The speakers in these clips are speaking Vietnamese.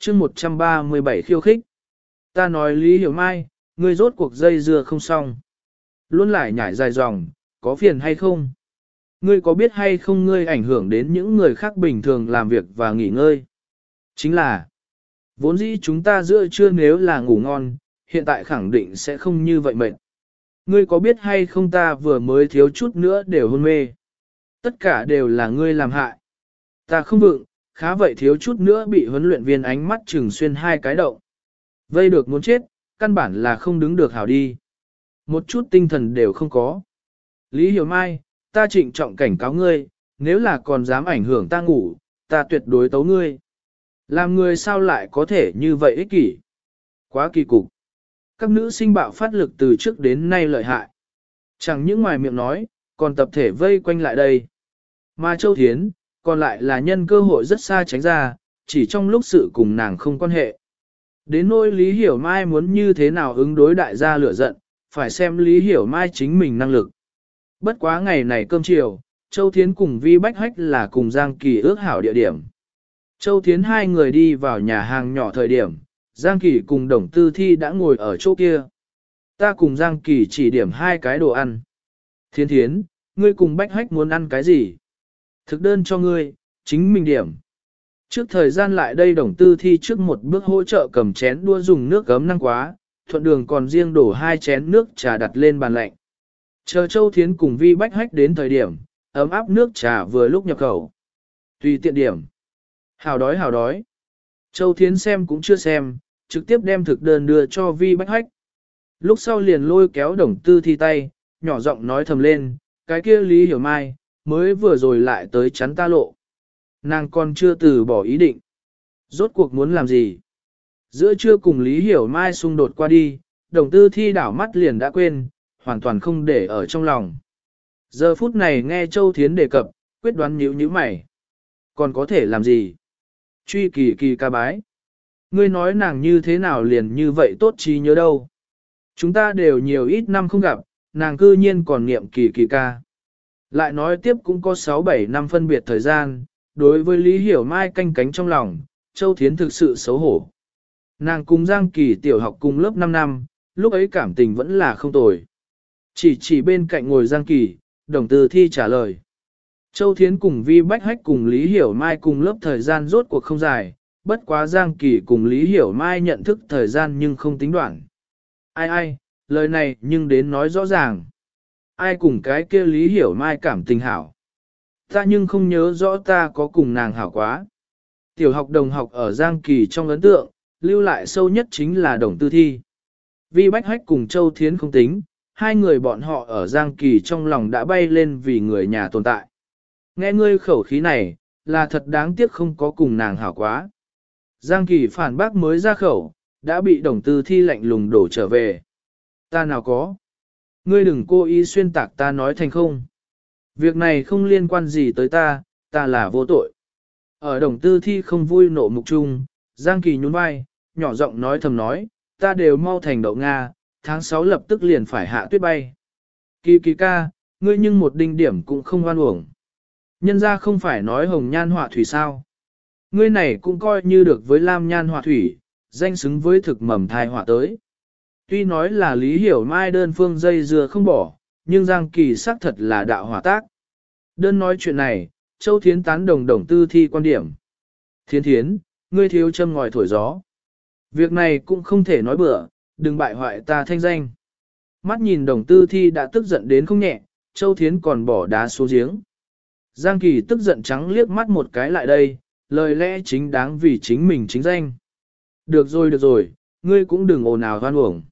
chương 137 khiêu khích. Ta nói Lý Hiểu Mai, ngươi rốt cuộc dây dưa không xong. Luôn lại nhảy dài dòng, có phiền hay không? Ngươi có biết hay không ngươi ảnh hưởng đến những người khác bình thường làm việc và nghỉ ngơi? Chính là, vốn dĩ chúng ta giữa trưa nếu là ngủ ngon, hiện tại khẳng định sẽ không như vậy mệt. Ngươi có biết hay không ta vừa mới thiếu chút nữa đều hôn mê. Tất cả đều là ngươi làm hại. Ta không vựng, khá vậy thiếu chút nữa bị huấn luyện viên ánh mắt chừng xuyên hai cái động. Vây được muốn chết, căn bản là không đứng được hảo đi. Một chút tinh thần đều không có. Lý Hiểu Mai, ta trịnh trọng cảnh cáo ngươi, nếu là còn dám ảnh hưởng ta ngủ, ta tuyệt đối tấu ngươi. Làm người sao lại có thể như vậy ích kỷ? Quá kỳ cục. Các nữ sinh bạo phát lực từ trước đến nay lợi hại. Chẳng những ngoài miệng nói, còn tập thể vây quanh lại đây. Mà Châu Thiến, còn lại là nhân cơ hội rất xa tránh ra, chỉ trong lúc sự cùng nàng không quan hệ. Đến nỗi Lý Hiểu Mai muốn như thế nào ứng đối đại gia lửa giận, phải xem Lý Hiểu Mai chính mình năng lực. Bất quá ngày này cơm chiều, Châu Thiến cùng Vi Bách Hách là cùng Giang Kỳ ước hảo địa điểm. Châu Thiến hai người đi vào nhà hàng nhỏ thời điểm, Giang Kỳ cùng Đồng Tư Thi đã ngồi ở chỗ kia. Ta cùng Giang Kỳ chỉ điểm hai cái đồ ăn. Thiên Thiến, ngươi cùng Bách Hách muốn ăn cái gì? Thực đơn cho ngươi, chính mình điểm. Trước thời gian lại đây Đồng Tư Thi trước một bước hỗ trợ cầm chén đua dùng nước gấm năng quá, thuận đường còn riêng đổ hai chén nước trà đặt lên bàn lạnh. Chờ Châu Thiến cùng Vi Bách Hách đến thời điểm, ấm áp nước trà vừa lúc nhập khẩu. Tùy tiện điểm. Hào đói hào đói. Châu Thiến xem cũng chưa xem, trực tiếp đem thực đơn đưa cho Vi Bách Hách. Lúc sau liền lôi kéo đồng tư thi tay, nhỏ giọng nói thầm lên, cái kia Lý Hiểu Mai, mới vừa rồi lại tới chắn ta lộ. Nàng còn chưa từ bỏ ý định. Rốt cuộc muốn làm gì? Giữa trưa cùng Lý Hiểu Mai xung đột qua đi, đồng tư thi đảo mắt liền đã quên, hoàn toàn không để ở trong lòng. Giờ phút này nghe Châu Thiến đề cập, quyết đoán nhíu nhíu mày. Còn có thể làm gì? Truy kỳ kỳ ca bái. Ngươi nói nàng như thế nào liền như vậy tốt trí nhớ đâu. Chúng ta đều nhiều ít năm không gặp, nàng cư nhiên còn niệm kỳ kỳ ca. Lại nói tiếp cũng có 6-7 năm phân biệt thời gian, đối với Lý Hiểu Mai canh cánh trong lòng, Châu Thiến thực sự xấu hổ. Nàng cùng Giang Kỳ tiểu học cùng lớp 5 năm, lúc ấy cảm tình vẫn là không tồi. Chỉ chỉ bên cạnh ngồi Giang Kỳ, đồng từ thi trả lời. Châu Thiến cùng Vi Bách Hách cùng Lý Hiểu Mai cùng lớp thời gian rốt cuộc không dài, bất quá Giang Kỳ cùng Lý Hiểu Mai nhận thức thời gian nhưng không tính đoạn. Ai ai, lời này nhưng đến nói rõ ràng. Ai cùng cái kia Lý Hiểu Mai cảm tình hảo. Ta nhưng không nhớ rõ ta có cùng nàng hảo quá. Tiểu học đồng học ở Giang Kỳ trong ấn tượng, lưu lại sâu nhất chính là đồng tư thi. Vi Bách Hách cùng Châu Thiến không tính, hai người bọn họ ở Giang Kỳ trong lòng đã bay lên vì người nhà tồn tại. Nghe ngươi khẩu khí này, là thật đáng tiếc không có cùng nàng hảo quá. Giang Kỳ phản bác mới ra khẩu, đã bị đồng tư thi lạnh lùng đổ trở về. Ta nào có. Ngươi đừng cố ý xuyên tạc ta nói thành không. Việc này không liên quan gì tới ta, ta là vô tội. Ở đồng tư thi không vui nộ mục trung, Giang Kỳ nhún vai, nhỏ giọng nói thầm nói, ta đều mau thành đậu Nga, tháng 6 lập tức liền phải hạ tuyết bay. Kỳ kỳ ca, ngươi nhưng một đinh điểm cũng không hoan uổng. Nhân ra không phải nói hồng nhan họa thủy sao. Ngươi này cũng coi như được với lam nhan họa thủy, danh xứng với thực mầm thai họa tới. Tuy nói là lý hiểu mai đơn phương dây dừa không bỏ, nhưng Giang Kỳ xác thật là đạo hỏa tác. Đơn nói chuyện này, Châu Thiến tán đồng đồng tư thi quan điểm. Thiên thiến, ngươi thiếu châm ngòi thổi gió. Việc này cũng không thể nói bừa, đừng bại hoại ta thanh danh. Mắt nhìn đồng tư thi đã tức giận đến không nhẹ, Châu Thiến còn bỏ đá xuống giếng. Giang Kỳ tức giận trắng liếc mắt một cái lại đây, lời lẽ chính đáng vì chính mình chính danh. Được rồi được rồi, ngươi cũng đừng ồn ào hoan uổng.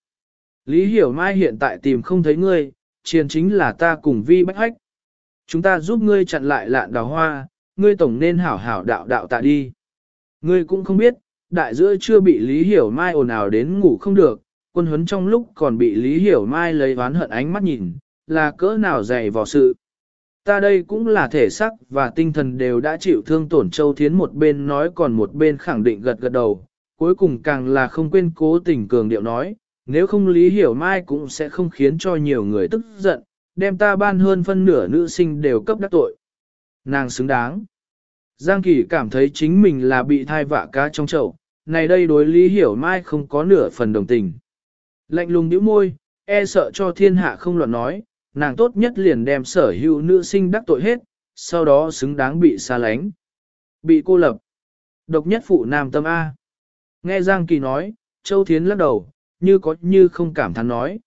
Lý Hiểu Mai hiện tại tìm không thấy ngươi, chiền chính là ta cùng vi bách hách. Chúng ta giúp ngươi chặn lại lạn đào hoa, ngươi tổng nên hảo hảo đạo đạo tạ đi. Ngươi cũng không biết, đại giữa chưa bị Lý Hiểu Mai ồn ào đến ngủ không được, quân huấn trong lúc còn bị Lý Hiểu Mai lấy oán hận ánh mắt nhìn, là cỡ nào dày vò sự. Ta đây cũng là thể sắc và tinh thần đều đã chịu thương tổn Châu Thiến một bên nói còn một bên khẳng định gật gật đầu, cuối cùng càng là không quên cố tình cường điệu nói, nếu không Lý Hiểu Mai cũng sẽ không khiến cho nhiều người tức giận, đem ta ban hơn phân nửa nữ sinh đều cấp đắc tội. Nàng xứng đáng. Giang Kỳ cảm thấy chính mình là bị thai vạ cá trong chậu, này đây đối Lý Hiểu Mai không có nửa phần đồng tình. Lạnh lùng nhíu môi, e sợ cho thiên hạ không loạn nói, nàng tốt nhất liền đem sở hữu nữ sinh đắc tội hết, sau đó xứng đáng bị xa lánh. Bị cô lập. Độc nhất phụ nam tâm A. Nghe Giang Kỳ nói, Châu Thiến lắc đầu, như có như không cảm thán nói.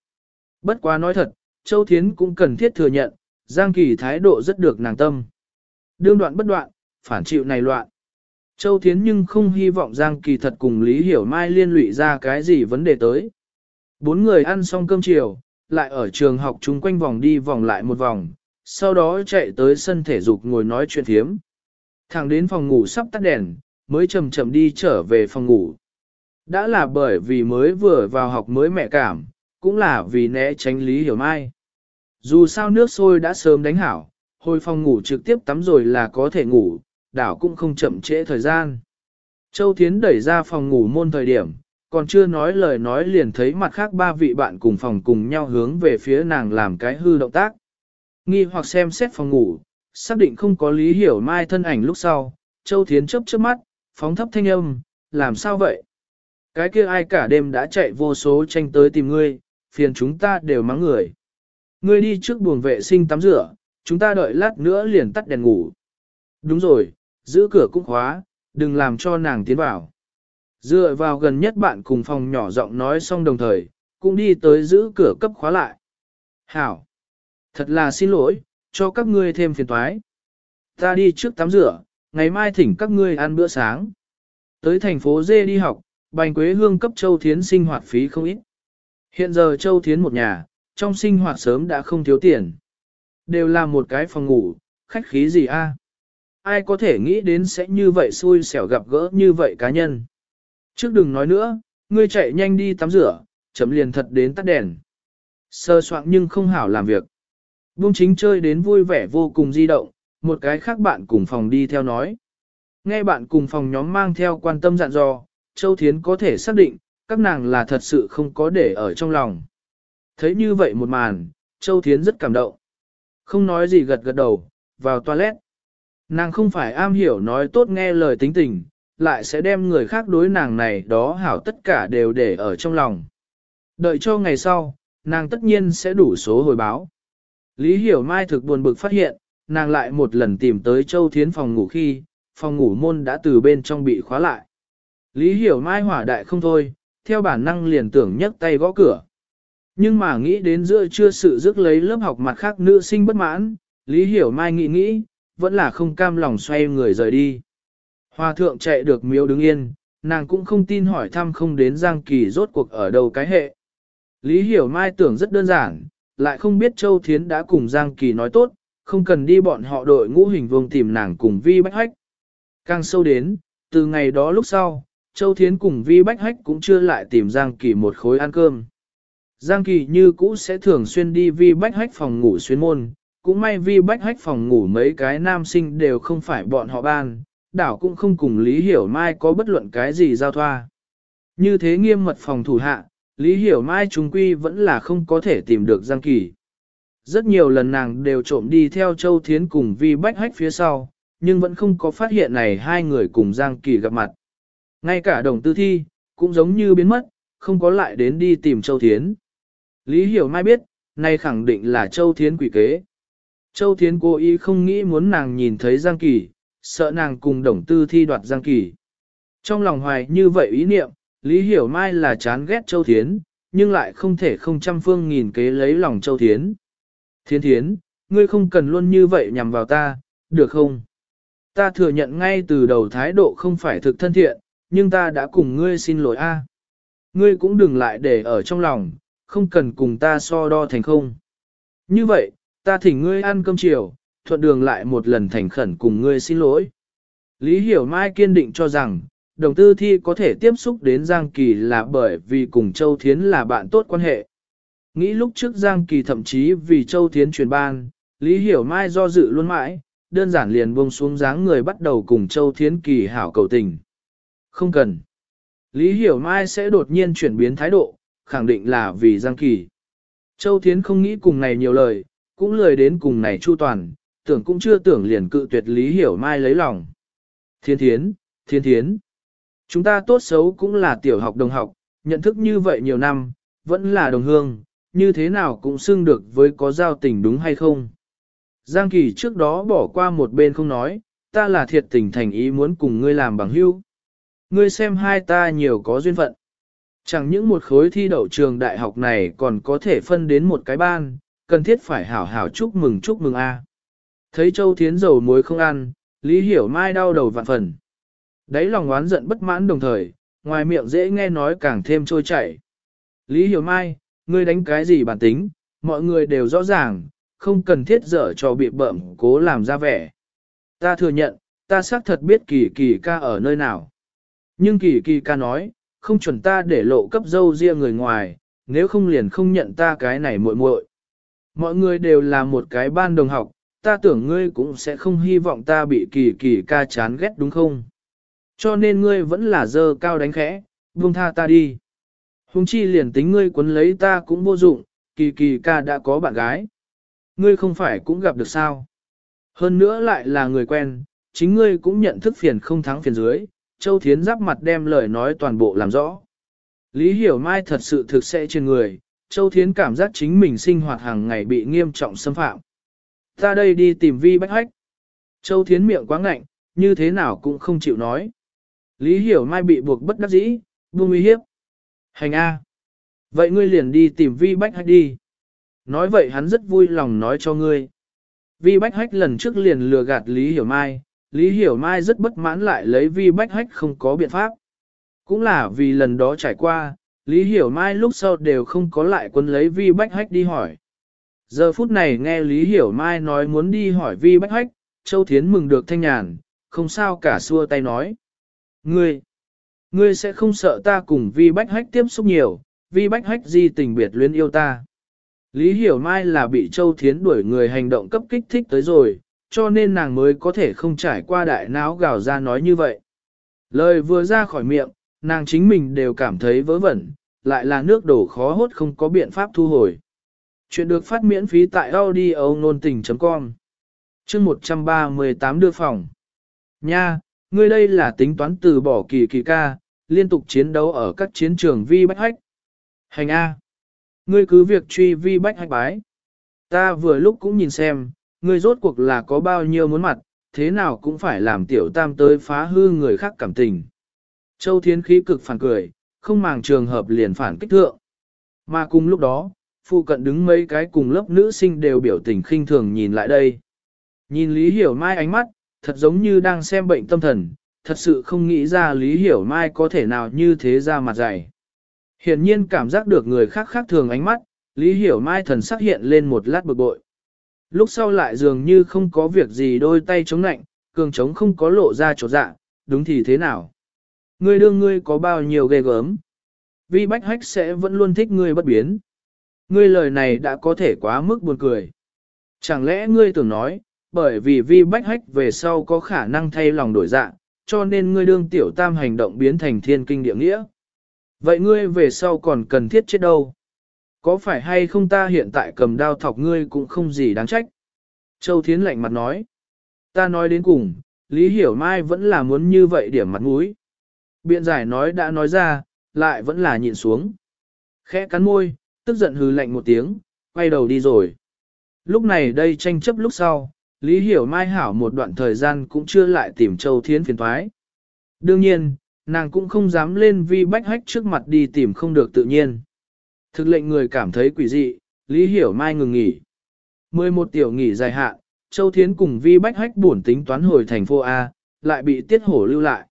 Bất quá nói thật, Châu Thiến cũng cần thiết thừa nhận, Giang Kỳ thái độ rất được nàng tâm. Đương đoạn bất đoạn, phản chịu này loạn. Châu Thiến nhưng không hy vọng Giang Kỳ thật cùng Lý Hiểu Mai liên lụy ra cái gì vấn đề tới. Bốn người ăn xong cơm chiều, lại ở trường học chúng quanh vòng đi vòng lại một vòng, sau đó chạy tới sân thể dục ngồi nói chuyện thiếm. Thẳng đến phòng ngủ sắp tắt đèn, mới chậm chậm đi trở về phòng ngủ. Đã là bởi vì mới vừa vào học mới mẹ cảm, cũng là vì né tránh Lý Hiểu Mai. Dù sao nước sôi đã sớm đánh hảo, hồi phòng ngủ trực tiếp tắm rồi là có thể ngủ, đảo cũng không chậm trễ thời gian. Châu Thiến đẩy ra phòng ngủ môn thời điểm, còn chưa nói lời nói liền thấy mặt khác ba vị bạn cùng phòng cùng nhau hướng về phía nàng làm cái hư động tác. Nghi hoặc xem xét phòng ngủ, xác định không có lý hiểu mai thân ảnh lúc sau, Châu Thiến chớp chớp mắt, phóng thấp thanh âm, làm sao vậy? Cái kia ai cả đêm đã chạy vô số tranh tới tìm ngươi, phiền chúng ta đều mắng người. Ngươi đi trước buồng vệ sinh tắm rửa, chúng ta đợi lát nữa liền tắt đèn ngủ. Đúng rồi, giữ cửa cũng khóa, đừng làm cho nàng tiến vào. Dựa vào gần nhất bạn cùng phòng nhỏ giọng nói xong đồng thời, cũng đi tới giữ cửa cấp khóa lại. Hảo! Thật là xin lỗi, cho các ngươi thêm phiền toái. Ta đi trước tắm rửa, ngày mai thỉnh các ngươi ăn bữa sáng. Tới thành phố Dê đi học, bành quế hương cấp Châu Thiến sinh hoạt phí không ít. Hiện giờ Châu Thiến một nhà, trong sinh hoạt sớm đã không thiếu tiền. Đều là một cái phòng ngủ, khách khí gì a? Ai có thể nghĩ đến sẽ như vậy xui xẻo gặp gỡ như vậy cá nhân. Trước đừng nói nữa, ngươi chạy nhanh đi tắm rửa, chấm liền thật đến tắt đèn. Sơ soạn nhưng không hảo làm việc. Vương chính chơi đến vui vẻ vô cùng di động, một cái khác bạn cùng phòng đi theo nói. Nghe bạn cùng phòng nhóm mang theo quan tâm dặn dò, Châu Thiến có thể xác định, các nàng là thật sự không có để ở trong lòng. Thấy như vậy một màn, Châu Thiến rất cảm động. Không nói gì gật gật đầu, vào toilet. Nàng không phải am hiểu nói tốt nghe lời tính tình, lại sẽ đem người khác đối nàng này đó hảo tất cả đều để ở trong lòng. Đợi cho ngày sau, nàng tất nhiên sẽ đủ số hồi báo. Lý Hiểu Mai thực buồn bực phát hiện, nàng lại một lần tìm tới Châu Thiến phòng ngủ khi, phòng ngủ môn đã từ bên trong bị khóa lại. Lý Hiểu Mai hỏa đại không thôi, theo bản năng liền tưởng nhấc tay gõ cửa. Nhưng mà nghĩ đến giữa chưa sự rước lấy lớp học mặt khác nữ sinh bất mãn, Lý Hiểu Mai nghĩ nghĩ, vẫn là không cam lòng xoay người rời đi. Hòa thượng chạy được miếu đứng yên, nàng cũng không tin hỏi thăm không đến Giang Kỳ rốt cuộc ở đâu cái hệ. Lý Hiểu Mai tưởng rất đơn giản, lại không biết Châu Thiến đã cùng Giang Kỳ nói tốt, không cần đi bọn họ đội ngũ hình vương tìm nàng cùng Vi Bách Hách. Càng sâu đến, từ ngày đó lúc sau, Châu Thiến cùng Vi Bách Hách cũng chưa lại tìm Giang Kỳ một khối ăn cơm. Giang Kỳ như cũ sẽ thường xuyên đi Vi Bách Hách phòng ngủ xuyên môn, cũng may Vi Bách Hách phòng ngủ mấy cái nam sinh đều không phải bọn họ ban, đảo cũng không cùng Lý Hiểu Mai có bất luận cái gì giao thoa. Như thế nghiêm mật phòng thủ hạ, Lý Hiểu Mai chúng quy vẫn là không có thể tìm được Giang Kỳ. Rất nhiều lần nàng đều trộm đi theo Châu Thiến cùng Vi Bách Hách phía sau, nhưng vẫn không có phát hiện này hai người cùng Giang Kỳ gặp mặt. Ngay cả đồng tư thi, cũng giống như biến mất, không có lại đến đi tìm Châu Thiến. Lý Hiểu Mai biết, nay khẳng định là Châu Thiến quỷ kế. Châu Thiến cố ý không nghĩ muốn nàng nhìn thấy Giang Kỳ, sợ nàng cùng đồng tư thi đoạt Giang Kỳ. Trong lòng hoài như vậy ý niệm, Lý Hiểu Mai là chán ghét Châu Thiến, nhưng lại không thể không trăm phương nghìn kế lấy lòng Châu Thiến. Thiên Thiến, ngươi không cần luôn như vậy nhằm vào ta, được không? Ta thừa nhận ngay từ đầu thái độ không phải thực thân thiện, nhưng ta đã cùng ngươi xin lỗi a. Ngươi cũng đừng lại để ở trong lòng, không cần cùng ta so đo thành không. Như vậy, ta thỉnh ngươi ăn cơm chiều, thuận đường lại một lần thành khẩn cùng ngươi xin lỗi. Lý Hiểu Mai kiên định cho rằng, đồng tư thi có thể tiếp xúc đến Giang Kỳ là bởi vì cùng Châu Thiến là bạn tốt quan hệ. Nghĩ lúc trước Giang Kỳ thậm chí vì Châu Thiến truyền ban, Lý Hiểu Mai do dự luôn mãi, đơn giản liền buông xuống dáng người bắt đầu cùng Châu Thiến Kỳ hảo cầu tình. Không cần. Lý Hiểu Mai sẽ đột nhiên chuyển biến thái độ, khẳng định là vì Giang Kỳ. Châu Thiến không nghĩ cùng này nhiều lời, cũng lời đến cùng này chu toàn, tưởng cũng chưa tưởng liền cự tuyệt Lý Hiểu Mai lấy lòng. Thiên thiến, thiên thiến. Chúng ta tốt xấu cũng là tiểu học đồng học, nhận thức như vậy nhiều năm, vẫn là đồng hương, như thế nào cũng xưng được với có giao tình đúng hay không. Giang Kỳ trước đó bỏ qua một bên không nói, ta là thiệt tình thành ý muốn cùng ngươi làm bằng hữu. Ngươi xem hai ta nhiều có duyên phận. Chẳng những một khối thi đậu trường đại học này còn có thể phân đến một cái ban, cần thiết phải hảo hảo chúc mừng chúc mừng a. Thấy Châu Thiến dầu muối không ăn, Lý Hiểu Mai đau đầu vạn phần. Đấy lòng oán giận bất mãn đồng thời, ngoài miệng dễ nghe nói càng thêm trôi chảy. Lý Hiểu Mai, ngươi đánh cái gì bản tính, mọi người đều rõ ràng, không cần thiết dở cho bị bợm cố làm ra vẻ. Ta thừa nhận, ta xác thật biết kỳ kỳ ca ở nơi nào. Nhưng kỳ kỳ ca nói, không chuẩn ta để lộ cấp dâu riêng người ngoài, nếu không liền không nhận ta cái này muội muội. Mọi người đều là một cái ban đồng học, ta tưởng ngươi cũng sẽ không hy vọng ta bị kỳ kỳ ca chán ghét đúng không? Cho nên ngươi vẫn là dơ cao đánh khẽ, buông tha ta đi. Hùng chi liền tính ngươi quấn lấy ta cũng vô dụng, kỳ kỳ ca đã có bạn gái. Ngươi không phải cũng gặp được sao? Hơn nữa lại là người quen, chính ngươi cũng nhận thức phiền không thắng phiền dưới, Châu Thiến giáp mặt đem lời nói toàn bộ làm rõ. Lý Hiểu Mai thật sự thực sẽ trên người, Châu Thiến cảm giác chính mình sinh hoạt hàng ngày bị nghiêm trọng xâm phạm. Ta đây đi tìm vi bách hách. Châu Thiến miệng quá ngạnh, như thế nào cũng không chịu nói. Lý Hiểu Mai bị buộc bất đắc dĩ, buông uy hiếp. Hành A. Vậy ngươi liền đi tìm vi bách hách đi. Nói vậy hắn rất vui lòng nói cho ngươi. Vi bách hách lần trước liền lừa gạt Lý Hiểu Mai, Lý Hiểu Mai rất bất mãn lại lấy vi bách hách không có biện pháp. Cũng là vì lần đó trải qua, Lý Hiểu Mai lúc sau đều không có lại quân lấy vi bách hách đi hỏi. Giờ phút này nghe Lý Hiểu Mai nói muốn đi hỏi vi bách hách, Châu Thiến mừng được thanh nhàn, không sao cả xua tay nói. Ngươi, ngươi sẽ không sợ ta cùng vi bách hách tiếp xúc nhiều, vi bách hách di tình biệt luyến yêu ta. Lý Hiểu Mai là bị Châu Thiến đuổi người hành động cấp kích thích tới rồi, cho nên nàng mới có thể không trải qua đại não gào ra nói như vậy. Lời vừa ra khỏi miệng, nàng chính mình đều cảm thấy vớ vẩn, lại là nước đổ khó hốt không có biện pháp thu hồi. Chuyện được phát miễn phí tại audio nôn tình.com chương 138 đưa phòng. Nha, ngươi đây là tính toán từ bỏ kỳ kỳ ca, liên tục chiến đấu ở các chiến trường vi bách hách. Hành A. Ngươi cứ việc truy vi bách hách bái. Ta vừa lúc cũng nhìn xem, ngươi rốt cuộc là có bao nhiêu muốn mặt, thế nào cũng phải làm tiểu tam tới phá hư người khác cảm tình. Châu Thiến khí cực phản cười, không màng trường hợp liền phản kích thượng. Mà cùng lúc đó, phụ cận đứng mấy cái cùng lớp nữ sinh đều biểu tình khinh thường nhìn lại đây. Nhìn Lý Hiểu Mai ánh mắt, thật giống như đang xem bệnh tâm thần, thật sự không nghĩ ra Lý Hiểu Mai có thể nào như thế ra mặt dày. Hiển nhiên cảm giác được người khác khác thường ánh mắt, Lý Hiểu Mai thần sắc hiện lên một lát bực bội. Lúc sau lại dường như không có việc gì đôi tay chống nạnh, cường chống không có lộ ra chỗ dạ, đúng thì thế nào? Ngươi đương ngươi có bao nhiêu ghê gớm? Vi bách hách sẽ vẫn luôn thích ngươi bất biến. Ngươi lời này đã có thể quá mức buồn cười. Chẳng lẽ ngươi tưởng nói, bởi vì vi bách hách về sau có khả năng thay lòng đổi dạng, cho nên ngươi đương tiểu tam hành động biến thành thiên kinh địa nghĩa. Vậy ngươi về sau còn cần thiết chết đâu? Có phải hay không ta hiện tại cầm đao thọc ngươi cũng không gì đáng trách? Châu Thiến lạnh mặt nói. Ta nói đến cùng, Lý Hiểu Mai vẫn là muốn như vậy điểm mặt mũi. Biện giải nói đã nói ra, lại vẫn là nhịn xuống. Khẽ cắn môi, tức giận hừ lạnh một tiếng, quay đầu đi rồi. Lúc này đây tranh chấp lúc sau, Lý Hiểu Mai hảo một đoạn thời gian cũng chưa lại tìm Châu Thiến phiền thoái. Đương nhiên, nàng cũng không dám lên vi bách hách trước mặt đi tìm không được tự nhiên. Thực lệnh người cảm thấy quỷ dị, Lý Hiểu Mai ngừng nghỉ. 11 tiểu nghỉ dài hạn, Châu Thiến cùng vi bách hách buồn tính toán hồi thành phố A, lại bị tiết hổ lưu lại.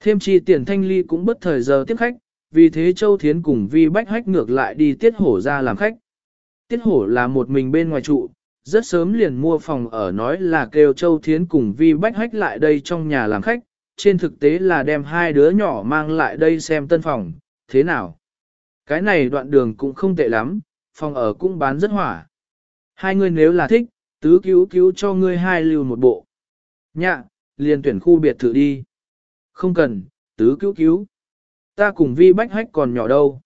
Thêm chi tiền thanh ly cũng bất thời giờ tiếp khách, vì thế Châu Thiến cùng vi bách hách ngược lại đi tiết hổ ra làm khách. Tiết hổ là một mình bên ngoài trụ, rất sớm liền mua phòng ở nói là kêu Châu Thiến cùng Vi Bách Hách lại đây trong nhà làm khách, trên thực tế là đem hai đứa nhỏ mang lại đây xem tân phòng, thế nào? Cái này đoạn đường cũng không tệ lắm, phòng ở cũng bán rất hỏa. Hai người nếu là thích, tứ cứu cứu cho ngươi hai lưu một bộ. Nhạ, liền tuyển khu biệt thự đi. Không cần, tứ cứu cứu. Ta cùng Vi Bách Hách còn nhỏ đâu.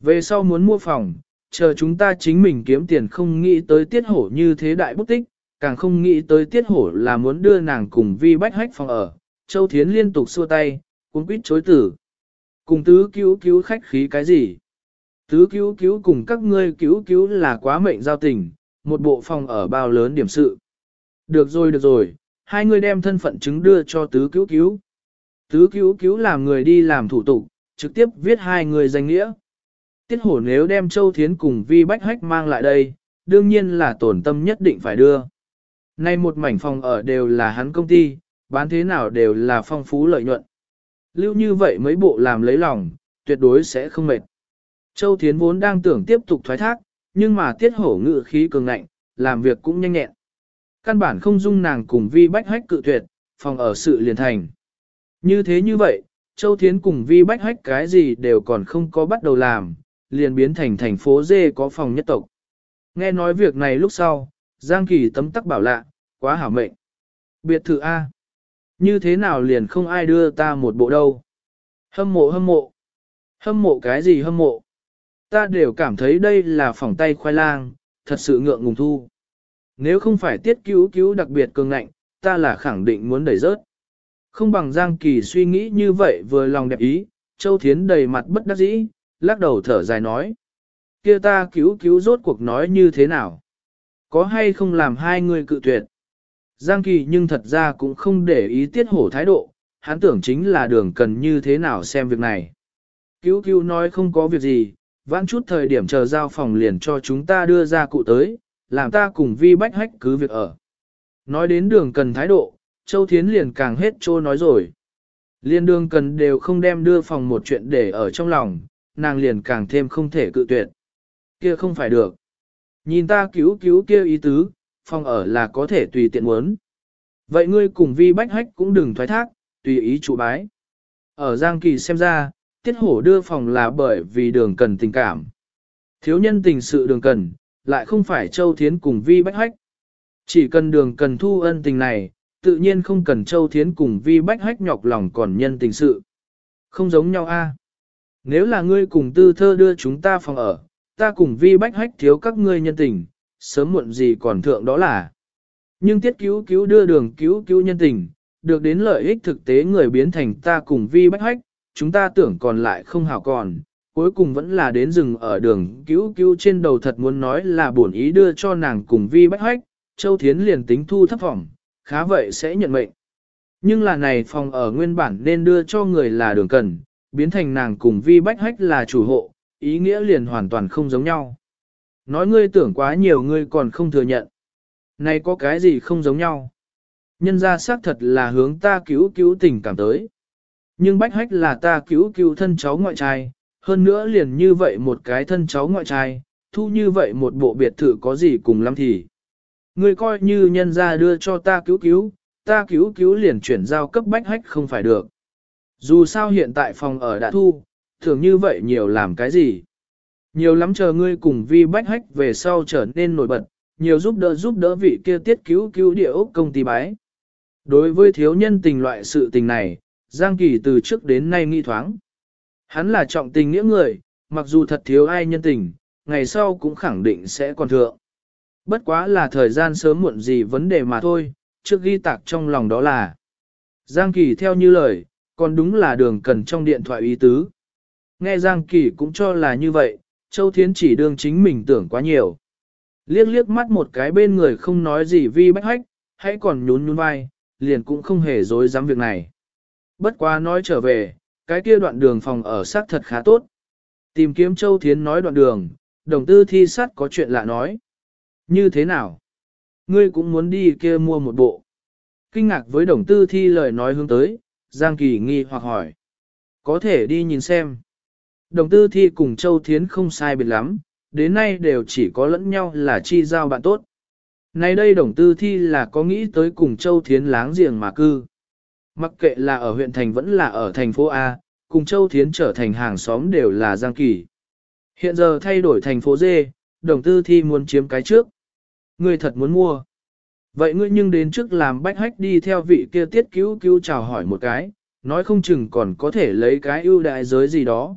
Về sau muốn mua phòng, chờ chúng ta chính mình kiếm tiền không nghĩ tới tiết hổ như thế đại bút tích, càng không nghĩ tới tiết hổ là muốn đưa nàng cùng vi bách hách phòng ở. Châu Thiến liên tục xua tay, cuốn quýt chối tử. Cùng tứ cứu cứu khách khí cái gì? Tứ cứu cứu cùng các ngươi cứu cứu là quá mệnh giao tình, một bộ phòng ở bao lớn điểm sự. Được rồi được rồi, hai người đem thân phận chứng đưa cho tứ cứu cứu. Tứ cứu cứu làm người đi làm thủ tục, trực tiếp viết hai người danh nghĩa. Tiết hổ nếu đem Châu Thiến cùng Vi Bách Hách mang lại đây, đương nhiên là tổn tâm nhất định phải đưa. Nay một mảnh phòng ở đều là hắn công ty, bán thế nào đều là phong phú lợi nhuận. Lưu như vậy mấy bộ làm lấy lòng, tuyệt đối sẽ không mệt. Châu Thiến vốn đang tưởng tiếp tục thoái thác, nhưng mà tiết hổ ngự khí cường ngạnh, làm việc cũng nhanh nhẹn. Căn bản không dung nàng cùng vi bách hách cự tuyệt, phòng ở sự liền thành. Như thế như vậy, Châu Thiến cùng vi bách hách cái gì đều còn không có bắt đầu làm, liền biến thành thành phố dê có phòng nhất tộc. Nghe nói việc này lúc sau, Giang Kỳ tấm tắc bảo lạ, quá hảo mệnh. Biệt thự A. Như thế nào liền không ai đưa ta một bộ đâu. Hâm mộ hâm mộ. Hâm mộ cái gì hâm mộ? Ta đều cảm thấy đây là phỏng tay khoai lang, thật sự ngượng ngùng thu. Nếu không phải tiết cứu cứu đặc biệt cường ngạnh, ta là khẳng định muốn đẩy rớt. Không bằng Giang Kỳ suy nghĩ như vậy vừa lòng đẹp ý, Châu Thiến đầy mặt bất đắc dĩ, lắc đầu thở dài nói. kia ta cứu cứu rốt cuộc nói như thế nào? Có hay không làm hai người cự tuyệt? Giang Kỳ nhưng thật ra cũng không để ý tiết hổ thái độ, hắn tưởng chính là đường cần như thế nào xem việc này. Cứu cứu nói không có việc gì, vãn chút thời điểm chờ giao phòng liền cho chúng ta đưa ra cụ tới, làm ta cùng vi bách hách cứ việc ở. Nói đến đường cần thái độ, Châu Thiến liền càng hết trô nói rồi. Liên đường cần đều không đem đưa phòng một chuyện để ở trong lòng, nàng liền càng thêm không thể cự tuyệt. Kia không phải được. Nhìn ta cứu cứu kia ý tứ, phòng ở là có thể tùy tiện muốn. Vậy ngươi cùng vi bách hách cũng đừng thoái thác, tùy ý chủ bái. Ở Giang Kỳ xem ra, tiết hổ đưa phòng là bởi vì đường cần tình cảm. Thiếu nhân tình sự đường cần, lại không phải Châu Thiến cùng vi bách hách. Chỉ cần đường cần thu ân tình này, tự nhiên không cần Châu Thiến cùng vi bách hách nhọc lòng còn nhân tình sự. Không giống nhau a. Nếu là ngươi cùng tư thơ đưa chúng ta phòng ở, ta cùng vi bách hách thiếu các ngươi nhân tình, sớm muộn gì còn thượng đó là. Nhưng tiết cứu cứu đưa đường cứu cứu nhân tình, được đến lợi ích thực tế người biến thành ta cùng vi bách hách, chúng ta tưởng còn lại không hảo còn, cuối cùng vẫn là đến rừng ở đường cứu cứu trên đầu thật muốn nói là buồn ý đưa cho nàng cùng vi bách hách, Châu Thiến liền tính thu thấp phỏng, khá vậy sẽ nhận mệnh. Nhưng là này phòng ở nguyên bản nên đưa cho người là đường cần, biến thành nàng cùng vi bách hách là chủ hộ, ý nghĩa liền hoàn toàn không giống nhau. Nói ngươi tưởng quá nhiều ngươi còn không thừa nhận. Này có cái gì không giống nhau? Nhân ra xác thật là hướng ta cứu cứu tình cảm tới. Nhưng bách hách là ta cứu cứu thân cháu ngoại trai, hơn nữa liền như vậy một cái thân cháu ngoại trai, thu như vậy một bộ biệt thự có gì cùng lắm thì. người coi như nhân ra đưa cho ta cứu cứu, ta cứu cứu liền chuyển giao cấp bách hách không phải được. Dù sao hiện tại phòng ở đã thu, thường như vậy nhiều làm cái gì. Nhiều lắm chờ ngươi cùng vi bách hách về sau trở nên nổi bật, nhiều giúp đỡ giúp đỡ vị kia tiết cứu cứu địa ốc công ty bái. Đối với thiếu nhân tình loại sự tình này, Giang Kỳ từ trước đến nay nghi thoáng. Hắn là trọng tình nghĩa người, mặc dù thật thiếu ai nhân tình, ngày sau cũng khẳng định sẽ còn thượng. Bất quá là thời gian sớm muộn gì vấn đề mà thôi, trước ghi tạc trong lòng đó là. Giang Kỳ theo như lời, còn đúng là đường cần trong điện thoại ý tứ. Nghe Giang Kỳ cũng cho là như vậy, Châu Thiến chỉ đương chính mình tưởng quá nhiều. Liếc liếc mắt một cái bên người không nói gì vi bách hách, hãy còn nhún nhún vai, liền cũng không hề dối dám việc này. Bất quá nói trở về, cái kia đoạn đường phòng ở xác thật khá tốt. Tìm kiếm Châu Thiến nói đoạn đường, đồng tư thi sát có chuyện lạ nói. Như thế nào? Ngươi cũng muốn đi kia mua một bộ. Kinh ngạc với đồng tư thi lời nói hướng tới, Giang Kỳ nghi hoặc hỏi. Có thể đi nhìn xem. Đồng tư thi cùng Châu Thiến không sai biệt lắm, đến nay đều chỉ có lẫn nhau là chi giao bạn tốt. Nay đây đồng tư thi là có nghĩ tới cùng Châu Thiến láng giềng mà cư. Mặc kệ là ở huyện thành vẫn là ở thành phố A, cùng Châu Thiến trở thành hàng xóm đều là Giang Kỳ. Hiện giờ thay đổi thành phố D, đồng tư thi muốn chiếm cái trước. Ngươi thật muốn mua. Vậy ngươi nhưng đến trước làm bách hách đi theo vị kia tiết cứu cứu chào hỏi một cái, nói không chừng còn có thể lấy cái ưu đại giới gì đó.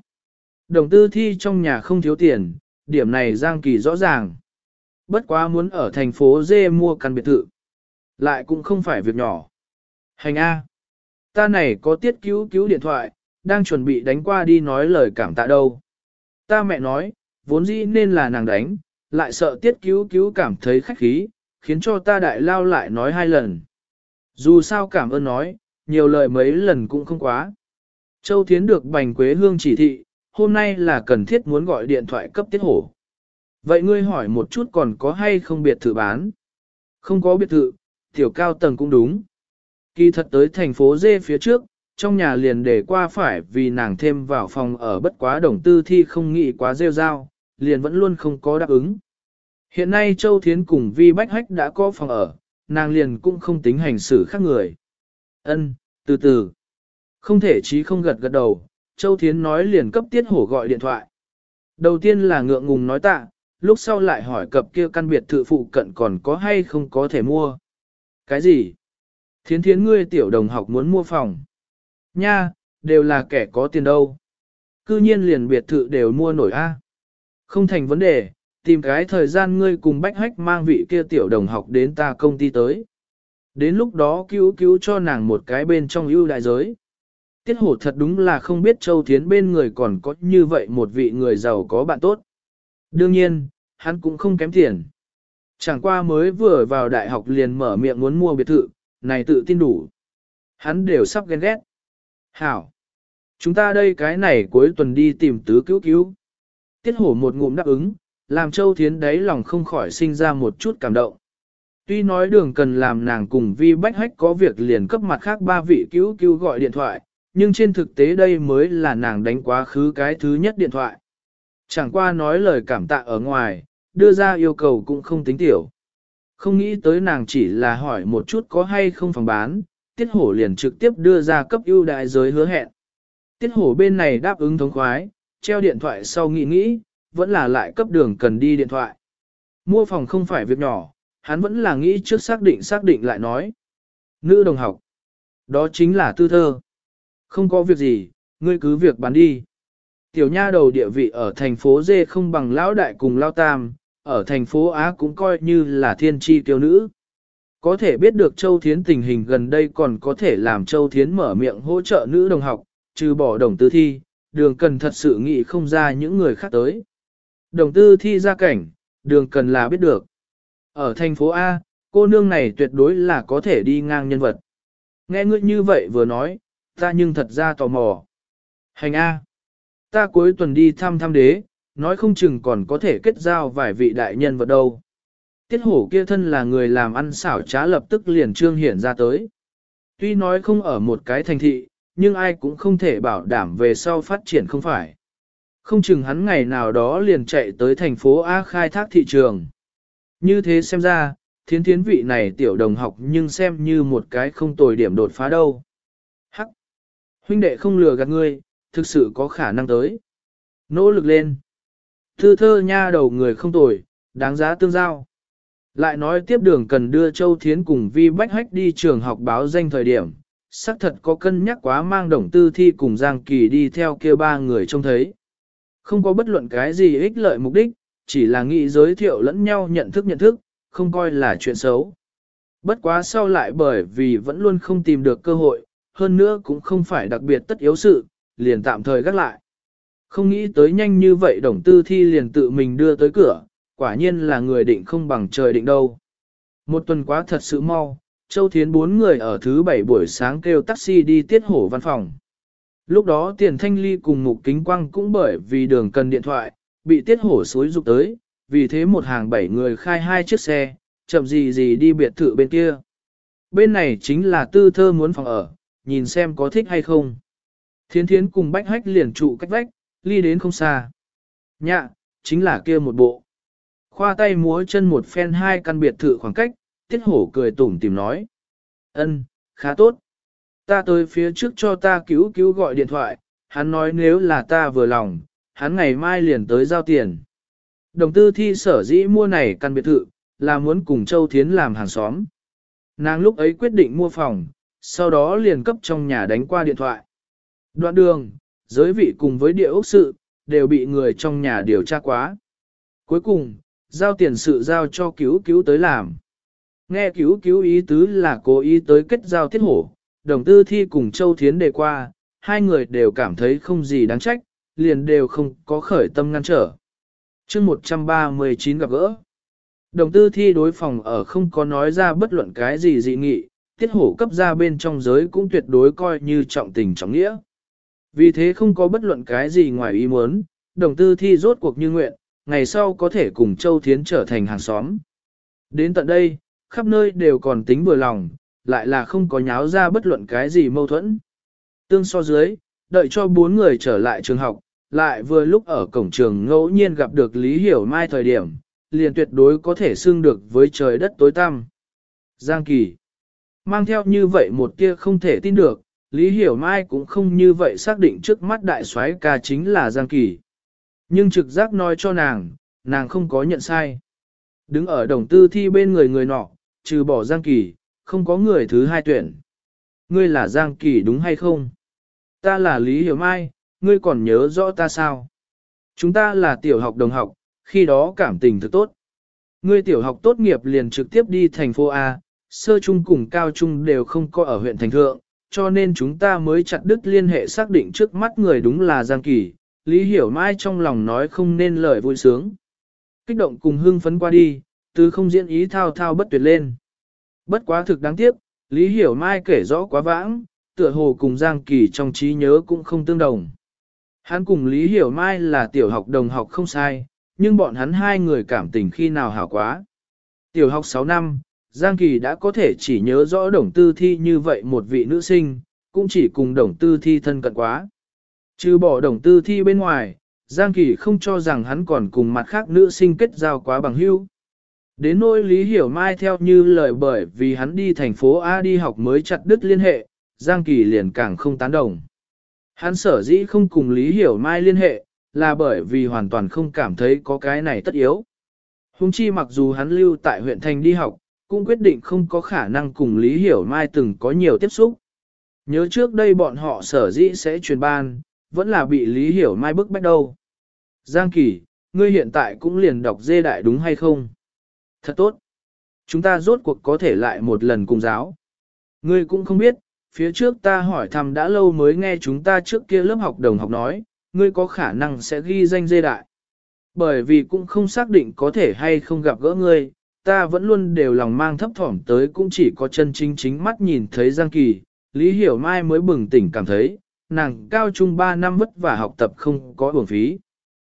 Đồng tư thi trong nhà không thiếu tiền, điểm này Giang Kỳ rõ ràng. Bất quá muốn ở thành phố D mua căn biệt thự. Lại cũng không phải việc nhỏ. Hành A. Ta này có tiết cứu cứu điện thoại, đang chuẩn bị đánh qua đi nói lời cảm tạ đâu. Ta mẹ nói, vốn dĩ nên là nàng đánh, lại sợ tiết cứu cứu cảm thấy khách khí, khiến cho ta đại lao lại nói hai lần. Dù sao cảm ơn nói, nhiều lời mấy lần cũng không quá. Châu Thiến được bành quế hương chỉ thị, hôm nay là cần thiết muốn gọi điện thoại cấp tiết hổ. Vậy ngươi hỏi một chút còn có hay không biệt thự bán? Không có biệt thự, tiểu cao tầng cũng đúng. Kỳ thật tới thành phố dê phía trước, trong nhà liền để qua phải vì nàng thêm vào phòng ở bất quá đồng tư thi không nghĩ quá rêu rao, liền vẫn luôn không có đáp ứng. Hiện nay Châu Thiến cùng Vi Bách Hách đã có phòng ở, nàng liền cũng không tính hành xử khác người. Ân, từ từ. Không thể chí không gật gật đầu, Châu Thiến nói liền cấp tiết hổ gọi điện thoại. Đầu tiên là ngượng ngùng nói tạ, lúc sau lại hỏi cập kia căn biệt thự phụ cận còn có hay không có thể mua. Cái gì? Thiến thiến ngươi tiểu đồng học muốn mua phòng. Nha, đều là kẻ có tiền đâu. Cư nhiên liền biệt thự đều mua nổi a. Không thành vấn đề, tìm cái thời gian ngươi cùng bách hách mang vị kia tiểu đồng học đến ta công ty tới. Đến lúc đó cứu cứu cho nàng một cái bên trong ưu đại giới. Tiết hổ thật đúng là không biết Châu Thiến bên người còn có như vậy một vị người giàu có bạn tốt. Đương nhiên, hắn cũng không kém tiền. Chẳng qua mới vừa vào đại học liền mở miệng muốn mua biệt thự, này tự tin đủ. Hắn đều sắp ghen ghét. Hảo! Chúng ta đây cái này cuối tuần đi tìm tứ cứu cứu. Tiết hổ một ngụm đáp ứng, làm Châu Thiến đấy lòng không khỏi sinh ra một chút cảm động. Tuy nói đường cần làm nàng cùng Vi Bách Hách có việc liền cấp mặt khác ba vị cứu cứu gọi điện thoại, nhưng trên thực tế đây mới là nàng đánh quá khứ cái thứ nhất điện thoại. Chẳng qua nói lời cảm tạ ở ngoài, đưa ra yêu cầu cũng không tính tiểu. Không nghĩ tới nàng chỉ là hỏi một chút có hay không phòng bán, tiết hổ liền trực tiếp đưa ra cấp ưu đại giới hứa hẹn. Tiết hổ bên này đáp ứng thống khoái, treo điện thoại sau nghĩ nghĩ, vẫn là lại cấp đường cần đi điện thoại. Mua phòng không phải việc nhỏ, hắn vẫn là nghĩ trước xác định xác định lại nói. Nữ đồng học, đó chính là tư thơ. Không có việc gì, ngươi cứ việc bán đi. Tiểu nha đầu địa vị ở thành phố Dê không bằng lão đại cùng lao tam, ở thành phố Á cũng coi như là thiên tri tiêu nữ. Có thể biết được Châu Thiến tình hình gần đây còn có thể làm Châu Thiến mở miệng hỗ trợ nữ đồng học, trừ bỏ đồng tư thi, đường cần thật sự nghĩ không ra những người khác tới. Đồng tư thi ra cảnh, đường cần là biết được. Ở thành phố A, cô nương này tuyệt đối là có thể đi ngang nhân vật. Nghe ngươi như vậy vừa nói, ta nhưng thật ra tò mò. Hành A. Ta cuối tuần đi thăm thăm đế, nói không chừng còn có thể kết giao vài vị đại nhân vật đâu. Tiết hổ kia thân là người làm ăn xảo trá lập tức liền trương hiển ra tới. Tuy nói không ở một cái thành thị, nhưng ai cũng không thể bảo đảm về sau phát triển không phải. Không chừng hắn ngày nào đó liền chạy tới thành phố A khai thác thị trường. Như thế xem ra, thiến thiến vị này tiểu đồng học nhưng xem như một cái không tồi điểm đột phá đâu. Hắc! Huynh đệ không lừa gạt ngươi, thực sự có khả năng tới. Nỗ lực lên! Thư thơ nha đầu người không tồi, đáng giá tương giao. Lại nói tiếp đường cần đưa Châu Thiến cùng Vi Bách Hách đi trường học báo danh thời điểm, xác thật có cân nhắc quá mang đồng tư thi cùng Giang Kỳ đi theo kia ba người trông thấy. Không có bất luận cái gì ích lợi mục đích, chỉ là nghĩ giới thiệu lẫn nhau nhận thức nhận thức, không coi là chuyện xấu. Bất quá sau lại bởi vì vẫn luôn không tìm được cơ hội, hơn nữa cũng không phải đặc biệt tất yếu sự, liền tạm thời gác lại. Không nghĩ tới nhanh như vậy đồng tư thi liền tự mình đưa tới cửa, quả nhiên là người định không bằng trời định đâu. Một tuần quá thật sự mau, Châu Thiến bốn người ở thứ bảy buổi sáng kêu taxi đi tiết hổ văn phòng. Lúc đó tiền thanh ly cùng mục kính quang cũng bởi vì đường cần điện thoại, bị tiết hổ xối rục tới, vì thế một hàng bảy người khai hai chiếc xe, chậm gì gì đi biệt thự bên kia. Bên này chính là tư thơ muốn phòng ở, nhìn xem có thích hay không. Thiến thiến cùng bách hách liền trụ cách vách, ly đến không xa. Nhạ, chính là kia một bộ. Khoa tay múa chân một phen hai căn biệt thự khoảng cách, tiết hổ cười tủm tìm nói. ân khá tốt. Ta tới phía trước cho ta cứu cứu gọi điện thoại, hắn nói nếu là ta vừa lòng, hắn ngày mai liền tới giao tiền. Đồng tư thi sở dĩ mua này căn biệt thự, là muốn cùng Châu Thiến làm hàng xóm. Nàng lúc ấy quyết định mua phòng, sau đó liền cấp trong nhà đánh qua điện thoại. Đoạn đường, giới vị cùng với địa ốc sự, đều bị người trong nhà điều tra quá. Cuối cùng, giao tiền sự giao cho cứu cứu tới làm. Nghe cứu cứu ý tứ là cố ý tới kết giao tiết hổ, đồng tư thi cùng Châu Thiến đề qua, hai người đều cảm thấy không gì đáng trách, liền đều không có khởi tâm ngăn trở. chương 139 gặp gỡ. Đồng tư thi đối phòng ở không có nói ra bất luận cái gì dị nghị, tiết hổ cấp ra bên trong giới cũng tuyệt đối coi như trọng tình trọng nghĩa. Vì thế không có bất luận cái gì ngoài ý muốn, đồng tư thi rốt cuộc như nguyện, ngày sau có thể cùng Châu Thiến trở thành hàng xóm. Đến tận đây, khắp nơi đều còn tính vừa lòng, lại là không có nháo ra bất luận cái gì mâu thuẫn. Tương so dưới, đợi cho bốn người trở lại trường học, lại vừa lúc ở cổng trường ngẫu nhiên gặp được Lý Hiểu Mai thời điểm, liền tuyệt đối có thể xưng được với trời đất tối tăm. Giang Kỳ Mang theo như vậy một tia không thể tin được, Lý Hiểu Mai cũng không như vậy xác định trước mắt đại soái ca chính là Giang Kỳ. Nhưng trực giác nói cho nàng, nàng không có nhận sai. Đứng ở đồng tư thi bên người người nọ, trừ bỏ Giang Kỳ, không có người thứ hai tuyển. Ngươi là Giang Kỳ đúng hay không? Ta là Lý Hiểu Mai, ngươi còn nhớ rõ ta sao? Chúng ta là tiểu học đồng học, khi đó cảm tình thật tốt. Ngươi tiểu học tốt nghiệp liền trực tiếp đi thành phố A, sơ trung cùng cao trung đều không có ở huyện thành thượng, cho nên chúng ta mới chặt đứt liên hệ xác định trước mắt người đúng là Giang Kỳ. Lý Hiểu Mai trong lòng nói không nên lời vui sướng. Kích động cùng hưng phấn qua đi, từ không diễn ý thao thao bất tuyệt lên. Bất quá thực đáng tiếc, Lý Hiểu Mai kể rõ quá vãng, tựa hồ cùng Giang Kỳ trong trí nhớ cũng không tương đồng. Hắn cùng Lý Hiểu Mai là tiểu học đồng học không sai, nhưng bọn hắn hai người cảm tình khi nào hảo quá. Tiểu học 6 năm, Giang Kỳ đã có thể chỉ nhớ rõ đồng tư thi như vậy một vị nữ sinh, cũng chỉ cùng đồng tư thi thân cận quá. Trừ bỏ đồng tư thi bên ngoài, Giang Kỳ không cho rằng hắn còn cùng mặt khác nữ sinh kết giao quá bằng hữu. Đến nỗi Lý Hiểu Mai theo như lời bởi vì hắn đi thành phố A đi học mới chặt đứt liên hệ, Giang Kỳ liền càng không tán đồng. Hắn sở dĩ không cùng Lý Hiểu Mai liên hệ, là bởi vì hoàn toàn không cảm thấy có cái này tất yếu. Hùng chi mặc dù hắn lưu tại huyện thành đi học, cũng quyết định không có khả năng cùng Lý Hiểu Mai từng có nhiều tiếp xúc. Nhớ trước đây bọn họ sở dĩ sẽ truyền ban, vẫn là bị Lý Hiểu Mai bức bách đâu. Giang Kỳ, ngươi hiện tại cũng liền đọc dê đại đúng hay không? Thật tốt. Chúng ta rốt cuộc có thể lại một lần cùng giáo. Ngươi cũng không biết, phía trước ta hỏi thăm đã lâu mới nghe chúng ta trước kia lớp học đồng học nói, ngươi có khả năng sẽ ghi danh dê đại. Bởi vì cũng không xác định có thể hay không gặp gỡ ngươi, ta vẫn luôn đều lòng mang thấp thỏm tới cũng chỉ có chân chính chính mắt nhìn thấy Giang Kỳ, Lý Hiểu Mai mới bừng tỉnh cảm thấy, nàng cao trung 3 năm vất vả học tập không có uổng phí.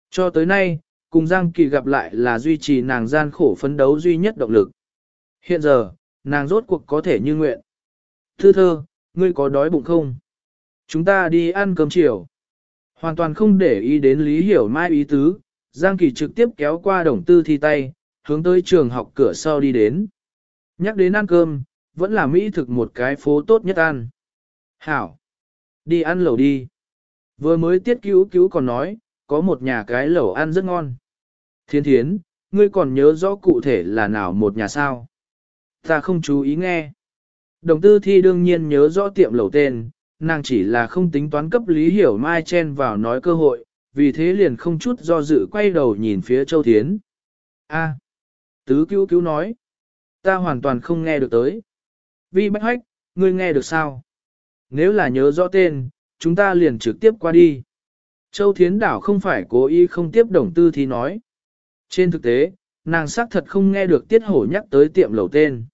Cho tới nay, cùng Giang Kỳ gặp lại là duy trì nàng gian khổ phấn đấu duy nhất động lực. Hiện giờ, nàng rốt cuộc có thể như nguyện. Thư thơ, ngươi có đói bụng không? Chúng ta đi ăn cơm chiều. Hoàn toàn không để ý đến Lý Hiểu Mai ý tứ, Giang Kỳ trực tiếp kéo qua đồng tư thi tay, hướng tới trường học cửa sau đi đến. Nhắc đến ăn cơm, vẫn là Mỹ thực một cái phố tốt nhất ăn. Hảo! Đi ăn lẩu đi. Vừa mới tiết cứu cứu còn nói, có một nhà cái lẩu ăn rất ngon. Thiên thiến, ngươi còn nhớ rõ cụ thể là nào một nhà sao? Ta không chú ý nghe. Đồng tư thi đương nhiên nhớ rõ tiệm lẩu tên, nàng chỉ là không tính toán cấp Lý Hiểu Mai chen vào nói cơ hội, vì thế liền không chút do dự quay đầu nhìn phía Châu Thiến. A, tứ cứu cứu nói, ta hoàn toàn không nghe được tới. Vi Bách Hách, ngươi nghe được sao? Nếu là nhớ rõ tên, chúng ta liền trực tiếp qua đi. Châu Thiến Đảo không phải cố ý không tiếp đồng tư thì nói. Trên thực tế, nàng xác thật không nghe được tiết hổ nhắc tới tiệm lẩu tên.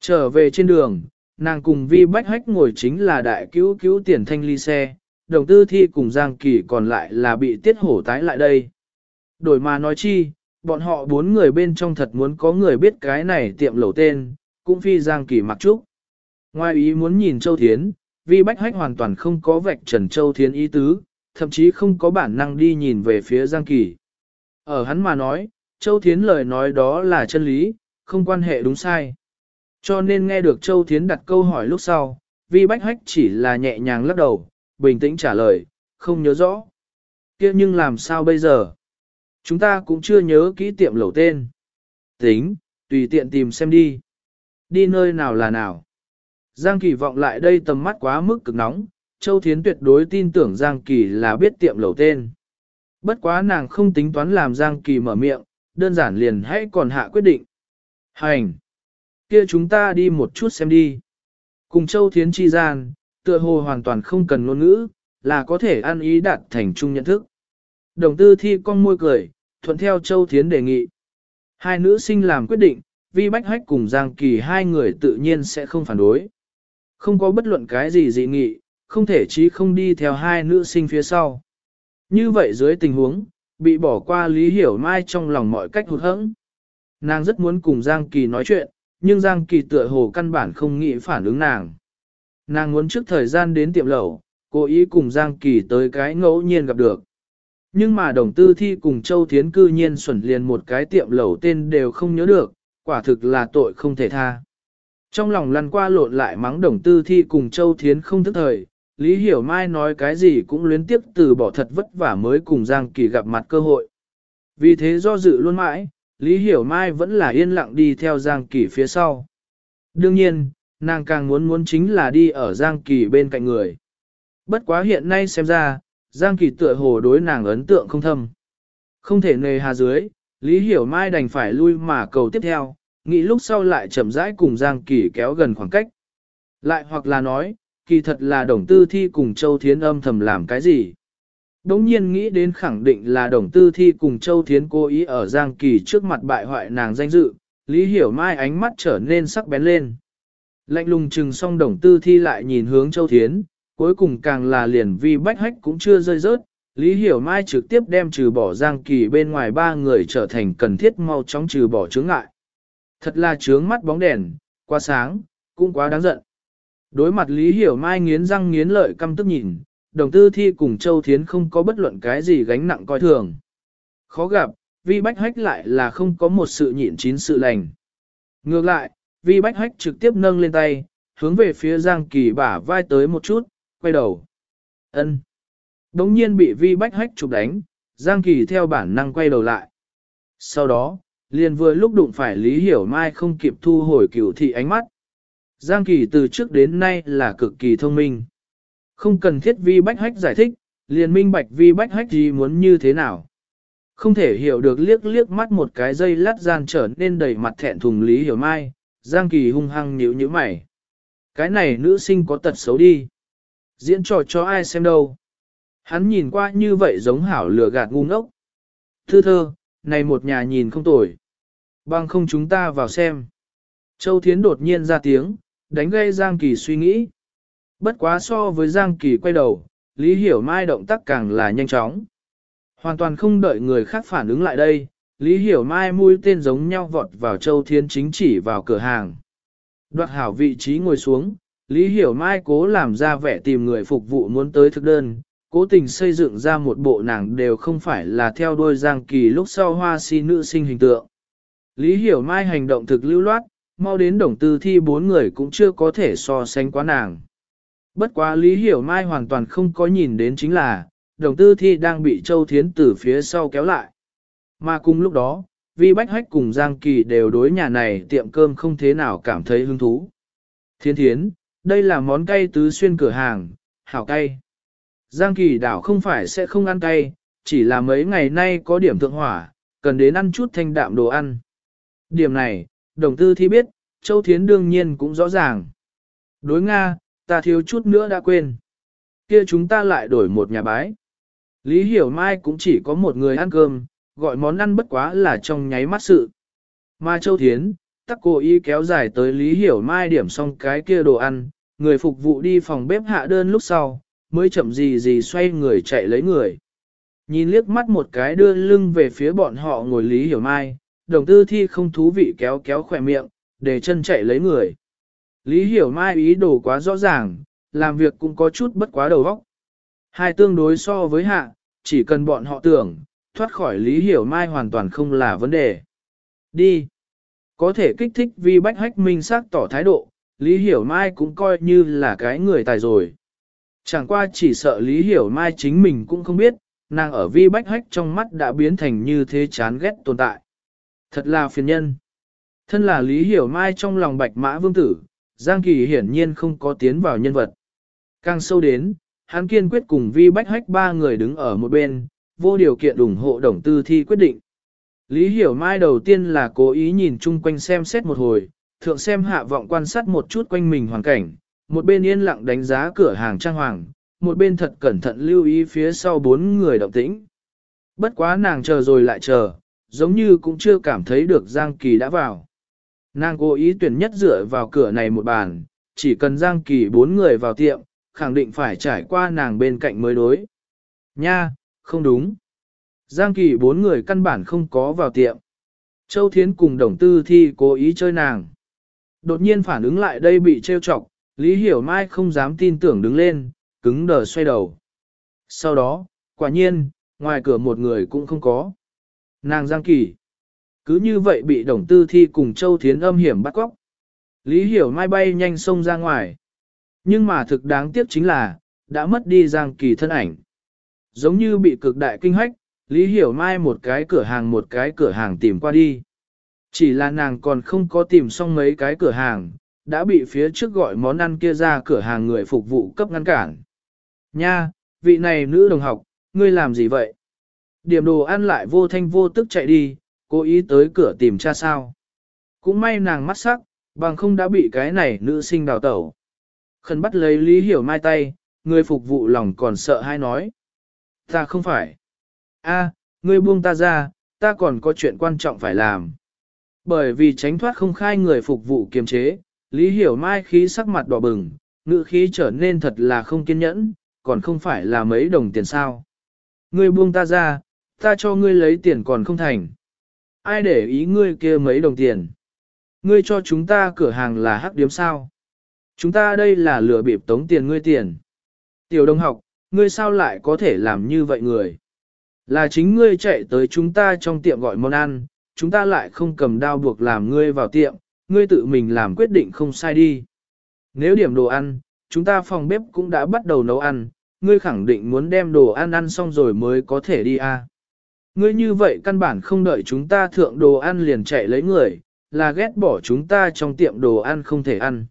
Trở về trên đường, nàng cùng Vi Bách Hách ngồi chính là đại cứu cứu tiền thanh ly xe, đồng tư thi cùng Giang Kỳ còn lại là bị tiết hổ tái lại đây. Đổi mà nói chi, bọn họ bốn người bên trong thật muốn có người biết cái này tiệm lẩu tên, cũng phi Giang Kỳ mặc trúc. Ngoài ý muốn nhìn Châu Thiến, Vi Bách Hách hoàn toàn không có vạch trần Châu Thiến ý tứ, thậm chí không có bản năng đi nhìn về phía Giang Kỳ. Ở hắn mà nói, Châu Thiến lời nói đó là chân lý, không quan hệ đúng sai. Cho nên nghe được Châu Thiến đặt câu hỏi lúc sau, Vi Bách Hách chỉ là nhẹ nhàng lắc đầu, bình tĩnh trả lời, không nhớ rõ. kia nhưng làm sao bây giờ? Chúng ta cũng chưa nhớ kỹ tiệm lẩu tên. Tính, tùy tiện tìm xem đi. Đi nơi nào là nào. Giang Kỳ vọng lại đây tầm mắt quá mức cực nóng, Châu Thiến tuyệt đối tin tưởng Giang Kỳ là biết tiệm lẩu tên. Bất quá nàng không tính toán làm Giang Kỳ mở miệng, đơn giản liền hãy còn hạ quyết định. Hành! kia chúng ta đi một chút xem đi. Cùng Châu Thiến chi gian, tựa hồ hoàn toàn không cần ngôn ngữ, là có thể ăn ý đạt thành chung nhận thức. Đồng tư thi con môi cười, thuận theo Châu Thiến đề nghị. Hai nữ sinh làm quyết định, vi bách hách cùng Giang Kỳ hai người tự nhiên sẽ không phản đối. Không có bất luận cái gì dị nghị, không thể chí không đi theo hai nữ sinh phía sau. Như vậy dưới tình huống, bị bỏ qua Lý Hiểu Mai trong lòng mọi cách hụt hẫng. Nàng rất muốn cùng Giang Kỳ nói chuyện, nhưng Giang Kỳ tựa hồ căn bản không nghĩ phản ứng nàng. Nàng muốn trước thời gian đến tiệm lẩu, cố ý cùng Giang Kỳ tới cái ngẫu nhiên gặp được. Nhưng mà đồng tư thi cùng Châu Thiến cư nhiên xuẩn liền một cái tiệm lẩu tên đều không nhớ được, quả thực là tội không thể tha. Trong lòng lăn qua lộn lại mắng đồng tư thi cùng Châu Thiến không thức thời, Lý Hiểu Mai nói cái gì cũng luyến tiếp từ bỏ thật vất vả mới cùng Giang Kỳ gặp mặt cơ hội. Vì thế do dự luôn mãi, Lý Hiểu Mai vẫn là yên lặng đi theo Giang Kỳ phía sau. Đương nhiên, nàng càng muốn muốn chính là đi ở Giang Kỳ bên cạnh người. Bất quá hiện nay xem ra, Giang Kỳ tựa hồ đối nàng ấn tượng không thâm. Không thể nề hà dưới, Lý Hiểu Mai đành phải lui mà cầu tiếp theo, nghĩ lúc sau lại chậm rãi cùng Giang Kỳ kéo gần khoảng cách. Lại hoặc là nói, kỳ thật là đồng tư thi cùng Châu Thiến âm thầm làm cái gì. Đống nhiên nghĩ đến khẳng định là đồng tư thi cùng Châu Thiến cố ý ở Giang Kỳ trước mặt bại hoại nàng danh dự, Lý Hiểu Mai ánh mắt trở nên sắc bén lên. Lạnh lùng chừng xong đồng tư thi lại nhìn hướng Châu Thiến, cuối cùng càng là liền vi bách hách cũng chưa rơi rớt, Lý Hiểu Mai trực tiếp đem trừ bỏ Giang Kỳ bên ngoài ba người trở thành cần thiết mau chóng trừ bỏ chướng ngại. Thật là chướng mắt bóng đèn, quá sáng, cũng quá đáng giận. Đối mặt Lý Hiểu Mai nghiến răng nghiến lợi căm tức nhìn, đồng tư thi cùng Châu Thiến không có bất luận cái gì gánh nặng coi thường. Khó gặp, vi bách hách lại là không có một sự nhịn chín sự lành. Ngược lại, vi bách hách trực tiếp nâng lên tay, hướng về phía Giang Kỳ bả vai tới một chút, quay đầu. ân Đống nhiên bị vi bách hách chụp đánh, Giang Kỳ theo bản năng quay đầu lại. Sau đó, liền vừa lúc đụng phải Lý Hiểu Mai không kịp thu hồi cửu thị ánh mắt. Giang Kỳ từ trước đến nay là cực kỳ thông minh. Không cần thiết vi bách hách giải thích, liền minh bạch vi bách hách gì muốn như thế nào. Không thể hiểu được liếc liếc mắt một cái dây lát gian trở nên đầy mặt thẹn thùng Lý Hiểu Mai, Giang Kỳ hung hăng nhíu nhíu mày. Cái này nữ sinh có tật xấu đi. Diễn trò cho ai xem đâu. Hắn nhìn qua như vậy giống hảo lừa gạt ngu ngốc. Thư thơ, này một nhà nhìn không tồi. Bằng không chúng ta vào xem. Châu Thiến đột nhiên ra tiếng, đánh gây Giang Kỳ suy nghĩ. Bất quá so với Giang Kỳ quay đầu, Lý Hiểu Mai động tác càng là nhanh chóng. Hoàn toàn không đợi người khác phản ứng lại đây, Lý Hiểu Mai mũi tên giống nhau vọt vào Châu Thiên chính chỉ vào cửa hàng. Đoạt hảo vị trí ngồi xuống, Lý Hiểu Mai cố làm ra vẻ tìm người phục vụ muốn tới thực đơn, cố tình xây dựng ra một bộ nàng đều không phải là theo đôi Giang Kỳ lúc sau hoa si nữ sinh hình tượng. Lý Hiểu Mai hành động thực lưu loát, mau đến đồng tư thi bốn người cũng chưa có thể so sánh quá nàng. Bất quá Lý Hiểu Mai hoàn toàn không có nhìn đến chính là, đồng tư thi đang bị Châu Thiến từ phía sau kéo lại. Mà cùng lúc đó, Vi Bách Hách cùng Giang Kỳ đều đối nhà này tiệm cơm không thế nào cảm thấy hứng thú. Thiên thiến, đây là món cay tứ xuyên cửa hàng, hảo cay. Giang Kỳ đảo không phải sẽ không ăn cay, chỉ là mấy ngày nay có điểm thượng hỏa, cần đến ăn chút thanh đạm đồ ăn. Điểm này, đồng tư thi biết, Châu Thiến đương nhiên cũng rõ ràng. Đối Nga, ta thiếu chút nữa đã quên. Kia chúng ta lại đổi một nhà bái. Lý Hiểu Mai cũng chỉ có một người ăn cơm, gọi món ăn bất quá là trong nháy mắt sự. Mà Châu Thiến, tắc cô ý kéo dài tới Lý Hiểu Mai điểm xong cái kia đồ ăn, người phục vụ đi phòng bếp hạ đơn lúc sau, mới chậm gì gì xoay người chạy lấy người. Nhìn liếc mắt một cái đưa lưng về phía bọn họ ngồi Lý Hiểu Mai, đồng tư thi không thú vị kéo kéo khỏe miệng, để chân chạy lấy người. Lý Hiểu Mai ý đồ quá rõ ràng, làm việc cũng có chút bất quá đầu óc. Hai tương đối so với hạ, chỉ cần bọn họ tưởng, thoát khỏi Lý Hiểu Mai hoàn toàn không là vấn đề. Đi. Có thể kích thích vi bách hách minh xác tỏ thái độ, Lý Hiểu Mai cũng coi như là cái người tài rồi. Chẳng qua chỉ sợ Lý Hiểu Mai chính mình cũng không biết, nàng ở vi bách hách trong mắt đã biến thành như thế chán ghét tồn tại. Thật là phiền nhân. Thân là Lý Hiểu Mai trong lòng bạch mã vương tử, Giang Kỳ hiển nhiên không có tiến vào nhân vật. Càng sâu đến, hắn kiên quyết cùng vi bách hách ba người đứng ở một bên, vô điều kiện ủng hộ đồng tư thi quyết định. Lý Hiểu Mai đầu tiên là cố ý nhìn chung quanh xem xét một hồi, thượng xem hạ vọng quan sát một chút quanh mình hoàn cảnh, một bên yên lặng đánh giá cửa hàng trang hoàng, một bên thật cẩn thận lưu ý phía sau bốn người động tĩnh. Bất quá nàng chờ rồi lại chờ, giống như cũng chưa cảm thấy được Giang Kỳ đã vào. Nàng cố ý tuyển nhất dựa vào cửa này một bàn, chỉ cần Giang Kỳ bốn người vào tiệm, khẳng định phải trải qua nàng bên cạnh mới đối. Nha, không đúng. Giang Kỳ bốn người căn bản không có vào tiệm. Châu Thiến cùng đồng tư thi cố ý chơi nàng. Đột nhiên phản ứng lại đây bị trêu chọc, Lý Hiểu Mai không dám tin tưởng đứng lên, cứng đờ xoay đầu. Sau đó, quả nhiên, ngoài cửa một người cũng không có. Nàng Giang Kỳ. Cứ như vậy bị đồng tư thi cùng Châu Thiến âm hiểm bắt cóc. Lý Hiểu Mai bay nhanh xông ra ngoài. Nhưng mà thực đáng tiếc chính là, đã mất đi Giang Kỳ thân ảnh. Giống như bị cực đại kinh hách, Lý Hiểu Mai một cái cửa hàng một cái cửa hàng tìm qua đi. Chỉ là nàng còn không có tìm xong mấy cái cửa hàng, đã bị phía trước gọi món ăn kia ra cửa hàng người phục vụ cấp ngăn cản. Nha, vị này nữ đồng học, ngươi làm gì vậy? Điểm đồ ăn lại vô thanh vô tức chạy đi, cố ý tới cửa tìm cha sao. Cũng may nàng mắt sắc, bằng không đã bị cái này nữ sinh đào tẩu. Khẩn bắt lấy Lý Hiểu Mai tay, người phục vụ lòng còn sợ hay nói. Ta không phải a ngươi buông ta ra, ta còn có chuyện quan trọng phải làm. Bởi vì tránh thoát không khai người phục vụ kiềm chế, Lý Hiểu Mai khí sắc mặt đỏ bừng, ngữ khí trở nên thật là không kiên nhẫn, còn không phải là mấy đồng tiền sao. Ngươi buông ta ra, ta cho ngươi lấy tiền còn không thành. Ai để ý ngươi kia mấy đồng tiền? Ngươi cho chúng ta cửa hàng là hắc điếm sao? Chúng ta đây là lừa bịp tống tiền ngươi tiền. Tiểu đồng học, ngươi sao lại có thể làm như vậy người? Là chính ngươi chạy tới chúng ta trong tiệm gọi món ăn, chúng ta lại không cầm đao buộc làm ngươi vào tiệm, ngươi tự mình làm quyết định không sai đi. Nếu điểm đồ ăn, chúng ta phòng bếp cũng đã bắt đầu nấu ăn, ngươi khẳng định muốn đem đồ ăn ăn xong rồi mới có thể đi à. Ngươi như vậy căn bản không đợi chúng ta thượng đồ ăn liền chạy lấy người, là ghét bỏ chúng ta trong tiệm đồ ăn không thể ăn.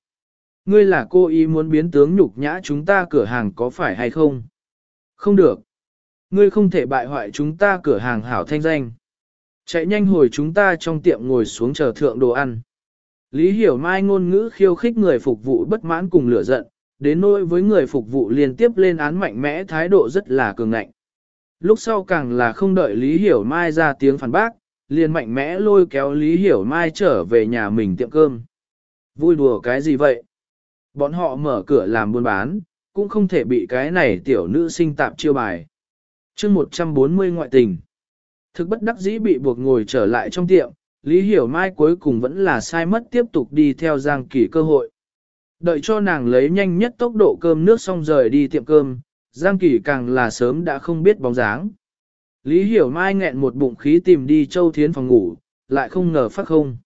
Ngươi là cô ý muốn biến tướng nhục nhã chúng ta cửa hàng có phải hay không? Không được. Ngươi không thể bại hoại chúng ta cửa hàng hảo thanh danh. Chạy nhanh hồi chúng ta trong tiệm ngồi xuống chờ thượng đồ ăn. Lý hiểu mai ngôn ngữ khiêu khích người phục vụ bất mãn cùng lửa giận, đến nỗi với người phục vụ liên tiếp lên án mạnh mẽ thái độ rất là cường ngạnh. Lúc sau càng là không đợi Lý Hiểu Mai ra tiếng phản bác, liền mạnh mẽ lôi kéo Lý Hiểu Mai trở về nhà mình tiệm cơm. Vui đùa cái gì vậy? Bọn họ mở cửa làm buôn bán, cũng không thể bị cái này tiểu nữ sinh tạp chiêu bài chương 140 ngoại tình. Thực bất đắc dĩ bị buộc ngồi trở lại trong tiệm, Lý Hiểu Mai cuối cùng vẫn là sai mất tiếp tục đi theo Giang Kỳ cơ hội. Đợi cho nàng lấy nhanh nhất tốc độ cơm nước xong rời đi tiệm cơm, Giang Kỳ càng là sớm đã không biết bóng dáng. Lý Hiểu Mai nghẹn một bụng khí tìm đi Châu Thiến phòng ngủ, lại không ngờ phát không.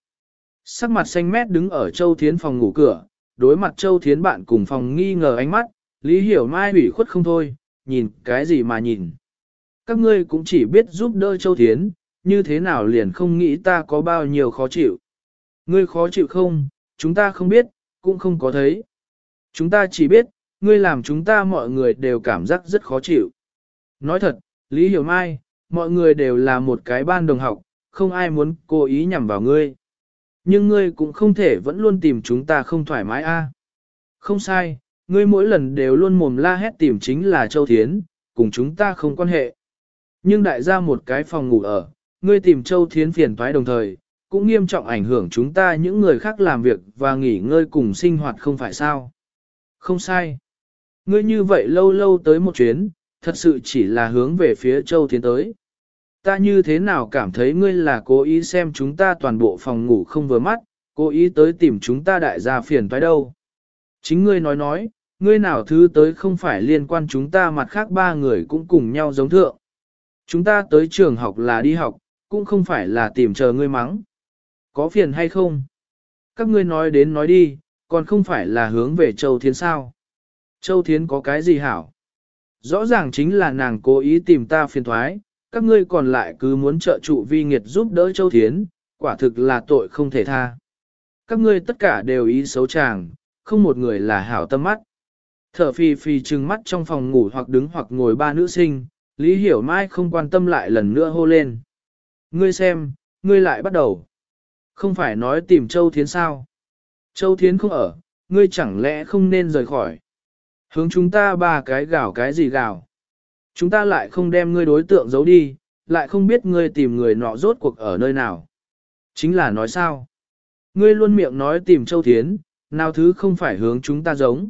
Sắc mặt xanh mét đứng ở Châu Thiến phòng ngủ cửa, đối mặt Châu Thiến bạn cùng phòng nghi ngờ ánh mắt, Lý Hiểu Mai ủy khuất không thôi, nhìn cái gì mà nhìn. Các ngươi cũng chỉ biết giúp đỡ Châu Thiến, như thế nào liền không nghĩ ta có bao nhiêu khó chịu. Ngươi khó chịu không, chúng ta không biết, cũng không có thấy. Chúng ta chỉ biết, ngươi làm chúng ta mọi người đều cảm giác rất khó chịu. Nói thật, Lý Hiểu Mai, mọi người đều là một cái ban đồng học, không ai muốn cố ý nhằm vào ngươi. Nhưng ngươi cũng không thể vẫn luôn tìm chúng ta không thoải mái a. Không sai, ngươi mỗi lần đều luôn mồm la hét tìm chính là Châu Thiến, cùng chúng ta không quan hệ. Nhưng đại gia một cái phòng ngủ ở, ngươi tìm Châu Thiến phiền toái đồng thời, cũng nghiêm trọng ảnh hưởng chúng ta những người khác làm việc và nghỉ ngơi cùng sinh hoạt không phải sao. Không sai. Ngươi như vậy lâu lâu tới một chuyến, thật sự chỉ là hướng về phía Châu Thiến tới. Ta như thế nào cảm thấy ngươi là cố ý xem chúng ta toàn bộ phòng ngủ không vừa mắt, cố ý tới tìm chúng ta đại gia phiền toái đâu. Chính ngươi nói nói, ngươi nào thứ tới không phải liên quan chúng ta mặt khác ba người cũng cùng nhau giống thượng. Chúng ta tới trường học là đi học, cũng không phải là tìm chờ ngươi mắng. Có phiền hay không? Các ngươi nói đến nói đi, còn không phải là hướng về Châu Thiến sao? Châu Thiến có cái gì hảo? Rõ ràng chính là nàng cố ý tìm ta phiền thoái, các ngươi còn lại cứ muốn trợ trụ vi nghiệt giúp đỡ Châu Thiến, quả thực là tội không thể tha. Các ngươi tất cả đều ý xấu chàng, không một người là hảo tâm mắt. Thở phì phì trừng mắt trong phòng ngủ hoặc đứng hoặc ngồi ba nữ sinh, Lý Hiểu Mai không quan tâm lại lần nữa hô lên. Ngươi xem, ngươi lại bắt đầu. Không phải nói tìm Châu Thiến sao? Châu Thiến không ở, ngươi chẳng lẽ không nên rời khỏi. Hướng chúng ta ba cái gào cái gì gào. Chúng ta lại không đem ngươi đối tượng giấu đi, lại không biết ngươi tìm người nọ rốt cuộc ở nơi nào. Chính là nói sao? Ngươi luôn miệng nói tìm Châu Thiến, nào thứ không phải hướng chúng ta giống.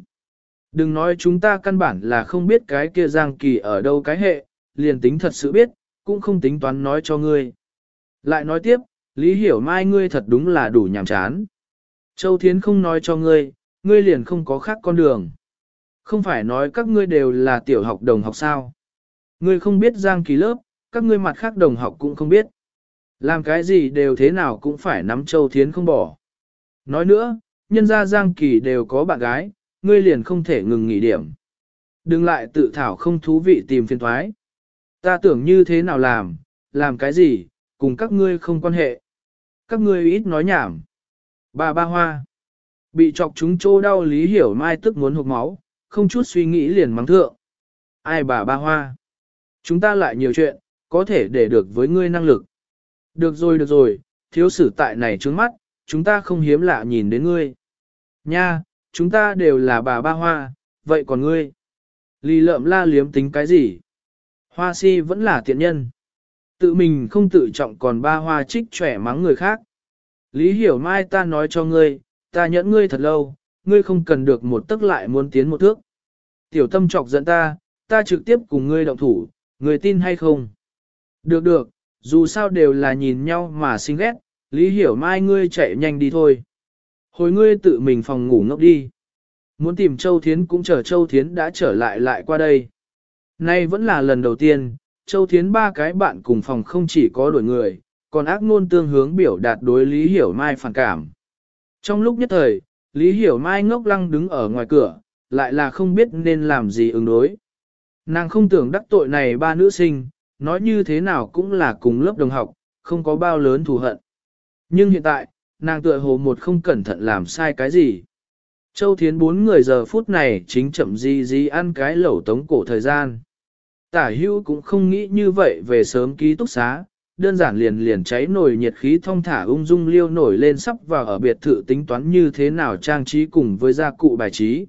Đừng nói chúng ta căn bản là không biết cái kia Giang Kỳ ở đâu cái hệ, liền tính thật sự biết, cũng không tính toán nói cho ngươi. Lại nói tiếp, Lý Hiểu Mai ngươi thật đúng là đủ nhàm chán. Châu Thiến không nói cho ngươi, ngươi liền không có khác con đường. Không phải nói các ngươi đều là tiểu học đồng học sao. Ngươi không biết Giang Kỳ lớp, các ngươi mặt khác đồng học cũng không biết. Làm cái gì đều thế nào cũng phải nắm Châu Thiến không bỏ. Nói nữa, nhân gia Giang Kỳ đều có bạn gái, ngươi liền không thể ngừng nghỉ điểm. Đừng lại tự thảo không thú vị tìm phiền thoái. Ta tưởng như thế nào làm, làm cái gì, cùng các ngươi không quan hệ. Các ngươi ít nói nhảm. Bà ba hoa. Bị chọc chúng trô đau lý hiểu mai tức muốn hụt máu, không chút suy nghĩ liền mắng thượng. Ai bà ba hoa. Chúng ta lại nhiều chuyện, có thể để được với ngươi năng lực. Được rồi được rồi, thiếu sử tại này trước mắt, chúng ta không hiếm lạ nhìn đến ngươi. Nha, chúng ta đều là bà ba hoa, vậy còn ngươi? Lì lợm la liếm tính cái gì? Hoa si vẫn là tiện nhân. Tự mình không tự trọng còn ba hoa trích trẻ mắng người khác. Lý hiểu mai ta nói cho ngươi, ta nhẫn ngươi thật lâu, ngươi không cần được một tức lại muốn tiến một thước. Tiểu tâm chọc giận ta, ta trực tiếp cùng ngươi động thủ, ngươi tin hay không? Được được, dù sao đều là nhìn nhau mà sinh ghét, Lý hiểu mai ngươi chạy nhanh đi thôi. Hồi ngươi tự mình phòng ngủ ngốc đi. Muốn tìm Châu Thiến cũng chờ Châu Thiến đã trở lại lại qua đây. Nay vẫn là lần đầu tiên, Châu Thiến ba cái bạn cùng phòng không chỉ có đổi người, còn ác ngôn tương hướng biểu đạt đối Lý Hiểu Mai phản cảm. Trong lúc nhất thời, Lý Hiểu Mai ngốc lăng đứng ở ngoài cửa, lại là không biết nên làm gì ứng đối. Nàng không tưởng đắc tội này ba nữ sinh, nói như thế nào cũng là cùng lớp đồng học, không có bao lớn thù hận. Nhưng hiện tại, nàng tựa hồ một không cẩn thận làm sai cái gì. Châu Thiến bốn người giờ phút này chính chậm di di ăn cái lẩu tống cổ thời gian. Tả hưu cũng không nghĩ như vậy về sớm ký túc xá, đơn giản liền liền cháy nổi nhiệt khí thông thả ung dung liêu nổi lên sắp vào ở biệt thự tính toán như thế nào trang trí cùng với gia cụ bài trí.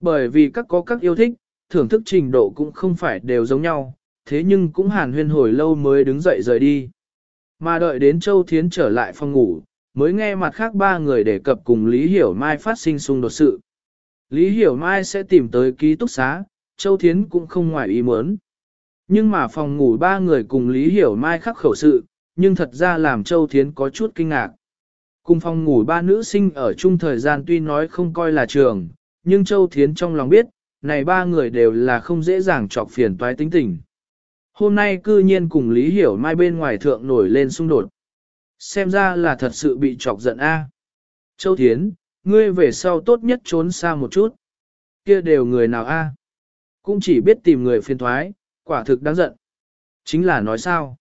Bởi vì các có các yêu thích, thưởng thức trình độ cũng không phải đều giống nhau, thế nhưng cũng hàn huyên hồi lâu mới đứng dậy rời đi. Mà đợi đến Châu Thiến trở lại phòng ngủ, mới nghe mặt khác ba người đề cập cùng Lý Hiểu Mai phát sinh xung đột sự. Lý Hiểu Mai sẽ tìm tới ký túc xá, Châu Thiến cũng không ngoài ý muốn. Nhưng mà phòng ngủ ba người cùng Lý Hiểu Mai khắc khẩu sự, nhưng thật ra làm Châu Thiến có chút kinh ngạc. Cùng phòng ngủ ba nữ sinh ở chung thời gian tuy nói không coi là trường, nhưng Châu Thiến trong lòng biết, này ba người đều là không dễ dàng chọc phiền toái tính tình. Hôm nay cư nhiên cùng Lý Hiểu Mai bên ngoài thượng nổi lên xung đột. Xem ra là thật sự bị chọc giận a. Châu Thiến, ngươi về sau tốt nhất trốn xa một chút. Kia đều người nào a? Cũng chỉ biết tìm người phiền thoái, quả thực đáng giận. Chính là nói sao?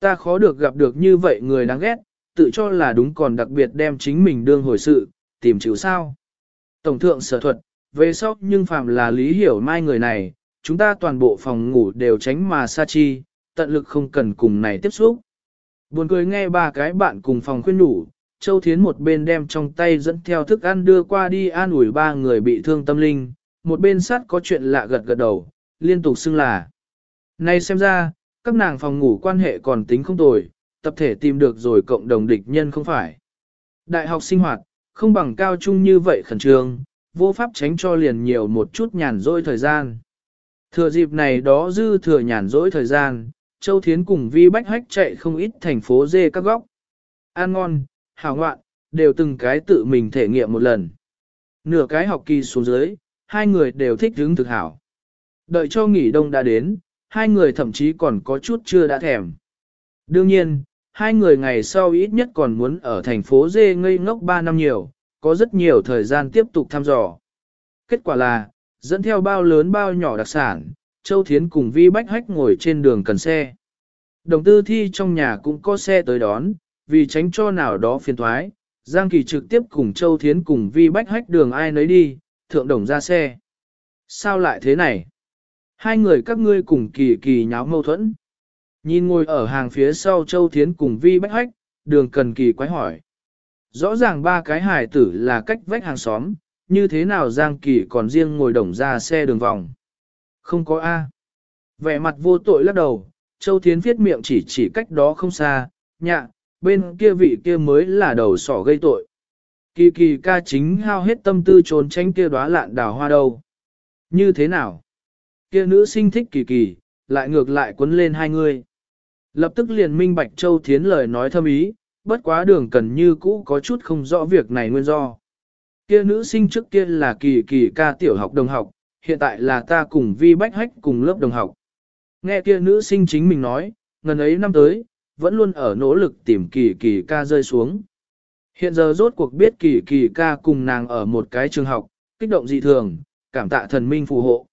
Ta khó được gặp được như vậy người đáng ghét, tự cho là đúng còn đặc biệt đem chính mình đương hồi sự, tìm chịu sao. Tổng thượng sở thuật, về sau nhưng phạm là lý hiểu mai người này, chúng ta toàn bộ phòng ngủ đều tránh mà sa chi, tận lực không cần cùng này tiếp xúc. Buồn cười nghe ba cái bạn cùng phòng khuyên đủ, Châu Thiến một bên đem trong tay dẫn theo thức ăn đưa qua đi an ủi ba người bị thương tâm linh, một bên sát có chuyện lạ gật gật đầu, liên tục xưng là. Nay xem ra, các nàng phòng ngủ quan hệ còn tính không tồi, tập thể tìm được rồi cộng đồng địch nhân không phải. Đại học sinh hoạt, không bằng cao trung như vậy khẩn trương, vô pháp tránh cho liền nhiều một chút nhàn rỗi thời gian. Thừa dịp này đó dư thừa nhàn rỗi thời gian, Châu Thiến cùng Vi Bách Hách chạy không ít thành phố dê các góc. Ăn ngon, hào ngoạn, đều từng cái tự mình thể nghiệm một lần. Nửa cái học kỳ xuống dưới, hai người đều thích hứng thực hảo. Đợi cho nghỉ đông đã đến, hai người thậm chí còn có chút chưa đã thèm. Đương nhiên, hai người ngày sau ít nhất còn muốn ở thành phố dê ngây ngốc 3 năm nhiều, có rất nhiều thời gian tiếp tục thăm dò. Kết quả là, dẫn theo bao lớn bao nhỏ đặc sản, Châu Thiến cùng Vi Bách Hách ngồi trên đường cần xe. Đồng tư thi trong nhà cũng có xe tới đón, vì tránh cho nào đó phiền thoái, Giang Kỳ trực tiếp cùng Châu Thiến cùng Vi Bách Hách đường ai nấy đi, thượng đồng ra xe. Sao lại thế này? Hai người các ngươi cùng kỳ kỳ nháo mâu thuẫn. Nhìn ngồi ở hàng phía sau Châu Thiến cùng Vi Bách Hách, đường cần kỳ quái hỏi. Rõ ràng ba cái hải tử là cách vách hàng xóm, như thế nào Giang Kỳ còn riêng ngồi đồng ra xe đường vòng. Không có A. Vẻ mặt vô tội lắc đầu, Châu Thiến viết miệng chỉ chỉ cách đó không xa, nhạ, bên kia vị kia mới là đầu sỏ gây tội. Kỳ kỳ ca chính hao hết tâm tư trốn tránh kia đóa lạn đào hoa đâu. Như thế nào? Kia nữ sinh thích kỳ kỳ, lại ngược lại quấn lên hai người. Lập tức liền minh bạch Châu Thiến lời nói thâm ý, bất quá đường cần như cũ có chút không rõ việc này nguyên do. Kia nữ sinh trước kia là kỳ kỳ ca tiểu học đồng học, hiện tại là ta cùng vi bách hách cùng lớp đồng học. Nghe kia nữ sinh chính mình nói, ngần ấy năm tới, vẫn luôn ở nỗ lực tìm kỳ kỳ ca rơi xuống. Hiện giờ rốt cuộc biết kỳ kỳ ca cùng nàng ở một cái trường học, kích động dị thường, cảm tạ thần minh phù hộ.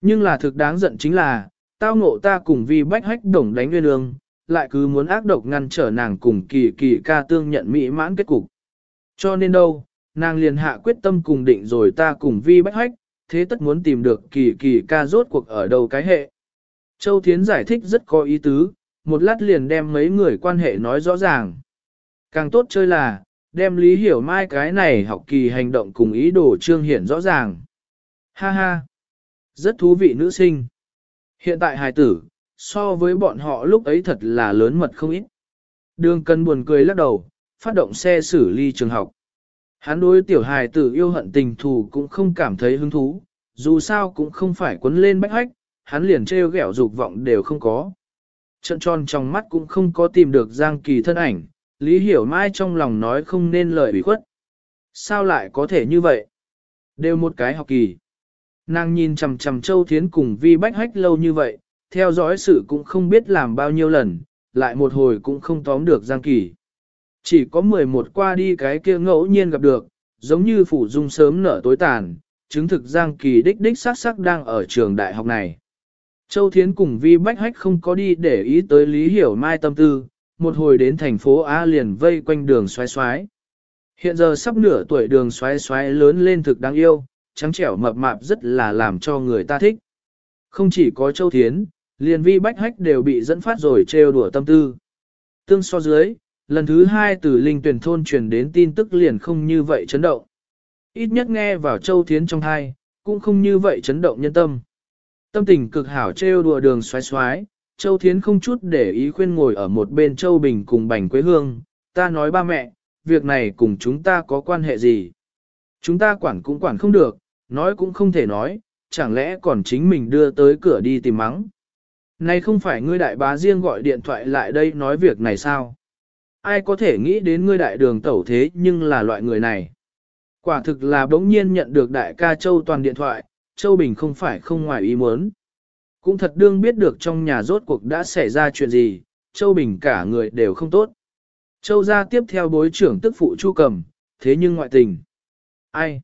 Nhưng là thực đáng giận chính là, tao ngộ ta cùng vi bách hách đồng đánh nguyên ương, lại cứ muốn ác độc ngăn trở nàng cùng kỳ kỳ ca tương nhận mỹ mãn kết cục. Cho nên đâu, nàng liền hạ quyết tâm cùng định rồi ta cùng vi bách hách, thế tất muốn tìm được kỳ kỳ ca rốt cuộc ở đầu cái hệ. Châu Thiến giải thích rất có ý tứ, một lát liền đem mấy người quan hệ nói rõ ràng. Càng tốt chơi là, đem lý hiểu mai cái này học kỳ hành động cùng ý đồ trương hiển rõ ràng. Ha ha! Rất thú vị nữ sinh. Hiện tại hài tử, so với bọn họ lúc ấy thật là lớn mật không ít. Đường cần buồn cười lắc đầu, phát động xe xử ly trường học. Hắn đối tiểu hài tử yêu hận tình thù cũng không cảm thấy hứng thú, dù sao cũng không phải quấn lên bách hách, hắn liền trêu ghẹo dục vọng đều không có. Trận tròn trong mắt cũng không có tìm được Giang Kỳ thân ảnh, Lý Hiểu Mai trong lòng nói không nên lời bị khuất. Sao lại có thể như vậy? Đều một cái học kỳ. Nàng nhìn chằm chằm Châu Thiến cùng Vi Bách Hách lâu như vậy, theo dõi sự cũng không biết làm bao nhiêu lần, lại một hồi cũng không tóm được Giang Kỳ. Chỉ có 11 qua đi cái kia ngẫu nhiên gặp được, giống như phủ dung sớm nở tối tàn, chứng thực Giang Kỳ đích đích sắc sắc đang ở trường đại học này. Châu Thiến cùng Vi Bách Hách không có đi để ý tới Lý Hiểu Mai tâm tư, một hồi đến thành phố A liền vây quanh đường xoái xoái. Hiện giờ sắp nửa tuổi đường xoái xoái lớn lên thực đáng yêu, trắng trẻo mập mạp rất là làm cho người ta thích. Không chỉ có Châu Thiến, liền Vi Bách Hách đều bị dẫn phát rồi trêu đùa tâm tư. Tương so dưới, lần thứ hai từ linh tuyển thôn truyền đến tin tức liền không như vậy chấn động. Ít nhất nghe vào Châu Thiến trong thai, cũng không như vậy chấn động nhân tâm. Tâm tình cực hảo trêu đùa đường xoái xoái, Châu Thiến không chút để ý khuyên ngồi ở một bên Châu Bình cùng Bành Quế Hương, ta nói ba mẹ, việc này cùng chúng ta có quan hệ gì? Chúng ta quản cũng quản không được, nói cũng không thể nói, chẳng lẽ còn chính mình đưa tới cửa đi tìm mắng? Này không phải ngươi đại bá riêng gọi điện thoại lại đây nói việc này sao? Ai có thể nghĩ đến ngươi đại đường tẩu thế nhưng là loại người này? Quả thực là bỗng nhiên nhận được đại ca Châu toàn điện thoại, Châu Bình không phải không ngoài ý muốn. Cũng thật đương biết được trong nhà rốt cuộc đã xảy ra chuyện gì, Châu Bình cả người đều không tốt. Châu ra tiếp theo bối trưởng tức phụ Chu Cầm, thế nhưng ngoại tình. Ai?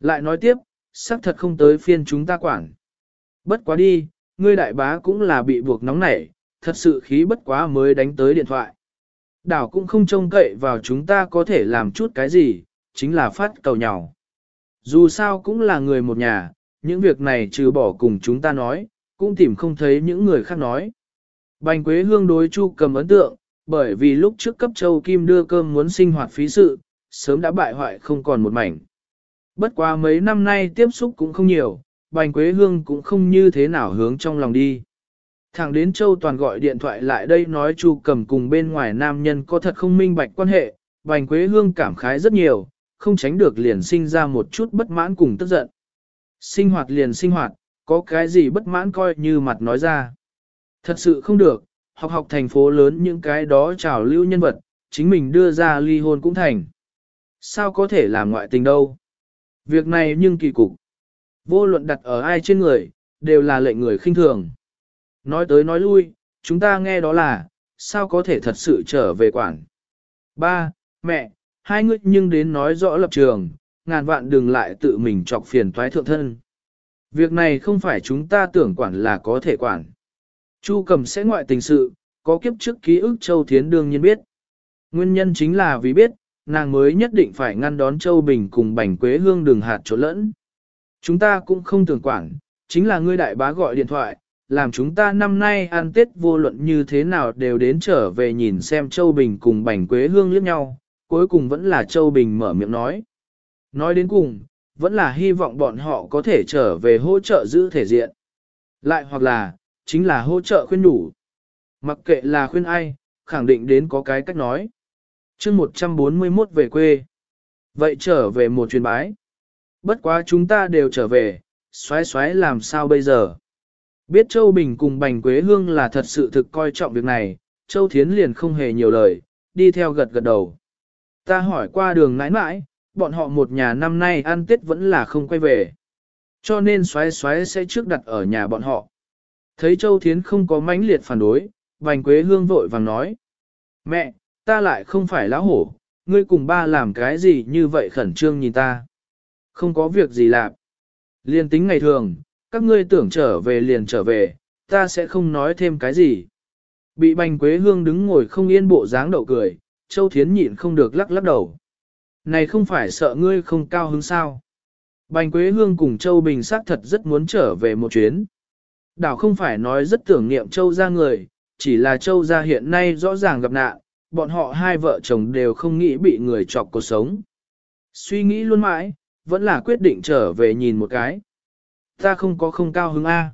Lại nói tiếp, xác thật không tới phiên chúng ta quản. Bất quá đi, ngươi đại bá cũng là bị buộc nóng nảy, thật sự khí bất quá mới đánh tới điện thoại. Đảo cũng không trông cậy vào chúng ta có thể làm chút cái gì, chính là phát cầu nhỏ. Dù sao cũng là người một nhà, những việc này trừ bỏ cùng chúng ta nói, cũng tìm không thấy những người khác nói. Bành Quế Hương đối Chu cầm ấn tượng, bởi vì lúc trước cấp Châu Kim đưa cơm muốn sinh hoạt phí sự, sớm đã bại hoại không còn một mảnh. Bất quá mấy năm nay tiếp xúc cũng không nhiều, Bành Quế Hương cũng không như thế nào hướng trong lòng đi. Thẳng đến Châu Toàn gọi điện thoại lại đây nói Chu cầm cùng bên ngoài nam nhân có thật không minh bạch quan hệ, Bành Quế Hương cảm khái rất nhiều, không tránh được liền sinh ra một chút bất mãn cùng tức giận. Sinh hoạt liền sinh hoạt, có cái gì bất mãn coi như mặt nói ra. Thật sự không được, học học thành phố lớn những cái đó trào lưu nhân vật, chính mình đưa ra ly hôn cũng thành. Sao có thể làm ngoại tình đâu? Việc này nhưng kỳ cục. Vô luận đặt ở ai trên người, đều là lệnh người khinh thường. Nói tới nói lui, chúng ta nghe đó là, sao có thể thật sự trở về quản. Ba, mẹ, hai người nhưng đến nói rõ lập trường, ngàn vạn đừng lại tự mình chọc phiền toái thượng thân. Việc này không phải chúng ta tưởng quản là có thể quản. Chu cầm sẽ ngoại tình sự, có kiếp trước ký ức Châu Thiến đương nhiên biết. Nguyên nhân chính là vì biết, nàng mới nhất định phải ngăn đón Châu Bình cùng Bành Quế Hương đường hạt chỗ lẫn. Chúng ta cũng không tưởng quản, chính là ngươi đại bá gọi điện thoại, làm chúng ta năm nay ăn Tết vô luận như thế nào đều đến trở về nhìn xem Châu Bình cùng Bành Quế Hương liếc nhau, cuối cùng vẫn là Châu Bình mở miệng nói. Nói đến cùng, vẫn là hy vọng bọn họ có thể trở về hỗ trợ giữ thể diện. Lại hoặc là, chính là hỗ trợ khuyên đủ. Mặc kệ là khuyên ai, khẳng định đến có cái cách nói. chương 141 về quê. Vậy trở về một chuyến bái. Bất quá chúng ta đều trở về, xoáy xoáy làm sao bây giờ? Biết Châu Bình cùng Bành Quế Hương là thật sự thực coi trọng việc này, Châu Thiến liền không hề nhiều lời, đi theo gật gật đầu. Ta hỏi qua đường nãi nãi, bọn họ một nhà năm nay ăn tết vẫn là không quay về. Cho nên xoáy xoáy sẽ trước đặt ở nhà bọn họ. Thấy Châu Thiến không có mãnh liệt phản đối, Bành Quế Hương vội vàng nói. Mẹ, ta lại không phải lão hổ, ngươi cùng ba làm cái gì như vậy khẩn trương nhìn ta. Không có việc gì làm. Liên tính ngày thường, các ngươi tưởng trở về liền trở về, ta sẽ không nói thêm cái gì. Bị bành quế hương đứng ngồi không yên bộ dáng đậu cười, Châu Thiến nhịn không được lắc lắc đầu. Này không phải sợ ngươi không cao hứng sao. Bành Quế Hương cùng Châu Bình xác thật rất muốn trở về một chuyến. Đảo không phải nói rất tưởng niệm Châu ra người, chỉ là Châu ra hiện nay rõ ràng gặp nạn, bọn họ hai vợ chồng đều không nghĩ bị người chọc cuộc sống. Suy nghĩ luôn mãi, vẫn là quyết định trở về nhìn một cái. Ta không có không cao hứng A.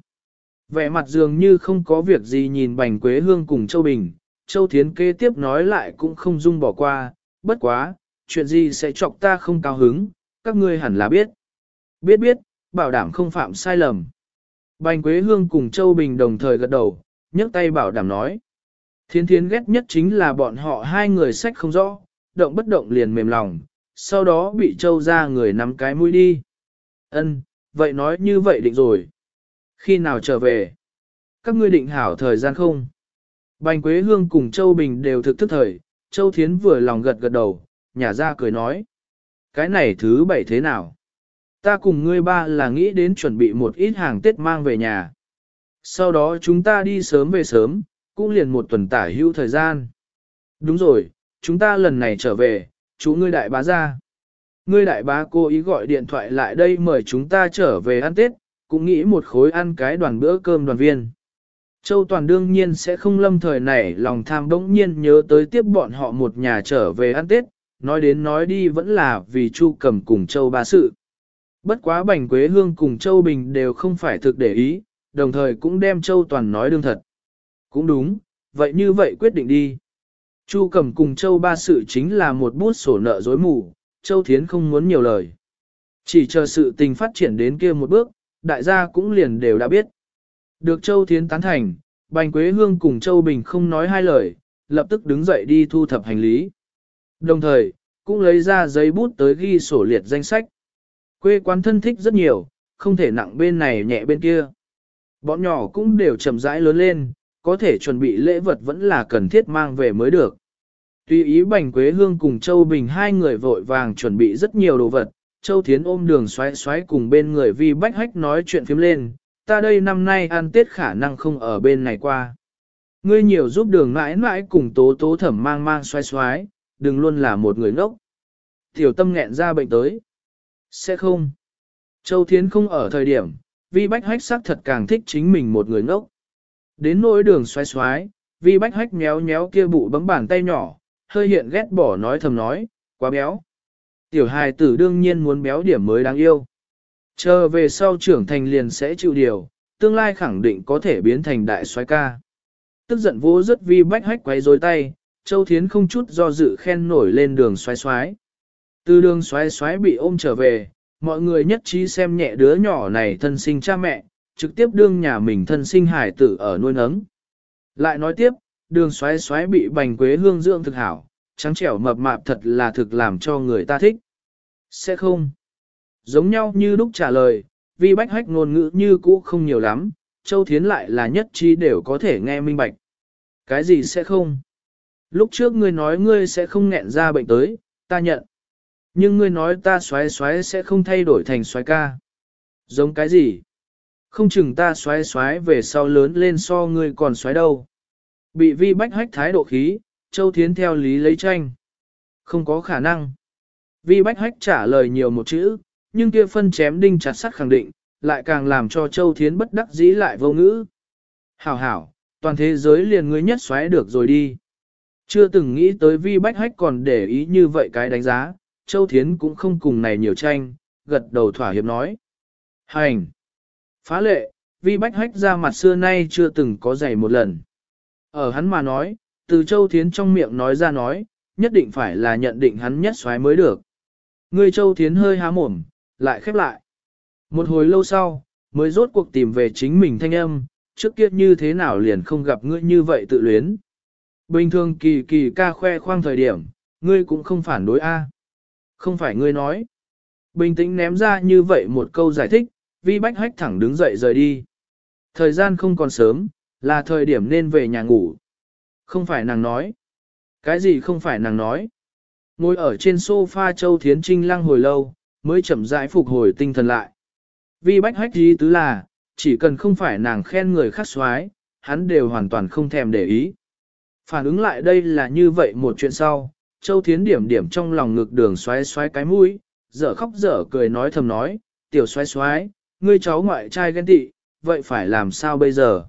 Vẻ mặt dường như không có việc gì nhìn Bành Quế Hương cùng Châu Bình, Châu Thiến kế tiếp nói lại cũng không dung bỏ qua, bất quá, chuyện gì sẽ chọc ta không cao hứng, các ngươi hẳn là biết. Biết biết, bảo đảm không phạm sai lầm. Bành Quế Hương cùng Châu Bình đồng thời gật đầu, nhấc tay bảo đảm nói. Thiến thiến ghét nhất chính là bọn họ hai người sách không rõ, động bất động liền mềm lòng, sau đó bị Châu ra người nắm cái mũi đi. Ân, vậy nói như vậy định rồi. Khi nào trở về? Các ngươi định hảo thời gian không? Bành Quế Hương cùng Châu Bình đều thực thức thời, Châu Thiến vừa lòng gật gật đầu, nhà ra cười nói. Cái này thứ bảy thế nào? Ta cùng ngươi ba là nghĩ đến chuẩn bị một ít hàng Tết mang về nhà. Sau đó chúng ta đi sớm về sớm, cũng liền một tuần tả hữu thời gian. Đúng rồi, chúng ta lần này trở về, chú ngươi đại bá ra. Ngươi đại bá cô ý gọi điện thoại lại đây mời chúng ta trở về ăn Tết, cũng nghĩ một khối ăn cái đoàn bữa cơm đoàn viên. Châu Toàn đương nhiên sẽ không lâm thời này lòng tham bỗng nhiên nhớ tới tiếp bọn họ một nhà trở về ăn Tết, nói đến nói đi vẫn là vì Chu Cầm cùng Châu ba sự. Bất quá Bành Quế Hương cùng Châu Bình đều không phải thực để ý, đồng thời cũng đem Châu Toàn nói đương thật. Cũng đúng, vậy như vậy quyết định đi. Chu Cầm cùng Châu ba sự chính là một bút sổ nợ dối mù, Châu Thiến không muốn nhiều lời. Chỉ chờ sự tình phát triển đến kia một bước, đại gia cũng liền đều đã biết. Được Châu Thiến tán thành, Bành Quế Hương cùng Châu Bình không nói hai lời, lập tức đứng dậy đi thu thập hành lý. Đồng thời, cũng lấy ra giấy bút tới ghi sổ liệt danh sách. Quê quán thân thích rất nhiều, không thể nặng bên này nhẹ bên kia. Bọn nhỏ cũng đều chậm rãi lớn lên, có thể chuẩn bị lễ vật vẫn là cần thiết mang về mới được. Tuy ý Bành Quế Hương cùng Châu Bình hai người vội vàng chuẩn bị rất nhiều đồ vật, Châu Thiến ôm đường xoáy xoáy cùng bên người Vi Bách Hách nói chuyện phím lên, ta đây năm nay ăn Tết khả năng không ở bên này qua. Ngươi nhiều giúp đường mãi mãi cùng tố tố thẩm mang mang xoáy xoáy, đừng luôn là một người ngốc. Tiểu tâm nghẹn ra bệnh tới. Sẽ không. Châu Thiến không ở thời điểm, Vi Bách Hách xác thật càng thích chính mình một người ngốc. Đến nỗi đường xoáy xoáy, Vi Bách Hách méo méo kia bụ bấm bàn tay nhỏ, hơi hiện ghét bỏ nói thầm nói, quá béo. Tiểu hài tử đương nhiên muốn béo điểm mới đáng yêu. Chờ về sau trưởng thành liền sẽ chịu điều, tương lai khẳng định có thể biến thành đại soái ca. Tức giận vô rất vi bách hách quay rối tay, Châu Thiến không chút do dự khen nổi lên đường xoái xoái. Từ đường xoái xoái bị ôm trở về, mọi người nhất trí xem nhẹ đứa nhỏ này thân sinh cha mẹ, trực tiếp đương nhà mình thân sinh hải tử ở nuôi nấng. Lại nói tiếp, đường xoáy xoáy bị bành quế hương dưỡng thực hảo, trắng trẻo mập mạp thật là thực làm cho người ta thích. Sẽ không. Giống nhau như lúc trả lời, vì bách hách ngôn ngữ như cũ không nhiều lắm, Châu Thiến lại là nhất trí đều có thể nghe minh bạch. Cái gì sẽ không? Lúc trước ngươi nói ngươi sẽ không nghẹn ra bệnh tới, ta nhận. Nhưng ngươi nói ta xoáy xoáy sẽ không thay đổi thành xoáy ca. Giống cái gì? Không chừng ta xoáy xoáy về sau lớn lên so ngươi còn xoáy đâu. Bị vi bách hách thái độ khí, Châu Thiến theo lý lấy tranh. Không có khả năng. Vi bách hách trả lời nhiều một chữ, nhưng kia phân chém đinh chặt sắt khẳng định, lại càng làm cho Châu Thiến bất đắc dĩ lại vô ngữ. Hảo hảo, toàn thế giới liền ngươi nhất xoáy được rồi đi. Chưa từng nghĩ tới vi bách hách còn để ý như vậy cái đánh giá, Châu Thiến cũng không cùng này nhiều tranh, gật đầu thỏa hiệp nói. Hành! Phá lệ, vi bách hách ra mặt xưa nay chưa từng có giày một lần. Ở hắn mà nói, từ Châu Thiến trong miệng nói ra nói, nhất định phải là nhận định hắn nhất xoáy mới được. Người Châu Thiến hơi há mồm, lại khép lại. Một hồi lâu sau, mới rốt cuộc tìm về chính mình thanh âm, trước kia như thế nào liền không gặp ngươi như vậy tự luyến. Bình thường kỳ kỳ ca khoe khoang thời điểm, ngươi cũng không phản đối a. Không phải ngươi nói. Bình tĩnh ném ra như vậy một câu giải thích, vi bách hách thẳng đứng dậy rời đi. Thời gian không còn sớm, là thời điểm nên về nhà ngủ. Không phải nàng nói. Cái gì không phải nàng nói. Ngồi ở trên sofa Châu Thiến Trinh lăng hồi lâu, mới chậm rãi phục hồi tinh thần lại. Vi bách hách gì tứ là, chỉ cần không phải nàng khen người khác xoái, hắn đều hoàn toàn không thèm để ý. Phản ứng lại đây là như vậy một chuyện sau, Châu Thiến điểm điểm trong lòng ngực đường xoái xoái cái mũi, dở khóc dở cười nói thầm nói, tiểu xoái xoái, ngươi cháu ngoại trai ghen tị, vậy phải làm sao bây giờ?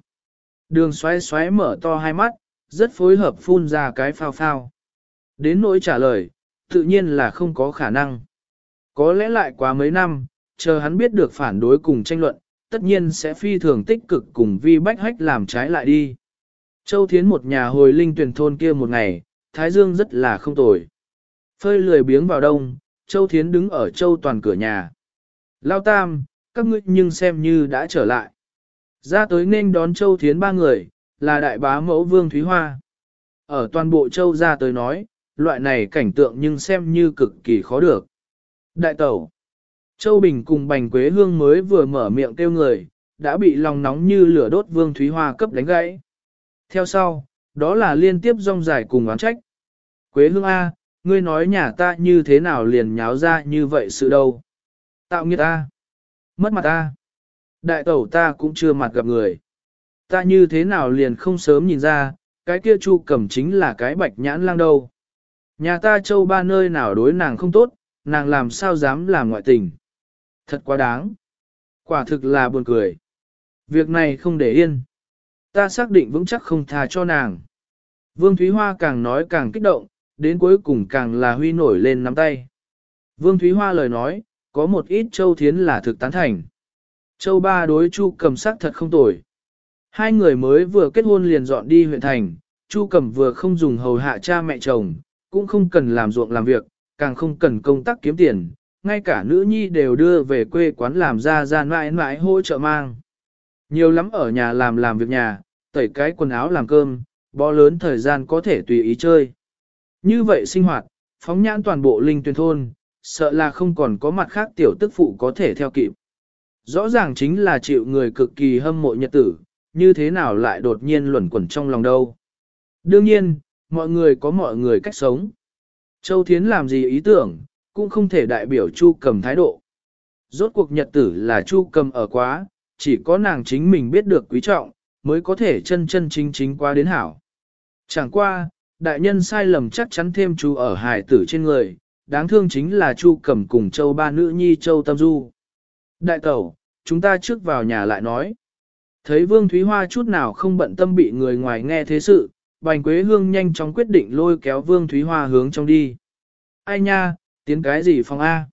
Đường xoáy xoáy mở to hai mắt, rất phối hợp phun ra cái phao phao. Đến nỗi trả lời, tự nhiên là không có khả năng. Có lẽ lại quá mấy năm, chờ hắn biết được phản đối cùng tranh luận, tất nhiên sẽ phi thường tích cực cùng vi bách hách làm trái lại đi. Châu Thiến một nhà hồi linh tuyển thôn kia một ngày, Thái Dương rất là không tồi. Phơi lười biếng vào đông, Châu Thiến đứng ở Châu Toàn cửa nhà. Lao Tam, các ngươi nhưng xem như đã trở lại. Ra tới nên đón Châu Thiến ba người, là đại bá mẫu Vương Thúy Hoa. Ở toàn bộ Châu ra tới nói, loại này cảnh tượng nhưng xem như cực kỳ khó được. Đại tẩu, Châu Bình cùng Bành Quế Hương mới vừa mở miệng kêu người, đã bị lòng nóng như lửa đốt Vương Thúy Hoa cấp đánh gãy. Theo sau, đó là liên tiếp rong dài cùng oán trách. Quế Hương A, ngươi nói nhà ta như thế nào liền nháo ra như vậy sự đâu. Tạo nghiệt A. Mất mặt A. Đại tẩu ta cũng chưa mặt gặp người. Ta như thế nào liền không sớm nhìn ra, cái kia chu cầm chính là cái bạch nhãn lang đâu. Nhà ta châu ba nơi nào đối nàng không tốt, nàng làm sao dám làm ngoại tình. Thật quá đáng. Quả thực là buồn cười. Việc này không để yên. Ta xác định vững chắc không tha cho nàng. Vương Thúy Hoa càng nói càng kích động, đến cuối cùng càng là huy nổi lên nắm tay. Vương Thúy Hoa lời nói, có một ít châu thiến là thực tán thành. Châu ba đối chu cầm sắc thật không tồi. Hai người mới vừa kết hôn liền dọn đi huyện thành, chu cầm vừa không dùng hầu hạ cha mẹ chồng, cũng không cần làm ruộng làm việc, càng không cần công tác kiếm tiền, ngay cả nữ nhi đều đưa về quê quán làm ra ra mãi mãi hỗ trợ mang. Nhiều lắm ở nhà làm làm việc nhà, tẩy cái quần áo làm cơm, bó lớn thời gian có thể tùy ý chơi. Như vậy sinh hoạt, phóng nhãn toàn bộ linh tuyên thôn, sợ là không còn có mặt khác tiểu tức phụ có thể theo kịp. Rõ ràng chính là chịu người cực kỳ hâm mộ nhật tử, như thế nào lại đột nhiên luẩn quẩn trong lòng đâu. Đương nhiên, mọi người có mọi người cách sống. Châu Thiến làm gì ý tưởng, cũng không thể đại biểu Chu Cầm thái độ. Rốt cuộc nhật tử là Chu Cầm ở quá, chỉ có nàng chính mình biết được quý trọng, mới có thể chân chân chính chính qua đến hảo. Chẳng qua, đại nhân sai lầm chắc chắn thêm chú ở hải tử trên người, đáng thương chính là Chu Cầm cùng Châu ba nữ nhi Châu Tâm Du. Đại tẩu, chúng ta trước vào nhà lại nói. Thấy Vương Thúy Hoa chút nào không bận tâm bị người ngoài nghe thế sự, Bành Quế Hương nhanh chóng quyết định lôi kéo Vương Thúy Hoa hướng trong đi. Ai nha, tiến cái gì phòng A?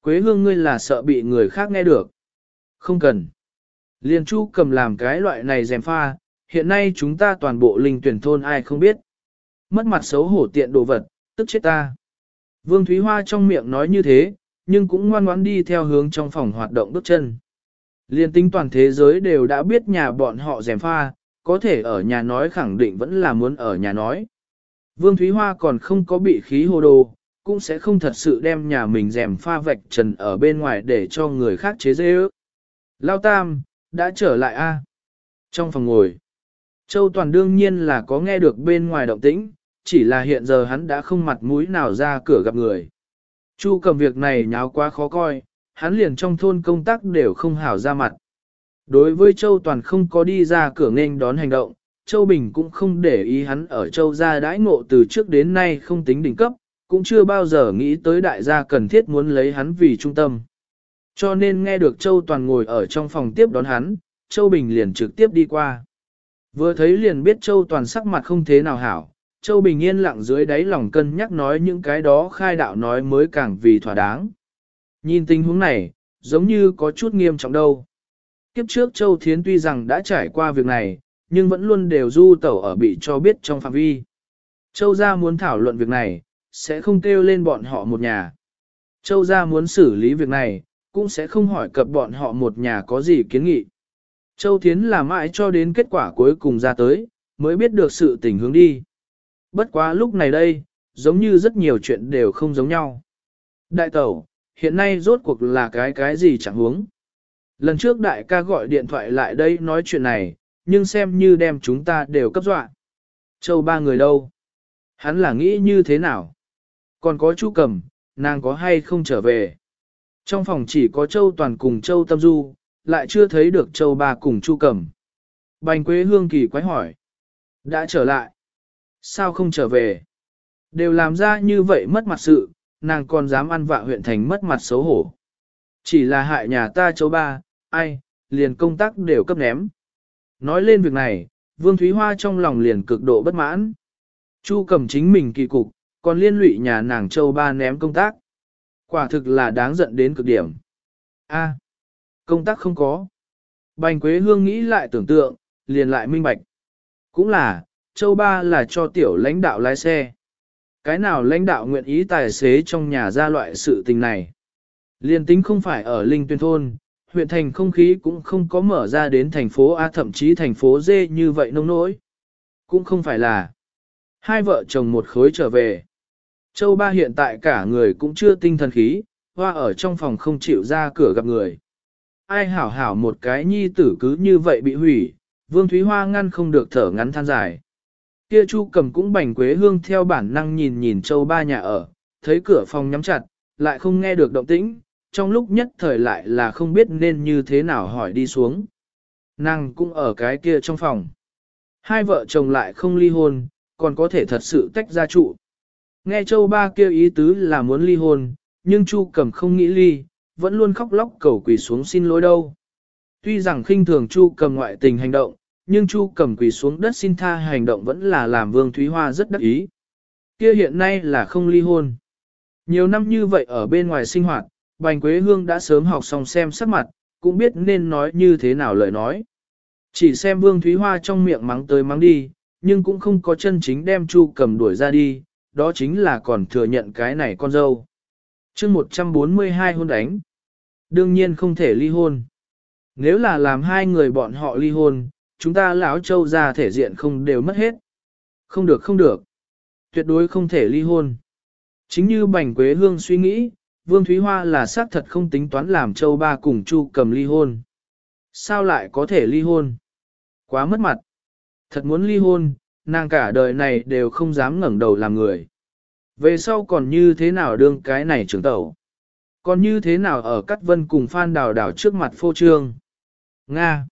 Quế Hương ngươi là sợ bị người khác nghe được. Không cần. Liên Chu cầm làm cái loại này dèm pha, hiện nay chúng ta toàn bộ linh tuyển thôn ai không biết. Mất mặt xấu hổ tiện đồ vật, tức chết ta. Vương Thúy Hoa trong miệng nói như thế, nhưng cũng ngoan ngoãn đi theo hướng trong phòng hoạt động bước chân. Liên tinh toàn thế giới đều đã biết nhà bọn họ dèm pha, có thể ở nhà nói khẳng định vẫn là muốn ở nhà nói. Vương Thúy Hoa còn không có bị khí hồ đồ, cũng sẽ không thật sự đem nhà mình dèm pha vạch trần ở bên ngoài để cho người khác chế dê ước. Lao Tam, đã trở lại a Trong phòng ngồi, Châu Toàn đương nhiên là có nghe được bên ngoài động tĩnh, chỉ là hiện giờ hắn đã không mặt mũi nào ra cửa gặp người. Chu cầm việc này nháo quá khó coi, hắn liền trong thôn công tác đều không hảo ra mặt. Đối với Châu Toàn không có đi ra cửa nghênh đón hành động, Châu Bình cũng không để ý hắn ở Châu gia đãi ngộ từ trước đến nay không tính đỉnh cấp, cũng chưa bao giờ nghĩ tới đại gia cần thiết muốn lấy hắn vì trung tâm. Cho nên nghe được Châu Toàn ngồi ở trong phòng tiếp đón hắn, Châu Bình liền trực tiếp đi qua. Vừa thấy liền biết Châu Toàn sắc mặt không thế nào hảo, Châu Bình yên lặng dưới đáy lòng cân nhắc nói những cái đó khai đạo nói mới càng vì thỏa đáng. Nhìn tình huống này, giống như có chút nghiêm trọng đâu. Kiếp trước Châu Thiến tuy rằng đã trải qua việc này, nhưng vẫn luôn đều du tẩu ở bị cho biết trong phạm vi. Châu gia muốn thảo luận việc này, sẽ không kêu lên bọn họ một nhà. Châu gia muốn xử lý việc này, cũng sẽ không hỏi cập bọn họ một nhà có gì kiến nghị. Châu Thiến làm mãi cho đến kết quả cuối cùng ra tới, mới biết được sự tình hướng đi. Bất quá lúc này đây, giống như rất nhiều chuyện đều không giống nhau. Đại tẩu, hiện nay rốt cuộc là cái cái gì chẳng huống. Lần trước đại ca gọi điện thoại lại đây nói chuyện này, nhưng xem như đem chúng ta đều cấp dọa. Châu ba người đâu? Hắn là nghĩ như thế nào? Còn có chu cầm, nàng có hay không trở về? Trong phòng chỉ có Châu Toàn cùng Châu Tâm Du, lại chưa thấy được Châu Ba cùng Chu Cầm. Bành Quế Hương kỳ quái hỏi. Đã trở lại. Sao không trở về? Đều làm ra như vậy mất mặt sự, nàng còn dám ăn vạ huyện thành mất mặt xấu hổ. Chỉ là hại nhà ta Châu Ba, ai, liền công tác đều cấp ném. Nói lên việc này, Vương Thúy Hoa trong lòng liền cực độ bất mãn. Chu cầm chính mình kỳ cục, còn liên lụy nhà nàng Châu Ba ném công tác. Quả thực là đáng giận đến cực điểm. A, à, công tác không có. Bành Quế Hương nghĩ lại tưởng tượng, liền lại minh bạch. Cũng là, Châu Ba là cho tiểu lãnh đạo lái xe. Cái nào lãnh đạo nguyện ý tài xế trong nhà ra loại sự tình này. Liên tính không phải ở Linh Tuyên Thôn, huyện thành không khí cũng không có mở ra đến thành phố A thậm chí thành phố D như vậy nông nỗi. Cũng không phải là hai vợ chồng một khối trở về. Châu Ba hiện tại cả người cũng chưa tinh thần khí, hoa ở trong phòng không chịu ra cửa gặp người. Ai hảo hảo một cái nhi tử cứ như vậy bị hủy, Vương Thúy Hoa ngăn không được thở ngắn than dài. Kia Chu cầm cũng bành quế hương theo bản năng nhìn nhìn Châu Ba nhà ở, thấy cửa phòng nhắm chặt, lại không nghe được động tĩnh, trong lúc nhất thời lại là không biết nên như thế nào hỏi đi xuống. Nàng cũng ở cái kia trong phòng. Hai vợ chồng lại không ly hôn, còn có thể thật sự tách ra trụ. Nghe châu ba kêu ý tứ là muốn ly hôn, nhưng Chu Cẩm không nghĩ ly, vẫn luôn khóc lóc cầu quỳ xuống xin lỗi đâu. Tuy rằng khinh thường Chu Cầm ngoại tình hành động, nhưng Chu Cầm quỳ xuống đất xin tha hành động vẫn là làm Vương Thúy Hoa rất đắc ý. Kia hiện nay là không ly hôn. Nhiều năm như vậy ở bên ngoài sinh hoạt, Bành Quế Hương đã sớm học xong xem sắc mặt, cũng biết nên nói như thế nào lời nói. Chỉ xem Vương Thúy Hoa trong miệng mắng tới mắng đi, nhưng cũng không có chân chính đem Chu Cầm đuổi ra đi, đó chính là còn thừa nhận cái này con dâu. chương 142 hôn đánh. Đương nhiên không thể ly hôn. Nếu là làm hai người bọn họ ly hôn, chúng ta lão châu ra thể diện không đều mất hết. Không được không được. Tuyệt đối không thể ly hôn. Chính như Bành Quế Hương suy nghĩ, Vương Thúy Hoa là xác thật không tính toán làm châu ba cùng Chu cầm ly hôn. Sao lại có thể ly hôn? Quá mất mặt. Thật muốn ly hôn, nàng cả đời này đều không dám ngẩng đầu làm người. Về sau còn như thế nào đương cái này trưởng tẩu? Còn như thế nào ở Cát Vân cùng Phan Đào Đào trước mặt phô trương? Nga.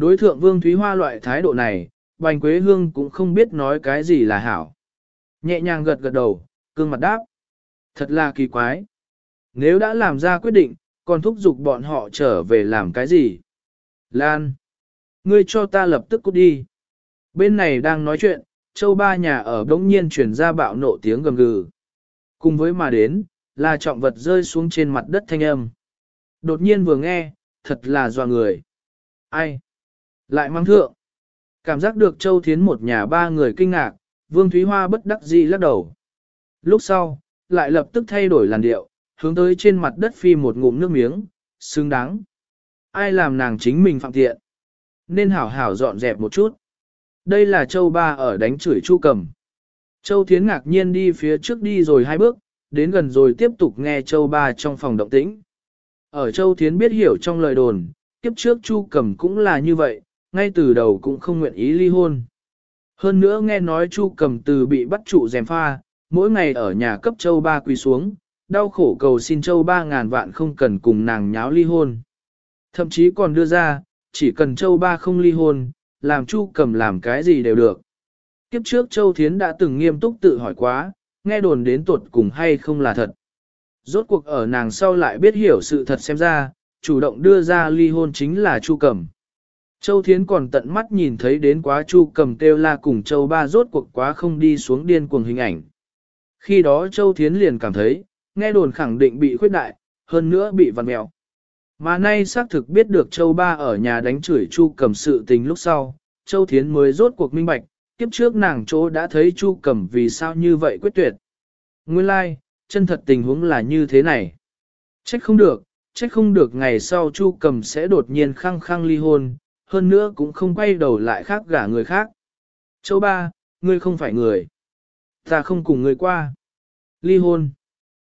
Đối thượng Vương Thúy Hoa loại thái độ này, Bành Quế Hương cũng không biết nói cái gì là hảo. Nhẹ nhàng gật gật đầu, cương mặt đáp. Thật là kỳ quái. Nếu đã làm ra quyết định, còn thúc giục bọn họ trở về làm cái gì? Lan. Ngươi cho ta lập tức cút đi. Bên này đang nói chuyện, châu ba nhà ở đống nhiên chuyển ra bạo nộ tiếng gầm gừ. Cùng với mà đến, là trọng vật rơi xuống trên mặt đất thanh âm. Đột nhiên vừa nghe, thật là doa người. Ai? Lại mang thượng. Cảm giác được châu thiến một nhà ba người kinh ngạc, vương thúy hoa bất đắc dĩ lắc đầu. Lúc sau, lại lập tức thay đổi làn điệu, hướng tới trên mặt đất phi một ngụm nước miếng, xứng đáng. Ai làm nàng chính mình phạm tiện? Nên hảo hảo dọn dẹp một chút. Đây là Châu Ba ở đánh chửi Chu Cầm. Châu Thiến ngạc nhiên đi phía trước đi rồi hai bước, đến gần rồi tiếp tục nghe Châu Ba trong phòng động tĩnh. Ở Châu Thiến biết hiểu trong lời đồn, kiếp trước Chu Cầm cũng là như vậy, ngay từ đầu cũng không nguyện ý ly hôn. Hơn nữa nghe nói Chu Cầm từ bị bắt trụ dèm pha, mỗi ngày ở nhà cấp Châu Ba quỳ xuống, đau khổ cầu xin Châu Ba ngàn vạn không cần cùng nàng nháo ly hôn. Thậm chí còn đưa ra, chỉ cần Châu Ba không ly hôn, làm Chu cầm làm cái gì đều được. Kiếp trước Châu Thiến đã từng nghiêm túc tự hỏi quá, nghe đồn đến tuột cùng hay không là thật. Rốt cuộc ở nàng sau lại biết hiểu sự thật xem ra, chủ động đưa ra ly hôn chính là Chu cầm. Châu Thiến còn tận mắt nhìn thấy đến quá Chu cầm kêu la cùng Châu Ba rốt cuộc quá không đi xuống điên cuồng hình ảnh. Khi đó Châu Thiến liền cảm thấy, nghe đồn khẳng định bị khuyết đại, hơn nữa bị vằn mèo. Mà nay xác thực biết được Châu Ba ở nhà đánh chửi Chu Cầm sự tình lúc sau, Châu Thiến mới rốt cuộc minh bạch, kiếp trước nàng chỗ đã thấy Chu Cầm vì sao như vậy quyết tuyệt. Nguyên lai, like, chân thật tình huống là như thế này. Trách không được, trách không được ngày sau Chu Cầm sẽ đột nhiên khăng khăng ly hôn, hơn nữa cũng không quay đầu lại khác gả người khác. Châu Ba, ngươi không phải người. Ta không cùng ngươi qua. Ly hôn.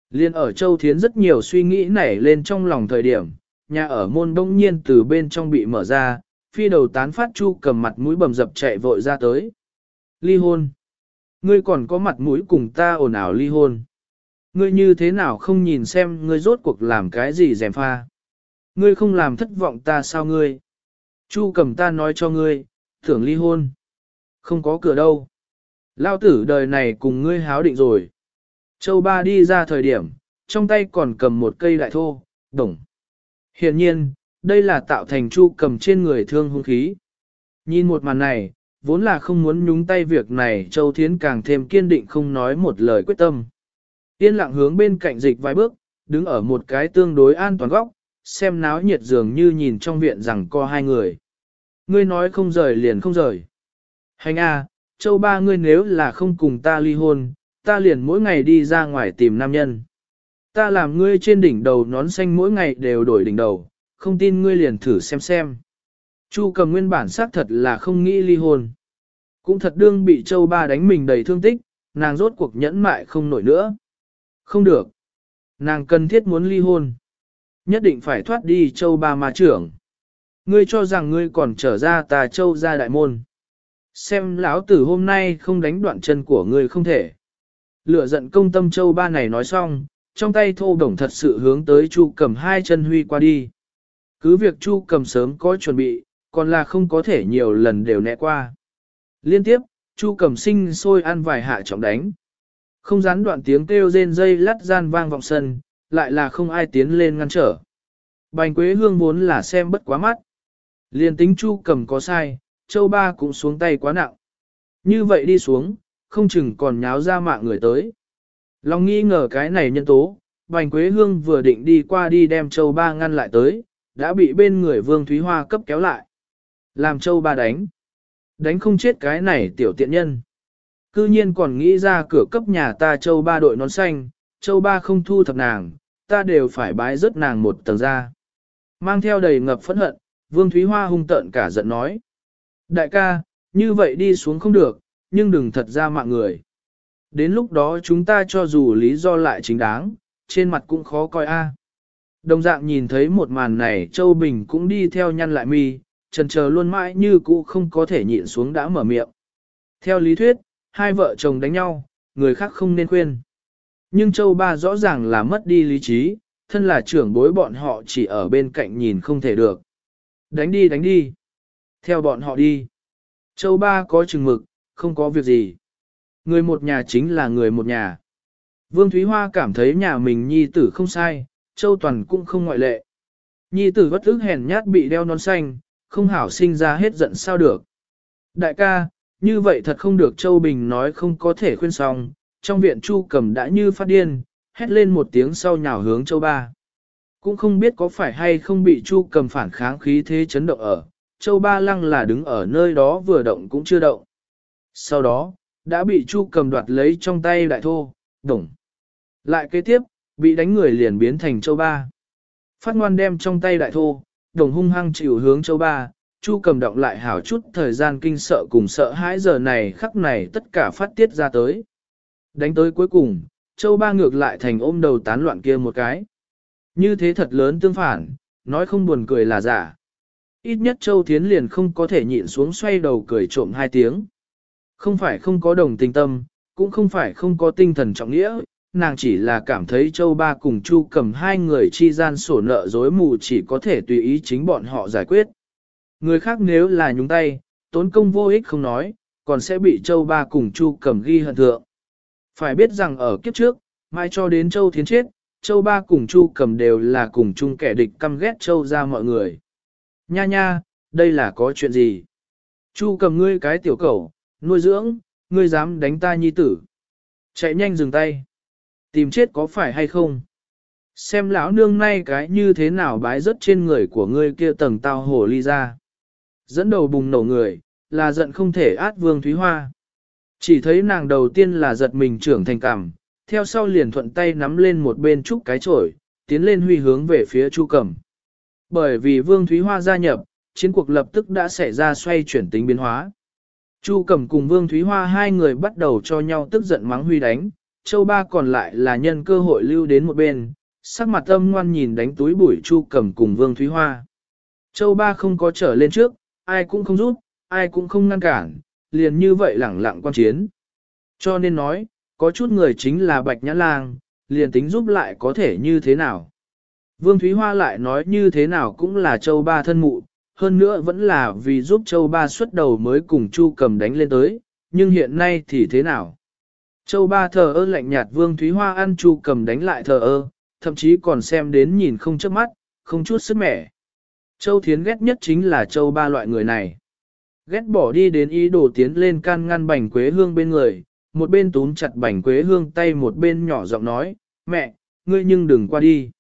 Liên ở Châu Thiến rất nhiều suy nghĩ nảy lên trong lòng thời điểm, nhà ở môn đông nhiên từ bên trong bị mở ra, phi đầu tán phát chu cầm mặt mũi bầm dập chạy vội ra tới. Ly hôn. Ngươi còn có mặt mũi cùng ta ồn ào ly hôn. Ngươi như thế nào không nhìn xem ngươi rốt cuộc làm cái gì dèm pha. Ngươi không làm thất vọng ta sao ngươi. Chu cầm ta nói cho ngươi, tưởng ly hôn. Không có cửa đâu. Lao tử đời này cùng ngươi háo định rồi. Châu ba đi ra thời điểm, trong tay còn cầm một cây đại thô, đồng. Hiện nhiên, đây là tạo thành chu cầm trên người thương hung khí. Nhìn một màn này, vốn là không muốn nhúng tay việc này Châu Thiến càng thêm kiên định không nói một lời quyết tâm. Yên lặng hướng bên cạnh dịch vài bước, đứng ở một cái tương đối an toàn góc, xem náo nhiệt dường như nhìn trong viện rằng co hai người. Ngươi nói không rời liền không rời. Hành a, châu ba ngươi nếu là không cùng ta ly hôn, ta liền mỗi ngày đi ra ngoài tìm nam nhân. Ta làm ngươi trên đỉnh đầu nón xanh mỗi ngày đều đổi đỉnh đầu, không tin ngươi liền thử xem xem. Chu cầm nguyên bản xác thật là không nghĩ ly hôn. Cũng thật đương bị châu ba đánh mình đầy thương tích, nàng rốt cuộc nhẫn mại không nổi nữa. Không được. Nàng cần thiết muốn ly hôn. Nhất định phải thoát đi châu ba ma trưởng. Ngươi cho rằng ngươi còn trở ra tà châu ra đại môn. Xem lão tử hôm nay không đánh đoạn chân của ngươi không thể. Lửa giận công tâm châu ba này nói xong, trong tay thô đồng thật sự hướng tới chu cầm hai chân huy qua đi. Cứ việc chu cầm sớm có chuẩn bị, còn là không có thể nhiều lần đều né qua. Liên tiếp, chu cầm sinh sôi ăn vài hạ trọng đánh. Không gián đoạn tiếng kêu rên dây lắt gian vang vọng sân, lại là không ai tiến lên ngăn trở. Bành quế hương vốn là xem bất quá mắt. Liên tính chu cầm có sai, châu ba cũng xuống tay quá nặng. Như vậy đi xuống, không chừng còn nháo ra mạng người tới. Lòng nghi ngờ cái này nhân tố, Bành Quế Hương vừa định đi qua đi đem châu ba ngăn lại tới, đã bị bên người Vương Thúy Hoa cấp kéo lại. Làm châu ba đánh. Đánh không chết cái này tiểu tiện nhân. Cư nhiên còn nghĩ ra cửa cấp nhà ta châu ba đội nón xanh, châu ba không thu thập nàng, ta đều phải bái rớt nàng một tầng ra. Mang theo đầy ngập phẫn hận, Vương Thúy Hoa hung tợn cả giận nói. Đại ca, như vậy đi xuống không được, nhưng đừng thật ra mạng người. Đến lúc đó chúng ta cho dù lý do lại chính đáng, trên mặt cũng khó coi a. À. Đồng dạng nhìn thấy một màn này Châu Bình cũng đi theo nhăn lại mi, trần chờ luôn mãi như cũ không có thể nhịn xuống đã mở miệng. Theo lý thuyết, hai vợ chồng đánh nhau, người khác không nên khuyên. Nhưng Châu Ba rõ ràng là mất đi lý trí, thân là trưởng bối bọn họ chỉ ở bên cạnh nhìn không thể được. Đánh đi đánh đi. Theo bọn họ đi. Châu Ba có chừng mực, không có việc gì. Người một nhà chính là người một nhà. Vương Thúy Hoa cảm thấy nhà mình nhi tử không sai, Châu Toàn cũng không ngoại lệ. Nhi tử bất ức hèn nhát bị đeo nón xanh, không hảo sinh ra hết giận sao được. Đại ca, như vậy thật không được Châu Bình nói không có thể khuyên xong, trong viện Chu Cầm đã như phát điên, hét lên một tiếng sau nhào hướng Châu Ba. Cũng không biết có phải hay không bị Chu Cầm phản kháng khí thế chấn động ở, Châu Ba lăng là đứng ở nơi đó vừa động cũng chưa động. Sau đó, đã bị Chu cầm đoạt lấy trong tay đại thô, đồng. Lại kế tiếp, bị đánh người liền biến thành châu ba. Phát ngoan đem trong tay đại thô, đồng hung hăng chịu hướng châu ba, Chu cầm động lại hảo chút thời gian kinh sợ cùng sợ hãi giờ này khắc này tất cả phát tiết ra tới. Đánh tới cuối cùng, châu ba ngược lại thành ôm đầu tán loạn kia một cái. Như thế thật lớn tương phản, nói không buồn cười là giả. Ít nhất châu thiến liền không có thể nhịn xuống xoay đầu cười trộm hai tiếng. Không phải không có đồng tình tâm, cũng không phải không có tinh thần trọng nghĩa, nàng chỉ là cảm thấy châu ba cùng chu cầm hai người chi gian sổ nợ dối mù chỉ có thể tùy ý chính bọn họ giải quyết. Người khác nếu là nhúng tay, tốn công vô ích không nói, còn sẽ bị châu ba cùng chu cầm ghi hận thượng. Phải biết rằng ở kiếp trước, mai cho đến châu thiến chết, châu ba cùng chu cầm đều là cùng chung kẻ địch căm ghét châu ra mọi người. Nha nha, đây là có chuyện gì? Chu cầm ngươi cái tiểu cầu, nuôi dưỡng, ngươi dám đánh ta nhi tử. Chạy nhanh dừng tay. Tìm chết có phải hay không? Xem lão nương nay cái như thế nào bái rất trên người của ngươi kia tầng tao hồ ly ra. Dẫn đầu bùng nổ người, là giận không thể át vương Thúy Hoa. Chỉ thấy nàng đầu tiên là giật mình trưởng thành cảm, theo sau liền thuận tay nắm lên một bên trúc cái chổi, tiến lên huy hướng về phía Chu Cẩm. Bởi vì Vương Thúy Hoa gia nhập, chiến cuộc lập tức đã xảy ra xoay chuyển tính biến hóa. Chu Cẩm cùng Vương Thúy Hoa hai người bắt đầu cho nhau tức giận mắng huy đánh, Châu Ba còn lại là nhân cơ hội lưu đến một bên, sắc mặt âm ngoan nhìn đánh túi bụi Chu Cẩm cùng Vương Thúy Hoa. Châu Ba không có trở lên trước, ai cũng không rút, ai cũng không ngăn cản, liền như vậy lẳng lặng quan chiến. Cho nên nói, có chút người chính là Bạch Nhã Lang, liền tính giúp lại có thể như thế nào. Vương Thúy Hoa lại nói như thế nào cũng là Châu Ba thân mụ, hơn nữa vẫn là vì giúp Châu Ba xuất đầu mới cùng Chu cầm đánh lên tới, nhưng hiện nay thì thế nào? Châu Ba thờ ơ lạnh nhạt Vương Thúy Hoa ăn Chu cầm đánh lại thờ ơ, thậm chí còn xem đến nhìn không chớp mắt, không chút sức mẻ. Châu Thiến ghét nhất chính là Châu Ba loại người này. Ghét bỏ đi đến ý đồ tiến lên can ngăn bành quế hương bên người, một bên túm chặt bành quế hương tay một bên nhỏ giọng nói, mẹ, ngươi nhưng đừng qua đi.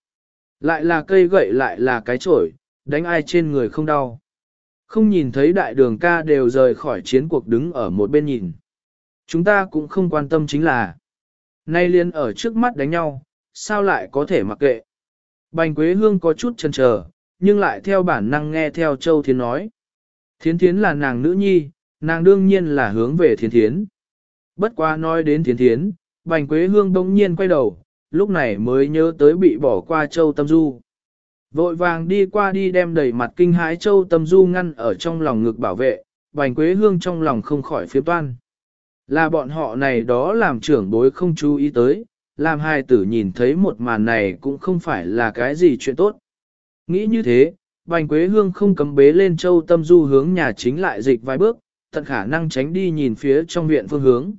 Lại là cây gậy lại là cái chổi, đánh ai trên người không đau. Không nhìn thấy đại đường ca đều rời khỏi chiến cuộc đứng ở một bên nhìn. Chúng ta cũng không quan tâm chính là, nay liên ở trước mắt đánh nhau, sao lại có thể mặc kệ. Bành Quế Hương có chút chần chờ, nhưng lại theo bản năng nghe theo Châu Thiên nói. Thiến Thiến là nàng nữ nhi, nàng đương nhiên là hướng về Thiến Thiến. Bất quá nói đến Thiến Thiến, Bành Quế Hương đông nhiên quay đầu, lúc này mới nhớ tới bị bỏ qua Châu Tâm Du. Vội vàng đi qua đi đem đầy mặt kinh hãi Châu Tâm Du ngăn ở trong lòng ngực bảo vệ, Bành Quế Hương trong lòng không khỏi phía toan. Là bọn họ này đó làm trưởng bối không chú ý tới, làm hai tử nhìn thấy một màn này cũng không phải là cái gì chuyện tốt. Nghĩ như thế, Bành Quế Hương không cấm bế lên Châu Tâm Du hướng nhà chính lại dịch vài bước, tận khả năng tránh đi nhìn phía trong viện phương hướng.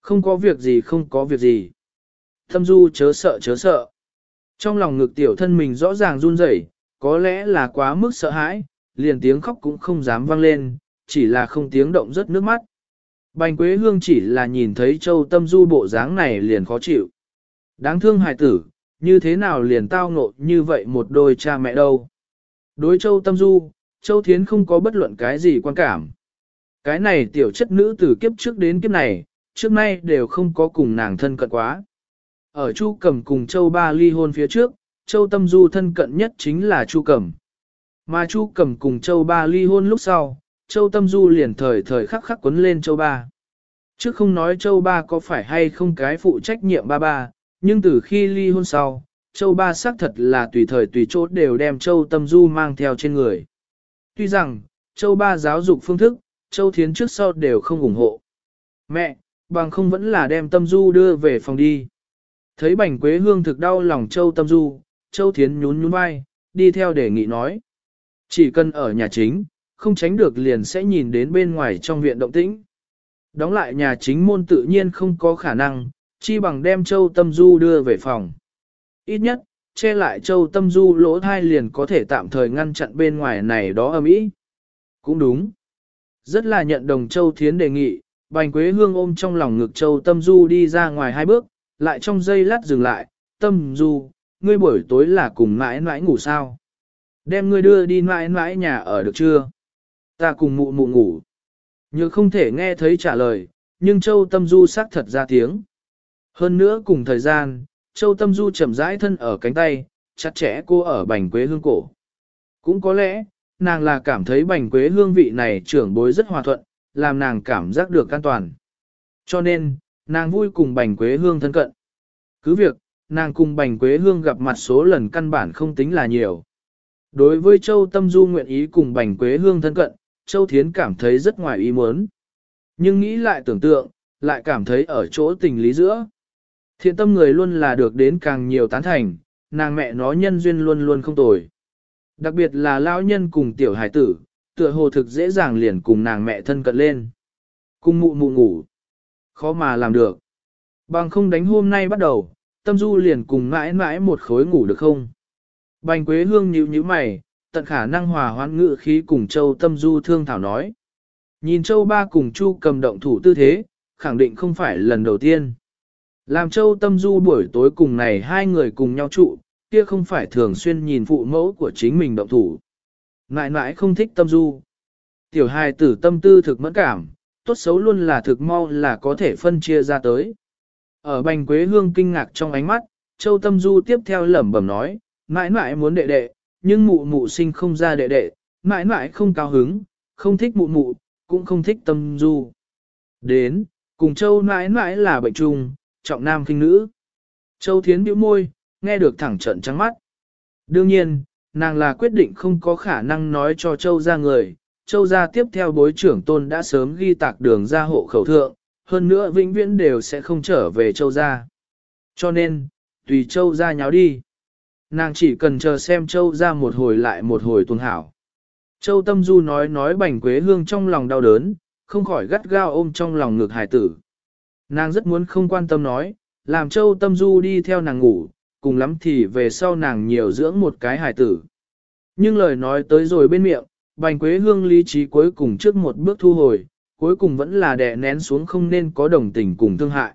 Không có việc gì không có việc gì. Tâm Du chớ sợ chớ sợ. Trong lòng ngực tiểu thân mình rõ ràng run rẩy, có lẽ là quá mức sợ hãi, liền tiếng khóc cũng không dám vang lên, chỉ là không tiếng động rất nước mắt. Bành Quế Hương chỉ là nhìn thấy Châu Tâm Du bộ dáng này liền khó chịu. Đáng thương hài tử, như thế nào liền tao ngộ như vậy một đôi cha mẹ đâu. Đối Châu Tâm Du, Châu Thiến không có bất luận cái gì quan cảm. Cái này tiểu chất nữ từ kiếp trước đến kiếp này, trước nay đều không có cùng nàng thân cận quá. Ở Chu Cẩm cùng Châu Ba ly hôn phía trước, Châu Tâm Du thân cận nhất chính là Chu Cẩm. Mà Chu Cẩm cùng Châu Ba ly hôn lúc sau, Châu Tâm Du liền thời thời khắc khắc quấn lên Châu Ba. Trước không nói Châu Ba có phải hay không cái phụ trách nhiệm ba ba, nhưng từ khi ly hôn sau, Châu Ba xác thật là tùy thời tùy chỗ đều đem Châu Tâm Du mang theo trên người. Tuy rằng, Châu Ba giáo dục phương thức, Châu Thiến trước sau đều không ủng hộ. Mẹ, bằng không vẫn là đem Tâm Du đưa về phòng đi. Thấy bành quế hương thực đau lòng Châu Tâm Du, Châu Thiến nhún nhún vai, đi theo đề nghị nói. Chỉ cần ở nhà chính, không tránh được liền sẽ nhìn đến bên ngoài trong viện động tĩnh. Đóng lại nhà chính môn tự nhiên không có khả năng, chi bằng đem Châu Tâm Du đưa về phòng. Ít nhất, che lại Châu Tâm Du lỗ thai liền có thể tạm thời ngăn chặn bên ngoài này đó âm ý Cũng đúng. Rất là nhận đồng Châu Thiến đề nghị, Bành Quế Hương ôm trong lòng ngực Châu Tâm Du đi ra ngoài hai bước, lại trong giây lát dừng lại, Tâm Du, ngươi buổi tối là cùng mãi mãi ngủ sao? Đem ngươi đưa đi mãi mãi nhà ở được chưa? Ta cùng mụ mụ ngủ. Như không thể nghe thấy trả lời, nhưng Châu Tâm Du xác thật ra tiếng. Hơn nữa cùng thời gian, Châu Tâm Du chậm rãi thân ở cánh tay, chặt chẽ cô ở bành quế hương cổ. Cũng có lẽ, nàng là cảm thấy bành quế hương vị này trưởng bối rất hòa thuận, làm nàng cảm giác được an toàn. Cho nên, nàng vui cùng bành quế hương thân cận. Cứ việc, nàng cùng bành quế hương gặp mặt số lần căn bản không tính là nhiều. Đối với Châu Tâm Du nguyện ý cùng bành quế hương thân cận, Châu Thiến cảm thấy rất ngoài ý muốn. Nhưng nghĩ lại tưởng tượng, lại cảm thấy ở chỗ tình lý giữa. Thiện tâm người luôn là được đến càng nhiều tán thành, nàng mẹ nó nhân duyên luôn luôn không tồi. Đặc biệt là lão nhân cùng tiểu hải tử, tựa hồ thực dễ dàng liền cùng nàng mẹ thân cận lên. Cùng mụ mụ ngủ. Khó mà làm được. Bằng không đánh hôm nay bắt đầu, tâm du liền cùng mãi mãi một khối ngủ được không? Bành Quế Hương nhíu nhíu mày, tận khả năng hòa hoãn ngự khí cùng Châu Tâm Du thương thảo nói. Nhìn Châu Ba cùng Chu cầm động thủ tư thế, khẳng định không phải lần đầu tiên. Làm Châu Tâm Du buổi tối cùng này hai người cùng nhau trụ, kia không phải thường xuyên nhìn phụ mẫu của chính mình động thủ. Nãi nãi không thích tâm du. Tiểu hài tử tâm tư thực mẫn cảm, tốt xấu luôn là thực mau là có thể phân chia ra tới. Ở bành quế hương kinh ngạc trong ánh mắt, Châu Tâm Du tiếp theo lẩm bẩm nói, nãi nãi muốn đệ đệ, nhưng mụ mụ sinh không ra đệ đệ, nãi nãi không cao hứng, không thích mụ mụ, cũng không thích Tâm Du. Đến, cùng Châu nãi nãi là bệnh trùng, trọng nam khinh nữ. Châu Thiến bĩu môi, nghe được thẳng trận trắng mắt. Đương nhiên, nàng là quyết định không có khả năng nói cho Châu ra người. Châu ra tiếp theo bối trưởng tôn đã sớm ghi tạc đường ra hộ khẩu thượng, hơn nữa vĩnh viễn đều sẽ không trở về Châu ra. Cho nên, tùy Châu ra nháo đi. Nàng chỉ cần chờ xem Châu ra một hồi lại một hồi tuần hảo. Châu Tâm Du nói nói bành quế hương trong lòng đau đớn, không khỏi gắt gao ôm trong lòng ngực hải tử. Nàng rất muốn không quan tâm nói, làm Châu Tâm Du đi theo nàng ngủ, cùng lắm thì về sau nàng nhiều dưỡng một cái hài tử. Nhưng lời nói tới rồi bên miệng, bành quế hương lý trí cuối cùng trước một bước thu hồi, cuối cùng vẫn là đè nén xuống không nên có đồng tình cùng thương hại.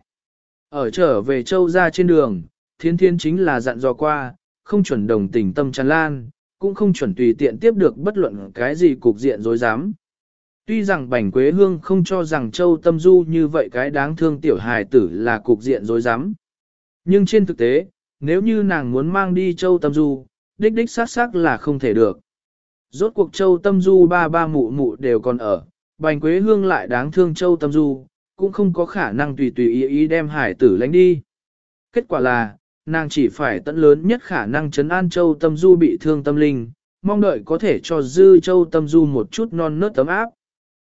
Ở trở về châu ra trên đường, thiên thiên chính là dặn dò qua, không chuẩn đồng tình tâm tràn lan, cũng không chuẩn tùy tiện tiếp được bất luận cái gì cục diện dối dám. Tuy rằng Bành Quế Hương không cho rằng Châu Tâm Du như vậy cái đáng thương tiểu hài tử là cục diện dối rắm Nhưng trên thực tế, nếu như nàng muốn mang đi Châu Tâm Du, đích đích sát xác là không thể được. Rốt cuộc Châu Tâm Du ba ba mụ mụ đều còn ở, Bành Quế Hương lại đáng thương Châu Tâm Du, cũng không có khả năng tùy tùy ý ý đem hải tử lánh đi. Kết quả là, nàng chỉ phải tận lớn nhất khả năng chấn an Châu Tâm Du bị thương tâm linh, mong đợi có thể cho dư Châu Tâm Du một chút non nớt tấm áp.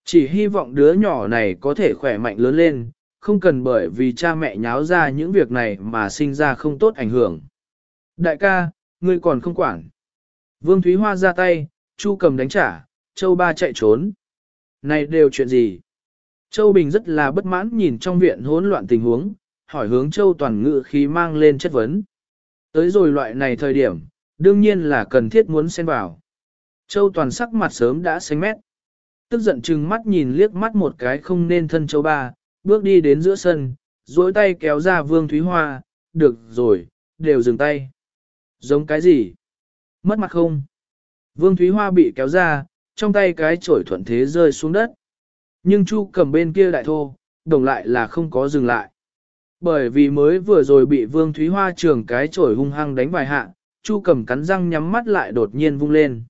Chỉ hy vọng đứa nhỏ này có thể khỏe mạnh lớn lên, không cần bởi vì cha mẹ nháo ra những việc này mà sinh ra không tốt ảnh hưởng. Đại ca, ngươi còn không quản. Vương Thúy Hoa ra tay, Chu cầm đánh trả, Châu Ba chạy trốn. Này đều chuyện gì? Châu Bình rất là bất mãn nhìn trong viện hỗn loạn tình huống, hỏi hướng Châu Toàn ngự khí mang lên chất vấn. Tới rồi loại này thời điểm, đương nhiên là cần thiết muốn xen vào. Châu Toàn sắc mặt sớm đã xanh mét. Tức giận chừng mắt nhìn liếc mắt một cái không nên thân Châu Ba, bước đi đến giữa sân, duỗi tay kéo ra Vương Thúy Hoa, được rồi, đều dừng tay. Giống cái gì? Mất mặt không? Vương Thúy Hoa bị kéo ra, trong tay cái chổi thuận thế rơi xuống đất. Nhưng Chu cầm bên kia đại thô, đồng lại là không có dừng lại. Bởi vì mới vừa rồi bị Vương Thúy Hoa trường cái chổi hung hăng đánh vài hạ, Chu cầm cắn răng nhắm mắt lại đột nhiên vung lên.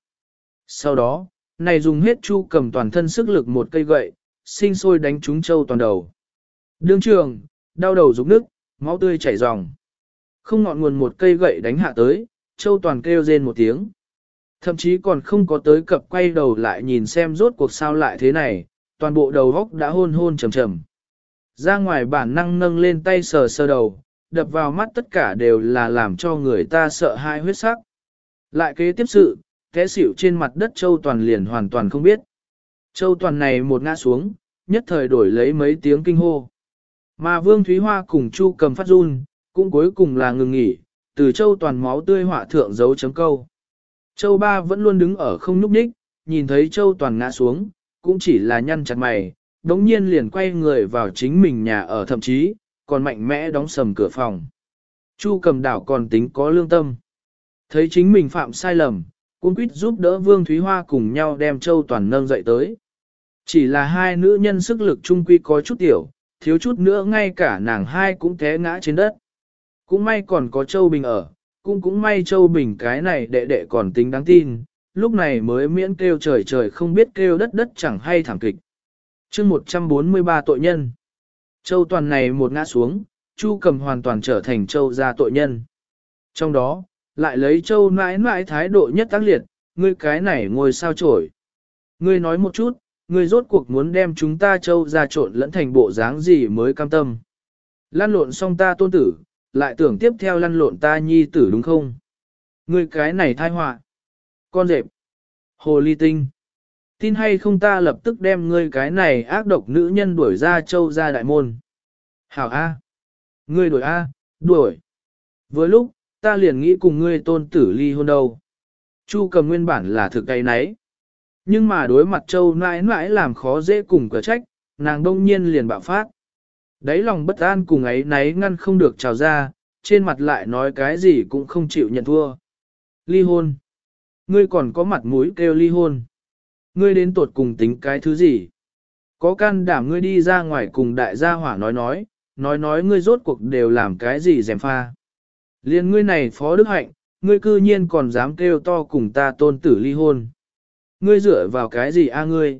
Sau đó, này dùng hết Chu cầm toàn thân sức lực một cây gậy, sinh sôi đánh trúng châu toàn đầu. Đương trường, đau đầu rụng nước, máu tươi chảy ròng. Không ngọn nguồn một cây gậy đánh hạ tới, châu toàn kêu rên một tiếng. Thậm chí còn không có tới cập quay đầu lại nhìn xem rốt cuộc sao lại thế này, toàn bộ đầu góc đã hôn hôn trầm trầm. Ra ngoài bản năng nâng lên tay sờ sờ đầu, đập vào mắt tất cả đều là làm cho người ta sợ hai huyết sắc. Lại kế tiếp sự, té xỉu trên mặt đất Châu Toàn liền hoàn toàn không biết. Châu Toàn này một ngã xuống, nhất thời đổi lấy mấy tiếng kinh hô. Mà Vương Thúy Hoa cùng Chu cầm phát run, cũng cuối cùng là ngừng nghỉ, từ Châu Toàn máu tươi hỏa thượng dấu chấm câu. Châu Ba vẫn luôn đứng ở không nhúc nhích, nhìn thấy Châu Toàn ngã xuống, cũng chỉ là nhăn chặt mày, đống nhiên liền quay người vào chính mình nhà ở thậm chí, còn mạnh mẽ đóng sầm cửa phòng. Chu cầm đảo còn tính có lương tâm. Thấy chính mình phạm sai lầm, cũng quýt giúp đỡ Vương Thúy Hoa cùng nhau đem Châu Toàn nâng dậy tới. Chỉ là hai nữ nhân sức lực chung quy có chút tiểu, thiếu chút nữa ngay cả nàng hai cũng té ngã trên đất. Cũng may còn có Châu Bình ở, cũng cũng may Châu Bình cái này đệ đệ còn tính đáng tin, lúc này mới miễn kêu trời trời không biết kêu đất đất chẳng hay thẳng kịch. chương 143 tội nhân. Châu toàn này một ngã xuống, Chu cầm hoàn toàn trở thành Châu gia tội nhân. Trong đó, lại lấy Châu mãi mãi thái độ nhất tác liệt, ngươi cái này ngồi sao trổi. Ngươi nói một chút, ngươi rốt cuộc muốn đem chúng ta Châu ra trộn lẫn thành bộ dáng gì mới cam tâm. Lăn lộn xong ta tôn tử, lại tưởng tiếp theo lăn lộn ta nhi tử đúng không? Ngươi cái này thai họa Con rệp. Hồ ly tinh. Tin hay không ta lập tức đem ngươi cái này ác độc nữ nhân đuổi ra châu ra đại môn. Hảo A. Ngươi đuổi A, đuổi. Với lúc, ta liền nghĩ cùng ngươi tôn tử ly hôn đâu. Chu cầm nguyên bản là thực cây nấy. Nhưng mà đối mặt châu nãi nãi làm khó dễ cùng cửa trách, nàng đông nhiên liền bạo phát. Đấy lòng bất an cùng ấy náy ngăn không được trào ra, trên mặt lại nói cái gì cũng không chịu nhận thua. Ly hôn. Ngươi còn có mặt mũi kêu ly hôn. Ngươi đến tuột cùng tính cái thứ gì? Có can đảm ngươi đi ra ngoài cùng đại gia hỏa nói nói, nói nói ngươi rốt cuộc đều làm cái gì dèm pha. Liên ngươi này phó đức hạnh, ngươi cư nhiên còn dám kêu to cùng ta tôn tử ly hôn. Ngươi dựa vào cái gì a ngươi?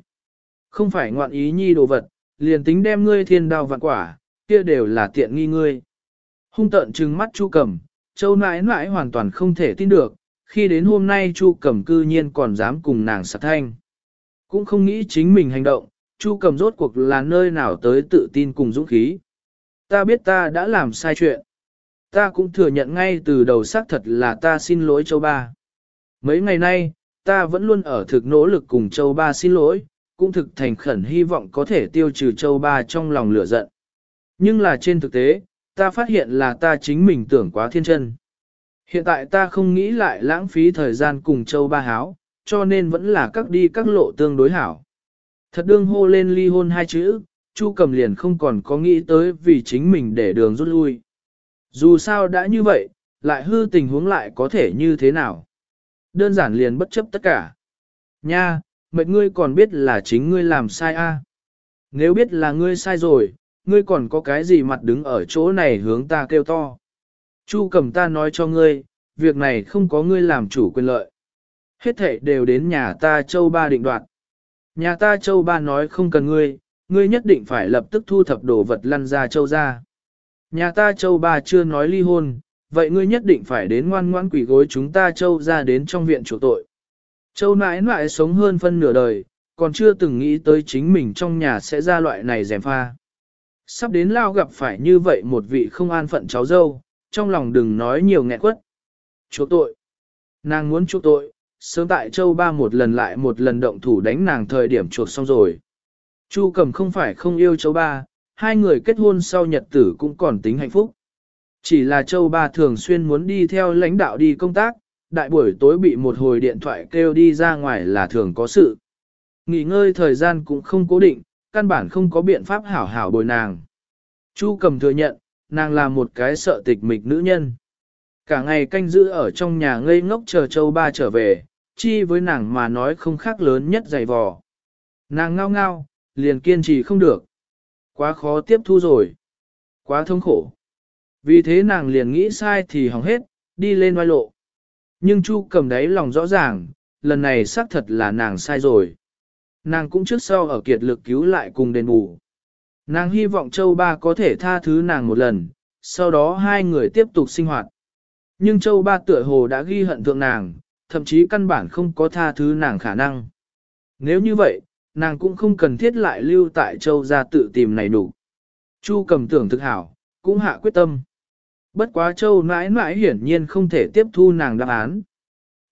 Không phải ngoạn ý nhi đồ vật, liền tính đem ngươi thiên đao vạn quả, kia đều là tiện nghi ngươi. Hung tợn trừng mắt Chu Cẩm, Châu nãi nãi hoàn toàn không thể tin được, khi đến hôm nay Chu Cẩm cư nhiên còn dám cùng nàng sạc thanh. Cũng không nghĩ chính mình hành động, Chu Cẩm rốt cuộc là nơi nào tới tự tin cùng dũng khí. Ta biết ta đã làm sai chuyện. Ta cũng thừa nhận ngay từ đầu xác thật là ta xin lỗi Châu Ba. Mấy ngày nay, ta vẫn luôn ở thực nỗ lực cùng Châu Ba xin lỗi, cũng thực thành khẩn hy vọng có thể tiêu trừ Châu Ba trong lòng lửa giận. Nhưng là trên thực tế, ta phát hiện là ta chính mình tưởng quá thiên chân. Hiện tại ta không nghĩ lại lãng phí thời gian cùng Châu Ba Háo, cho nên vẫn là các đi các lộ tương đối hảo. Thật đương hô lên ly hôn hai chữ, Chu cầm liền không còn có nghĩ tới vì chính mình để đường rút lui. Dù sao đã như vậy, lại hư tình huống lại có thể như thế nào. Đơn giản liền bất chấp tất cả. Nha, mệt ngươi còn biết là chính ngươi làm sai a. Nếu biết là ngươi sai rồi, ngươi còn có cái gì mặt đứng ở chỗ này hướng ta kêu to. Chu cầm ta nói cho ngươi, việc này không có ngươi làm chủ quyền lợi. Hết thảy đều đến nhà ta châu ba định đoạt. Nhà ta châu ba nói không cần ngươi, ngươi nhất định phải lập tức thu thập đồ vật lăn ra châu ra. Nhà ta châu ba chưa nói ly hôn, vậy ngươi nhất định phải đến ngoan ngoan quỷ gối chúng ta châu ra đến trong viện chủ tội. Châu nãi nãi sống hơn phân nửa đời, còn chưa từng nghĩ tới chính mình trong nhà sẽ ra loại này dèm pha. Sắp đến lao gặp phải như vậy một vị không an phận cháu dâu, trong lòng đừng nói nhiều nghẹn quất. Chủ tội. Nàng muốn chủ tội, sớm tại châu ba một lần lại một lần động thủ đánh nàng thời điểm chuột xong rồi. Chu cầm không phải không yêu châu ba, hai người kết hôn sau nhật tử cũng còn tính hạnh phúc. Chỉ là châu ba thường xuyên muốn đi theo lãnh đạo đi công tác, đại buổi tối bị một hồi điện thoại kêu đi ra ngoài là thường có sự. Nghỉ ngơi thời gian cũng không cố định, căn bản không có biện pháp hảo hảo bồi nàng. Chu cầm thừa nhận, nàng là một cái sợ tịch mịch nữ nhân. Cả ngày canh giữ ở trong nhà ngây ngốc chờ châu ba trở về, chi với nàng mà nói không khác lớn nhất dày vò. Nàng ngao ngao, liền kiên trì không được. Quá khó tiếp thu rồi. Quá thống khổ. Vì thế nàng liền nghĩ sai thì hỏng hết, đi lên oai lộ. Nhưng Chu cầm đáy lòng rõ ràng, lần này xác thật là nàng sai rồi. Nàng cũng trước sau ở kiệt lực cứu lại cùng đền bù. Nàng hy vọng Châu Ba có thể tha thứ nàng một lần, sau đó hai người tiếp tục sinh hoạt. Nhưng Châu Ba tựa hồ đã ghi hận thượng nàng, thậm chí căn bản không có tha thứ nàng khả năng. Nếu như vậy, nàng cũng không cần thiết lại lưu tại Châu gia tự tìm này đủ. Chu cầm tưởng thực hảo, cũng hạ quyết tâm. Bất quá Châu mãi mãi hiển nhiên không thể tiếp thu nàng đáp án.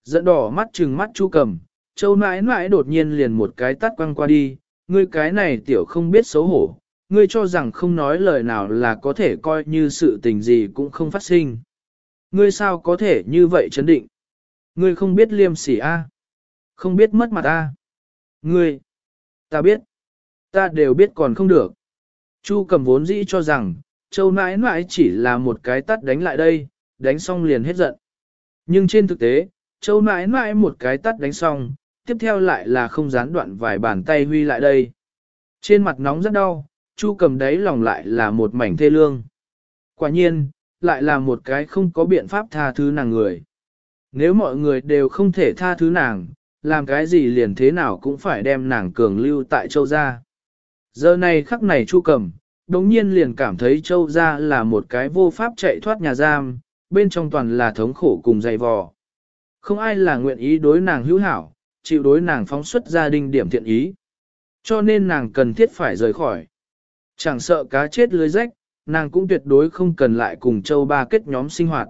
Dẫn đỏ mắt trừng mắt Chu cầm, Châu mãi mãi đột nhiên liền một cái tắt quăng qua đi, ngươi cái này tiểu không biết xấu hổ, ngươi cho rằng không nói lời nào là có thể coi như sự tình gì cũng không phát sinh. Ngươi sao có thể như vậy chấn định? Ngươi không biết liêm sỉ a, Không biết mất mặt a. Ngươi, ta biết, ta đều biết còn không được. Chu cầm vốn dĩ cho rằng, châu nãi nãi chỉ là một cái tắt đánh lại đây, đánh xong liền hết giận. Nhưng trên thực tế, châu nãi nãi một cái tắt đánh xong, tiếp theo lại là không gián đoạn vài bàn tay huy lại đây. Trên mặt nóng rất đau, Chu cầm đấy lòng lại là một mảnh thê lương. Quả nhiên, lại là một cái không có biện pháp tha thứ nàng người. Nếu mọi người đều không thể tha thứ nàng, làm cái gì liền thế nào cũng phải đem nàng cường lưu tại châu gia. Giờ này khắc này Chu cầm, đống nhiên liền cảm thấy châu gia là một cái vô pháp chạy thoát nhà giam, bên trong toàn là thống khổ cùng dày vò. Không ai là nguyện ý đối nàng hữu hảo, chịu đối nàng phóng xuất gia đình điểm thiện ý. Cho nên nàng cần thiết phải rời khỏi. Chẳng sợ cá chết lưới rách, nàng cũng tuyệt đối không cần lại cùng châu ba kết nhóm sinh hoạt.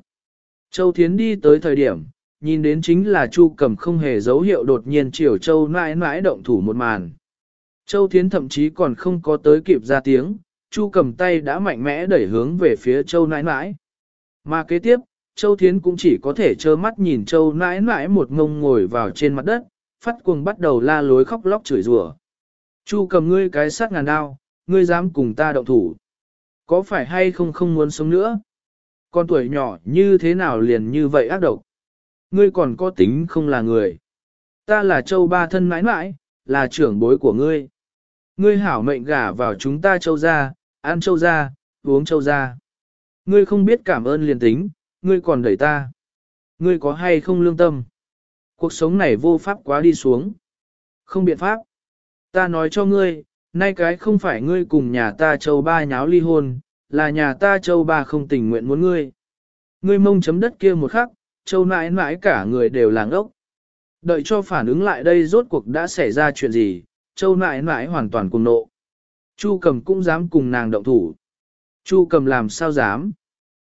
Châu Thiến đi tới thời điểm, nhìn đến chính là Chu cẩm không hề dấu hiệu đột nhiên chiều Châu nãi nãi động thủ một màn. Châu Thiến thậm chí còn không có tới kịp ra tiếng, Chu cẩm tay đã mạnh mẽ đẩy hướng về phía Châu nãi nãi. Mà kế tiếp, Châu Thiến cũng chỉ có thể trơ mắt nhìn Châu nãi nãi một ngông ngồi vào trên mặt đất, phát cuồng bắt đầu la lối khóc lóc chửi rủa. Chu cẩm ngươi cái sát ngàn đao, ngươi dám cùng ta động thủ. Có phải hay không không muốn sống nữa? Con tuổi nhỏ như thế nào liền như vậy ác độc. Ngươi còn có tính không là người. Ta là châu ba thân mãi mãi, là trưởng bối của ngươi. Ngươi hảo mệnh gả vào chúng ta châu gia, ăn châu gia, uống châu gia. Ngươi không biết cảm ơn liền tính, ngươi còn đẩy ta. Ngươi có hay không lương tâm? Cuộc sống này vô pháp quá đi xuống. Không biện pháp. Ta nói cho ngươi, nay cái không phải ngươi cùng nhà ta châu ba nháo ly hôn, là nhà ta châu ba không tình nguyện muốn ngươi. Ngươi mông chấm đất kia một khắc, châu nãi nãi cả người đều làng ốc. Đợi cho phản ứng lại đây rốt cuộc đã xảy ra chuyện gì, châu nãi nãi hoàn toàn cùng nộ. Chu cầm cũng dám cùng nàng động thủ. Chu cầm làm sao dám.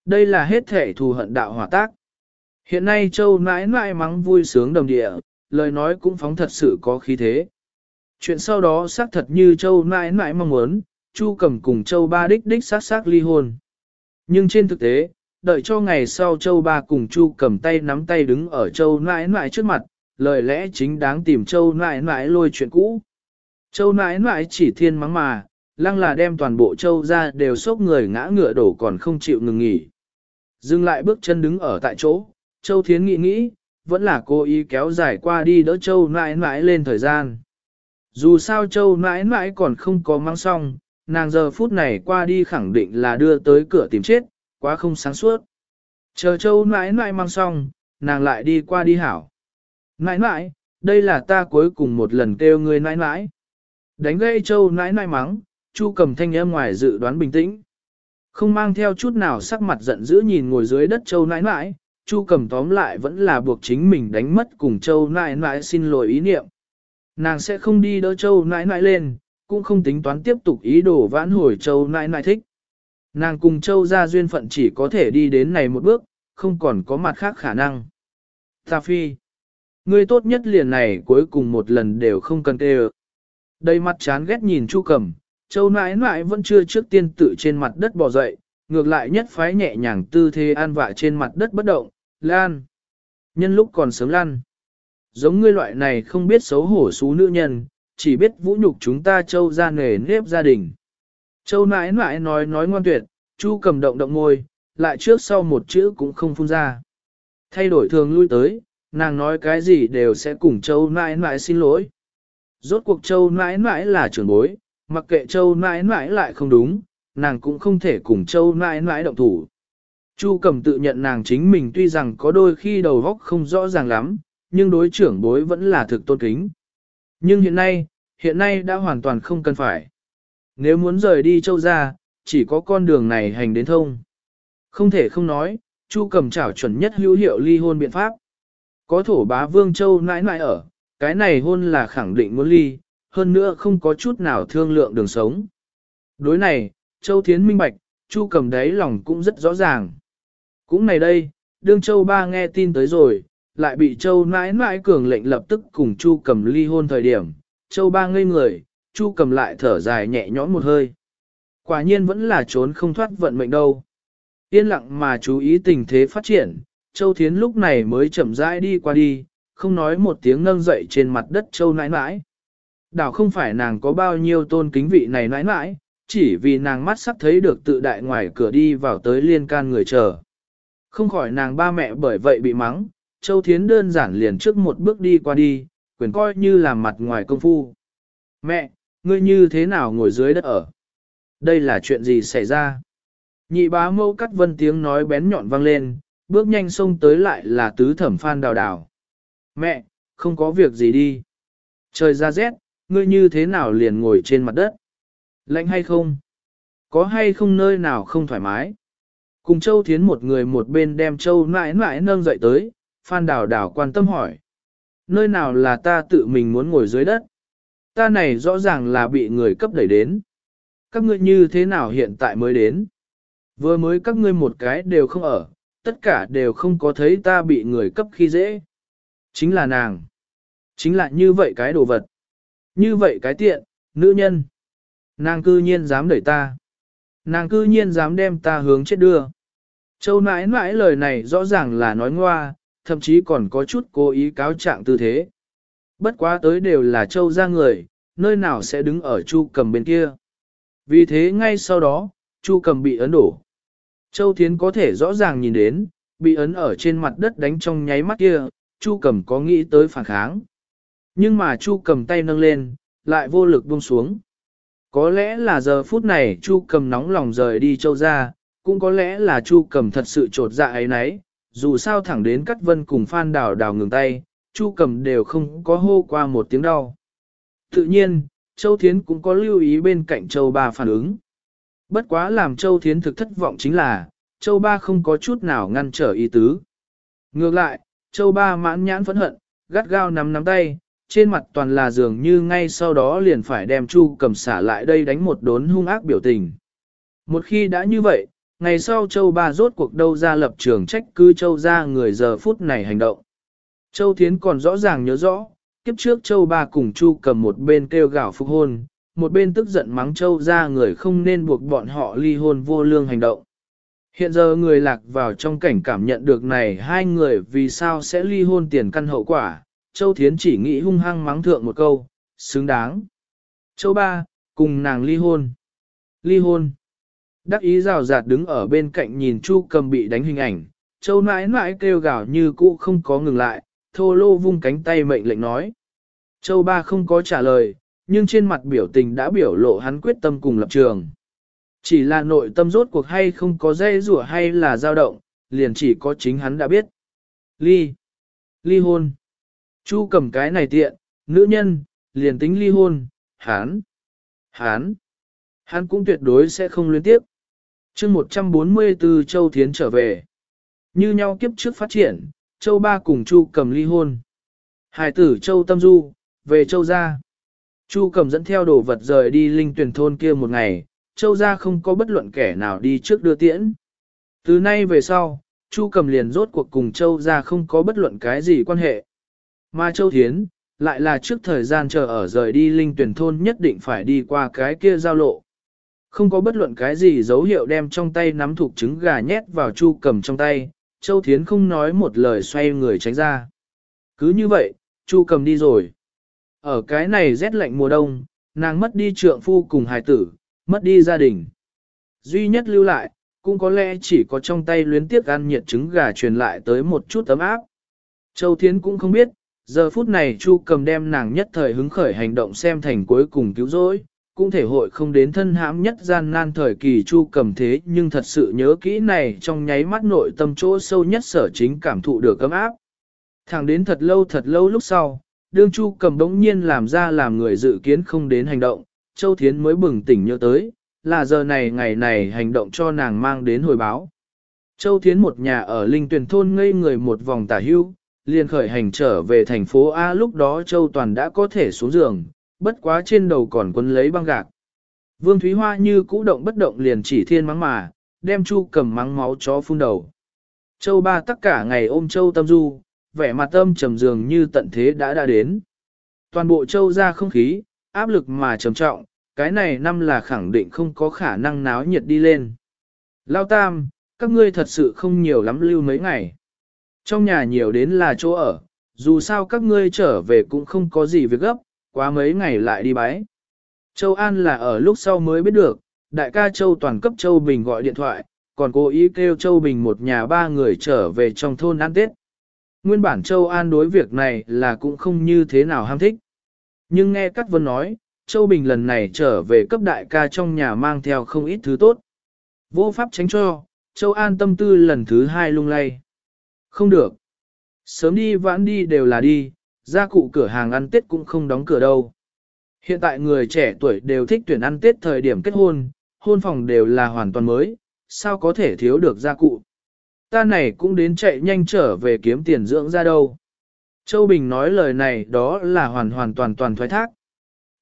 Đây là hết thể thù hận đạo hỏa tác. Hiện nay châu nãi nãi mắng vui sướng đồng địa, lời nói cũng phóng thật sự có khí thế. Chuyện sau đó xác thật như châu nãi nãi mong muốn, Chu cầm cùng châu ba đích đích sát sát ly hôn. Nhưng trên thực tế, đợi cho ngày sau châu ba cùng Chu cầm tay nắm tay đứng ở châu nãi nãi trước mặt, lời lẽ chính đáng tìm châu nãi nãi lôi chuyện cũ. Châu nãi nãi chỉ thiên mắng mà, lăng là đem toàn bộ châu ra đều sốc người ngã ngựa đổ còn không chịu ngừng nghỉ. Dừng lại bước chân đứng ở tại chỗ, châu thiến nghĩ nghĩ, vẫn là cố ý kéo dài qua đi đỡ châu nãi nãi lên thời gian. Dù sao châu nãi nãi còn không có mang xong, nàng giờ phút này qua đi khẳng định là đưa tới cửa tìm chết, quá không sáng suốt. Chờ châu nãi nãi mang xong, nàng lại đi qua đi hảo. Nãi nãi, đây là ta cuối cùng một lần kêu người nãi nãi. Đánh gây châu nãi nãi mắng, chu cầm thanh em ngoài dự đoán bình tĩnh. Không mang theo chút nào sắc mặt giận dữ nhìn ngồi dưới đất châu nãi nãi, chu cầm tóm lại vẫn là buộc chính mình đánh mất cùng châu nãi nãi xin lỗi ý niệm. Nàng sẽ không đi đỡ châu nãi nãi lên, cũng không tính toán tiếp tục ý đồ vãn hồi châu nãi nãi thích. Nàng cùng châu ra duyên phận chỉ có thể đi đến này một bước, không còn có mặt khác khả năng. Ta phi. Ngươi tốt nhất liền này cuối cùng một lần đều không cần tê Đầy mặt chán ghét nhìn Chu Cầm, Châu nãi nãi vẫn chưa trước tiên tự trên mặt đất bò dậy, ngược lại nhất phái nhẹ nhàng tư thế an vạ trên mặt đất bất động, lan. Nhân lúc còn sớm lan. Giống ngươi loại này không biết xấu hổ xú nữ nhân, chỉ biết vũ nhục chúng ta châu ra nề nếp gia đình. Châu nãi nãi nói nói ngoan tuyệt, Chu cầm động động môi, lại trước sau một chữ cũng không phun ra. Thay đổi thường lui tới, nàng nói cái gì đều sẽ cùng châu nãi nãi xin lỗi. Rốt cuộc châu nãi nãi là trưởng bối, mặc kệ châu nãi nãi lại không đúng, nàng cũng không thể cùng châu nãi nãi động thủ. Chu cầm tự nhận nàng chính mình tuy rằng có đôi khi đầu góc không rõ ràng lắm, nhưng đối trưởng bối vẫn là thực tôn kính. Nhưng hiện nay, hiện nay đã hoàn toàn không cần phải. Nếu muốn rời đi châu ra, chỉ có con đường này hành đến thông. Không thể không nói, Chu cầm chảo chuẩn nhất hữu hiệu ly hôn biện pháp. Có thổ bá vương châu nãi nãi ở, cái này hôn là khẳng định muốn ly, hơn nữa không có chút nào thương lượng đường sống. Đối này, Châu Thiến minh bạch, Chu cầm đấy lòng cũng rất rõ ràng. Cũng này đây, đương Châu ba nghe tin tới rồi, lại bị Châu nãi nãi cường lệnh lập tức cùng Chu cầm ly hôn thời điểm, Châu ba ngây người, Chu cầm lại thở dài nhẹ nhõm một hơi. Quả nhiên vẫn là trốn không thoát vận mệnh đâu. Yên lặng mà chú ý tình thế phát triển, Châu Thiến lúc này mới chậm rãi đi qua đi, không nói một tiếng nâng dậy trên mặt đất Châu nãi nãi. Đảo không phải nàng có bao nhiêu tôn kính vị này nãi nãi, chỉ vì nàng mắt sắp thấy được tự đại ngoài cửa đi vào tới liên can người chờ. Không khỏi nàng ba mẹ bởi vậy bị mắng, Châu Thiến đơn giản liền trước một bước đi qua đi, quyền coi như là mặt ngoài công phu. Mẹ, ngươi như thế nào ngồi dưới đất ở? Đây là chuyện gì xảy ra? Nhị bá mâu cắt vân tiếng nói bén nhọn vang lên, bước nhanh xông tới lại là tứ thẩm phan đào đào. Mẹ, không có việc gì đi. Trời ra rét, ngươi như thế nào liền ngồi trên mặt đất? Lạnh hay không? Có hay không nơi nào không thoải mái? Cùng Châu Thiến một người một bên đem Châu nãi nãi nâng dậy tới, Phan Đào Đào quan tâm hỏi. Nơi nào là ta tự mình muốn ngồi dưới đất? Ta này rõ ràng là bị người cấp đẩy đến. Các ngươi như thế nào hiện tại mới đến? Vừa mới các ngươi một cái đều không ở, tất cả đều không có thấy ta bị người cấp khi dễ. Chính là nàng. Chính là như vậy cái đồ vật. Như vậy cái tiện, nữ nhân. Nàng cư nhiên dám đẩy ta. Nàng cư nhiên dám đem ta hướng chết đưa. Châu nãi nãi lời này rõ ràng là nói ngoa, thậm chí còn có chút cố ý cáo trạng tư thế. Bất quá tới đều là châu ra người, nơi nào sẽ đứng ở chu cầm bên kia. Vì thế ngay sau đó, chu cầm bị ấn đổ. Châu Thiến có thể rõ ràng nhìn đến, bị ấn ở trên mặt đất đánh trong nháy mắt kia, Chu cầm có nghĩ tới phản kháng. Nhưng mà Chu cầm tay nâng lên, lại vô lực buông xuống. Có lẽ là giờ phút này Chu cầm nóng lòng rời đi châu ra, cũng có lẽ là Chu cầm thật sự trột dạ ấy nấy, dù sao thẳng đến cắt vân cùng phan đào đào ngừng tay, Chu cầm đều không có hô qua một tiếng đau. Tự nhiên, Châu Thiến cũng có lưu ý bên cạnh Châu Ba phản ứng. Bất quá làm Châu Thiến thực thất vọng chính là, Châu Ba không có chút nào ngăn trở ý tứ. Ngược lại, Châu Ba mãn nhãn phẫn hận, gắt gao nắm nắm tay, trên mặt toàn là dường như ngay sau đó liền phải đem Chu cầm xả lại đây đánh một đốn hung ác biểu tình. Một khi đã như vậy, ngày sau Châu Ba rốt cuộc đâu ra lập trường trách cứ Châu ra người giờ phút này hành động. Châu Thiến còn rõ ràng nhớ rõ, kiếp trước Châu Ba cùng Chu cầm một bên kêu gào phục hôn, một bên tức giận mắng Châu ra người không nên buộc bọn họ ly hôn vô lương hành động. Hiện giờ người lạc vào trong cảnh cảm nhận được này hai người vì sao sẽ ly hôn tiền căn hậu quả, Châu Thiến chỉ nghĩ hung hăng mắng thượng một câu, xứng đáng. Châu Ba, cùng nàng ly hôn. Ly hôn. Đắc ý rào rạt đứng ở bên cạnh nhìn Chu cầm bị đánh hình ảnh, Châu mãi mãi kêu gào như cũ không có ngừng lại, thô lô vung cánh tay mệnh lệnh nói. Châu Ba không có trả lời, nhưng trên mặt biểu tình đã biểu lộ hắn quyết tâm cùng lập trường. Chỉ là nội tâm rốt cuộc hay không có dây rủa hay là dao động, liền chỉ có chính hắn đã biết. Ly. Ly hôn. Chu cầm cái này tiện, nữ nhân, liền tính ly hôn, hán. Hán. Hán cũng tuyệt đối sẽ không liên tiếp. chương 144 Châu Thiến trở về. Như nhau kiếp trước phát triển, Châu Ba cùng Chu cầm ly hôn. Hải tử Châu Tâm Du, về Châu gia. Chu cầm dẫn theo đồ vật rời đi linh tuyển thôn kia một ngày, Châu gia không có bất luận kẻ nào đi trước đưa tiễn. Từ nay về sau, Chu cầm liền rốt cuộc cùng Châu gia không có bất luận cái gì quan hệ. Mà Châu Thiến, lại là trước thời gian chờ ở rời đi linh tuyển thôn nhất định phải đi qua cái kia giao lộ. Không có bất luận cái gì dấu hiệu đem trong tay nắm thuộc trứng gà nhét vào Chu cầm trong tay, Châu Thiến không nói một lời xoay người tránh ra. Cứ như vậy, Chu cầm đi rồi. Ở cái này rét lạnh mùa đông, nàng mất đi trượng phu cùng hài tử, mất đi gia đình. Duy nhất lưu lại, cũng có lẽ chỉ có trong tay luyến tiếc ăn nhiệt trứng gà truyền lại tới một chút ấm áp. Châu Thiến cũng không biết, giờ phút này Chu cầm đem nàng nhất thời hứng khởi hành động xem thành cuối cùng cứu rỗi, cũng thể hội không đến thân hãm nhất gian nan thời kỳ Chu cầm thế nhưng thật sự nhớ kỹ này trong nháy mắt nội tâm chỗ sâu nhất sở chính cảm thụ được ấm áp. Thẳng đến thật lâu thật lâu lúc sau, đương Chu cầm đống nhiên làm ra làm người dự kiến không đến hành động, Châu Thiến mới bừng tỉnh nhớ tới, là giờ này ngày này hành động cho nàng mang đến hồi báo. Châu Thiến một nhà ở Linh tuyển Thôn ngây người một vòng tả hưu, liền khởi hành trở về thành phố A lúc đó Châu Toàn đã có thể xuống giường, bất quá trên đầu còn quấn lấy băng gạc. Vương Thúy Hoa như cũ động bất động liền chỉ thiên mắng mà, đem Chu cầm mắng máu chó phun đầu. Châu ba tất cả ngày ôm Châu Tâm Du, vẻ mặt tâm trầm dường như tận thế đã đã đến. Toàn bộ Châu ra không khí, áp lực mà trầm trọng, cái này năm là khẳng định không có khả năng náo nhiệt đi lên. Lao Tam, các ngươi thật sự không nhiều lắm lưu mấy ngày. Trong nhà nhiều đến là chỗ ở, dù sao các ngươi trở về cũng không có gì việc gấp, quá mấy ngày lại đi bái. Châu An là ở lúc sau mới biết được, đại ca Châu toàn cấp Châu Bình gọi điện thoại, còn cố ý kêu Châu Bình một nhà ba người trở về trong thôn ăn Tết. Nguyên bản Châu An đối việc này là cũng không như thế nào ham thích. Nhưng nghe Cát Vân nói, Châu Bình lần này trở về cấp đại ca trong nhà mang theo không ít thứ tốt. Vô pháp tránh cho, Châu An tâm tư lần thứ hai lung lay. Không được. Sớm đi vãn đi đều là đi, gia cụ cửa hàng ăn Tết cũng không đóng cửa đâu. Hiện tại người trẻ tuổi đều thích tuyển ăn Tết thời điểm kết hôn, hôn phòng đều là hoàn toàn mới, sao có thể thiếu được gia cụ. Ta này cũng đến chạy nhanh trở về kiếm tiền dưỡng ra đâu. Châu Bình nói lời này đó là hoàn hoàn toàn toàn thoái thác.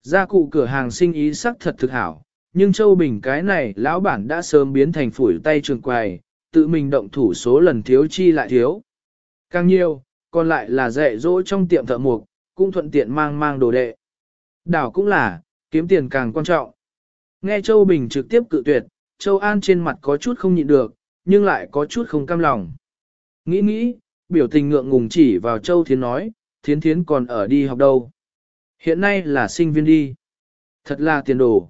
Gia cụ cửa hàng sinh ý sắc thật thực hảo, nhưng Châu Bình cái này lão bản đã sớm biến thành phủi tay trường quài, tự mình động thủ số lần thiếu chi lại thiếu. Càng nhiều, còn lại là dạy dỗ trong tiệm thợ mộc, cũng thuận tiện mang mang đồ đệ. Đảo cũng là, kiếm tiền càng quan trọng. Nghe Châu Bình trực tiếp cự tuyệt, Châu An trên mặt có chút không nhịn được, nhưng lại có chút không cam lòng. Nghĩ nghĩ, biểu tình ngượng ngùng chỉ vào Châu Thiến nói, Thiến Thiến còn ở đi học đâu. Hiện nay là sinh viên đi. Thật là tiền đồ.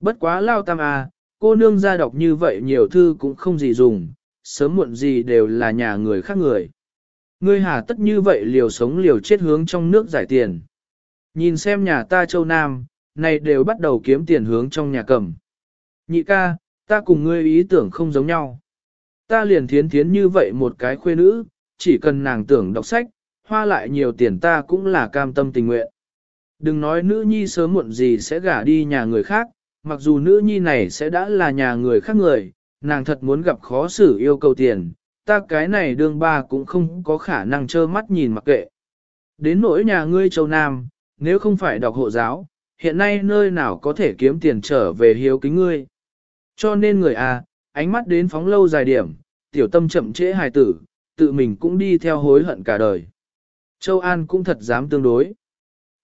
Bất quá lao tam à, cô nương ra đọc như vậy nhiều thư cũng không gì dùng, sớm muộn gì đều là nhà người khác người. Ngươi hà tất như vậy liều sống liều chết hướng trong nước giải tiền. Nhìn xem nhà ta châu Nam, này đều bắt đầu kiếm tiền hướng trong nhà cầm. Nhị ca, ta cùng ngươi ý tưởng không giống nhau. Ta liền thiến thiến như vậy một cái khuê nữ, chỉ cần nàng tưởng đọc sách, hoa lại nhiều tiền ta cũng là cam tâm tình nguyện. Đừng nói nữ nhi sớm muộn gì sẽ gả đi nhà người khác, mặc dù nữ nhi này sẽ đã là nhà người khác người, nàng thật muốn gặp khó xử yêu cầu tiền, ta cái này đương ba cũng không có khả năng trơ mắt nhìn mặc kệ. Đến nỗi nhà ngươi châu Nam, nếu không phải đọc hộ giáo, hiện nay nơi nào có thể kiếm tiền trở về hiếu kính ngươi. Cho nên người à, ánh mắt đến phóng lâu dài điểm, tiểu tâm chậm trễ hài tử, tự mình cũng đi theo hối hận cả đời. Châu An cũng thật dám tương đối.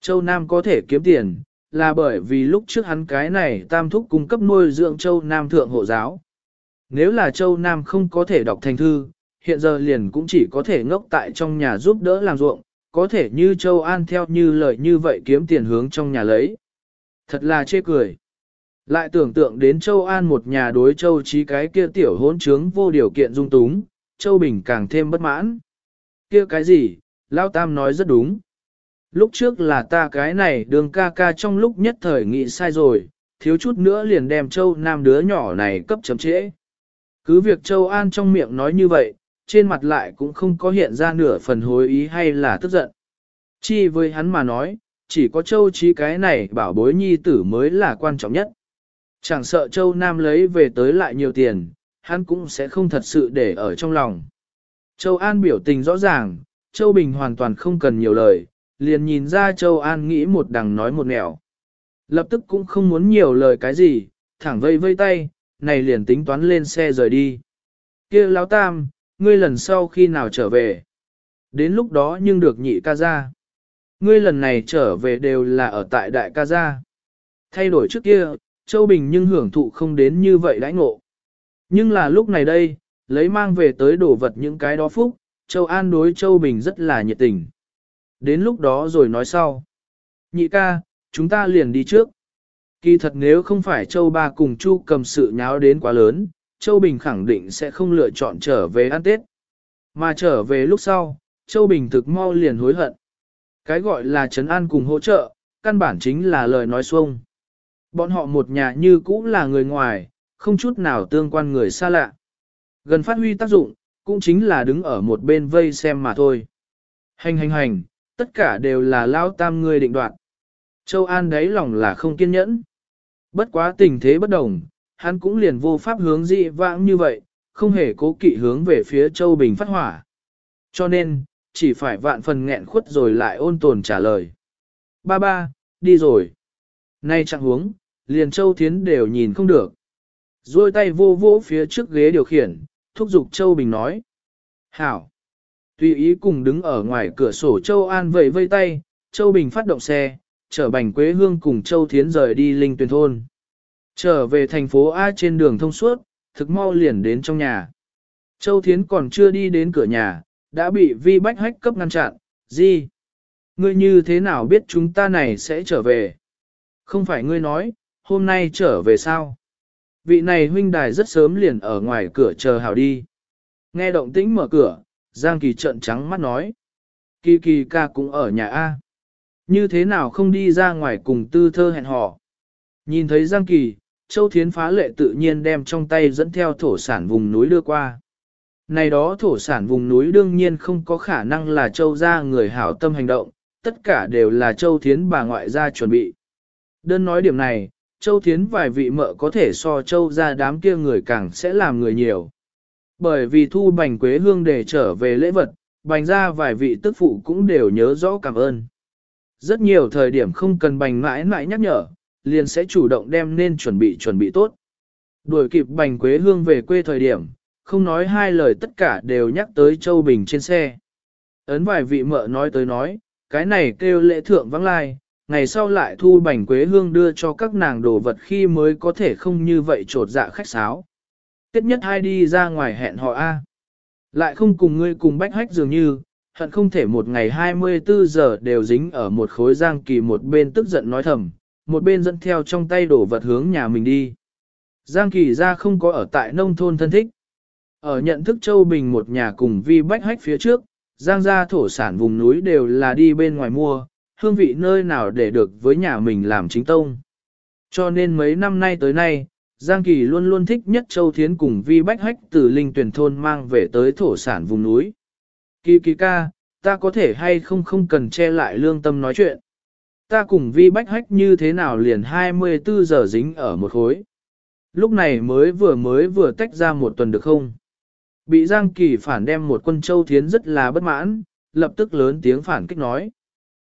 Châu Nam có thể kiếm tiền, là bởi vì lúc trước hắn cái này tam thúc cung cấp nuôi dưỡng Châu Nam thượng hộ giáo. Nếu là Châu Nam không có thể đọc thành thư, hiện giờ liền cũng chỉ có thể ngốc tại trong nhà giúp đỡ làm ruộng, có thể như Châu An theo như lời như vậy kiếm tiền hướng trong nhà lấy. Thật là chê cười. Lại tưởng tượng đến Châu An một nhà đối Châu Chí cái kia tiểu hỗn trướng vô điều kiện dung túng, Châu Bình càng thêm bất mãn. Kia cái gì, Lao Tam nói rất đúng. Lúc trước là ta cái này đường ca ca trong lúc nhất thời nghĩ sai rồi, thiếu chút nữa liền đem Châu Nam đứa nhỏ này cấp chấm trễ. Cứ việc Châu An trong miệng nói như vậy, trên mặt lại cũng không có hiện ra nửa phần hối ý hay là tức giận. Chi với hắn mà nói, chỉ có Châu Chí cái này bảo bối nhi tử mới là quan trọng nhất. Chẳng sợ Châu Nam lấy về tới lại nhiều tiền, hắn cũng sẽ không thật sự để ở trong lòng. Châu An biểu tình rõ ràng, Châu Bình hoàn toàn không cần nhiều lời, liền nhìn ra Châu An nghĩ một đằng nói một nẻo. Lập tức cũng không muốn nhiều lời cái gì, thẳng vây vây tay, này liền tính toán lên xe rời đi. kia lão tam, ngươi lần sau khi nào trở về? Đến lúc đó nhưng được nhị ca ra. Ngươi lần này trở về đều là ở tại đại ca gia. Thay đổi trước kia, Châu Bình nhưng hưởng thụ không đến như vậy đãi ngộ. Nhưng là lúc này đây, lấy mang về tới đồ vật những cái đó phúc, Châu An đối Châu Bình rất là nhiệt tình. Đến lúc đó rồi nói sau. Nhị ca, chúng ta liền đi trước. Kỳ thật nếu không phải Châu Ba cùng Chu cầm sự nháo đến quá lớn, Châu Bình khẳng định sẽ không lựa chọn trở về ăn Tết. Mà trở về lúc sau, Châu Bình thực mau liền hối hận. Cái gọi là trấn an cùng hỗ trợ, căn bản chính là lời nói xuông. Bọn họ một nhà như cũ là người ngoài, không chút nào tương quan người xa lạ. Gần phát huy tác dụng, cũng chính là đứng ở một bên vây xem mà thôi. Hành hành hành, tất cả đều là lao tam người định đoạt. Châu An đấy lòng là không kiên nhẫn. Bất quá tình thế bất đồng, hắn cũng liền vô pháp hướng dị vãng như vậy, không hề cố kỵ hướng về phía Châu Bình phát hỏa. Cho nên, chỉ phải vạn phần nghẹn khuất rồi lại ôn tồn trả lời. Ba ba, đi rồi. Nay chẳng huống, liền Châu Thiến đều nhìn không được. Rồi tay vô vỗ phía trước ghế điều khiển, thúc giục Châu Bình nói. Hảo. Tùy ý cùng đứng ở ngoài cửa sổ Châu An vẫy vây tay, Châu Bình phát động xe, chở bành Quế Hương cùng Châu Thiến rời đi Linh Tuyền Thôn. Trở về thành phố A trên đường thông suốt, thực mau liền đến trong nhà. Châu Thiến còn chưa đi đến cửa nhà, đã bị vi bách hách cấp ngăn chặn, gì? Ngươi như thế nào biết chúng ta này sẽ trở về? Không phải ngươi nói, hôm nay trở về sao? Vị này huynh đài rất sớm liền ở ngoài cửa chờ hảo đi. Nghe động tĩnh mở cửa, Giang Kỳ trợn trắng mắt nói. Kỳ kỳ ca cũng ở nhà A. Như thế nào không đi ra ngoài cùng tư thơ hẹn hò? Nhìn thấy Giang Kỳ, Châu Thiến phá lệ tự nhiên đem trong tay dẫn theo thổ sản vùng núi đưa qua. Này đó thổ sản vùng núi đương nhiên không có khả năng là châu gia người hảo tâm hành động, tất cả đều là châu thiến bà ngoại gia chuẩn bị. Đơn nói điểm này, châu thiến vài vị mợ có thể so châu gia đám kia người càng sẽ làm người nhiều. Bởi vì thu bành quế hương để trở về lễ vật, bành ra vài vị tức phụ cũng đều nhớ rõ cảm ơn. Rất nhiều thời điểm không cần bành mãi mãi nhắc nhở, liền sẽ chủ động đem nên chuẩn bị chuẩn bị tốt. Đuổi kịp bành quế hương về quê thời điểm, không nói hai lời tất cả đều nhắc tới Châu Bình trên xe. Ấn vài vị mợ nói tới nói, cái này kêu lễ thượng vắng lai, ngày sau lại thu bành quế hương đưa cho các nàng đồ vật khi mới có thể không như vậy trột dạ khách sáo. Tiết nhất hai đi ra ngoài hẹn họ A. Lại không cùng ngươi cùng bách hách dường như, hận không thể một ngày 24 giờ đều dính ở một khối giang kỳ một bên tức giận nói thầm, một bên dẫn theo trong tay đổ vật hướng nhà mình đi. Giang Kỳ ra không có ở tại nông thôn thân thích. Ở nhận thức Châu Bình một nhà cùng vi bách hách phía trước, Giang gia thổ sản vùng núi đều là đi bên ngoài mua, hương vị nơi nào để được với nhà mình làm chính tông. Cho nên mấy năm nay tới nay, Giang Kỳ luôn luôn thích nhất Châu Thiến cùng vi bách hách từ linh tuyển thôn mang về tới thổ sản vùng núi. Kỳ kỳ ca, ta có thể hay không không cần che lại lương tâm nói chuyện. Ta cùng vi bách hách như thế nào liền 24 giờ dính ở một khối. Lúc này mới vừa mới vừa tách ra một tuần được không? Bị Giang Kỳ phản đem một quân châu thiến rất là bất mãn, lập tức lớn tiếng phản kích nói.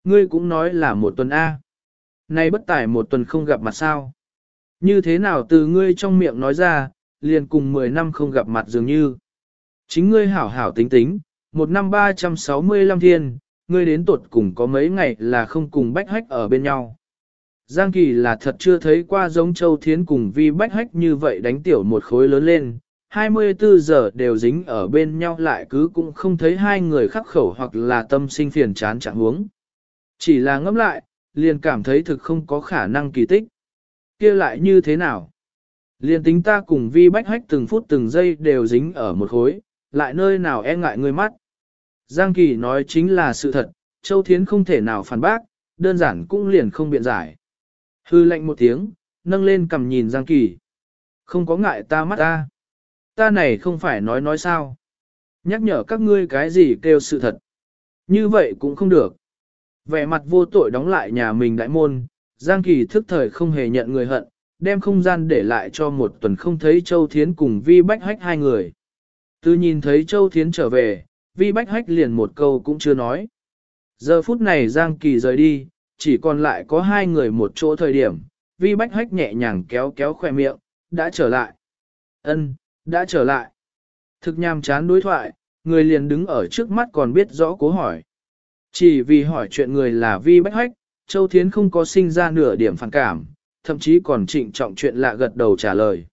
Ngươi cũng nói là một tuần A. Nay bất tải một tuần không gặp mặt sao? Như thế nào từ ngươi trong miệng nói ra, liền cùng 10 năm không gặp mặt dường như. Chính ngươi hảo hảo tính tính, một năm 365 thiên, ngươi đến tuột cùng có mấy ngày là không cùng bách hách ở bên nhau. Giang Kỳ là thật chưa thấy qua giống Châu Thiến cùng vi bách hách như vậy đánh tiểu một khối lớn lên, 24 giờ đều dính ở bên nhau lại cứ cũng không thấy hai người khắc khẩu hoặc là tâm sinh phiền chán chẳng huống. Chỉ là ngẫm lại, liền cảm thấy thực không có khả năng kỳ tích. kia lại như thế nào? Liền tính ta cùng vi bách hách từng phút từng giây đều dính ở một khối, lại nơi nào e ngại người mắt. Giang Kỳ nói chính là sự thật, Châu Thiến không thể nào phản bác, đơn giản cũng liền không biện giải. Hư lệnh một tiếng, nâng lên cầm nhìn Giang Kỳ. Không có ngại ta mắt ta. Ta này không phải nói nói sao. Nhắc nhở các ngươi cái gì kêu sự thật. Như vậy cũng không được. Vẻ mặt vô tội đóng lại nhà mình đại môn, Giang Kỳ thức thời không hề nhận người hận, đem không gian để lại cho một tuần không thấy Châu Thiến cùng Vi Bách Hách hai người. Từ nhìn thấy Châu Thiến trở về, Vi Bách Hách liền một câu cũng chưa nói. Giờ phút này Giang Kỳ rời đi, chỉ còn lại có hai người một chỗ thời điểm, Vi Bách Hách nhẹ nhàng kéo kéo khỏe miệng, đã trở lại. Ân, đã trở lại. Thực nhàm chán đối thoại, người liền đứng ở trước mắt còn biết rõ cố hỏi. Chỉ vì hỏi chuyện người là Vi Bách Hách, Châu Thiến không có sinh ra nửa điểm phản cảm, thậm chí còn trịnh trọng chuyện lạ gật đầu trả lời.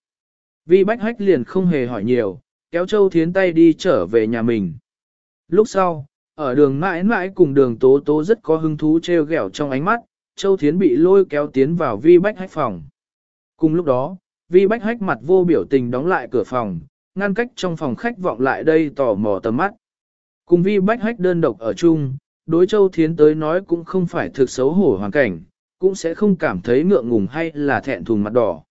Vi Bách Hách liền không hề hỏi nhiều, kéo Châu Thiến tay đi trở về nhà mình. Lúc sau, ở đường mãi mãi cùng đường tố tố rất có hứng thú treo ghẹo trong ánh mắt, Châu Thiến bị lôi kéo tiến vào Vi Bách Hách phòng. Cùng lúc đó, Vi Bách Hách mặt vô biểu tình đóng lại cửa phòng, ngăn cách trong phòng khách vọng lại đây tò mò tầm mắt. Cùng Vi Bách Hách đơn độc ở chung, đối Châu Thiến tới nói cũng không phải thực xấu hổ hoàn cảnh, cũng sẽ không cảm thấy ngượng ngùng hay là thẹn thùng mặt đỏ.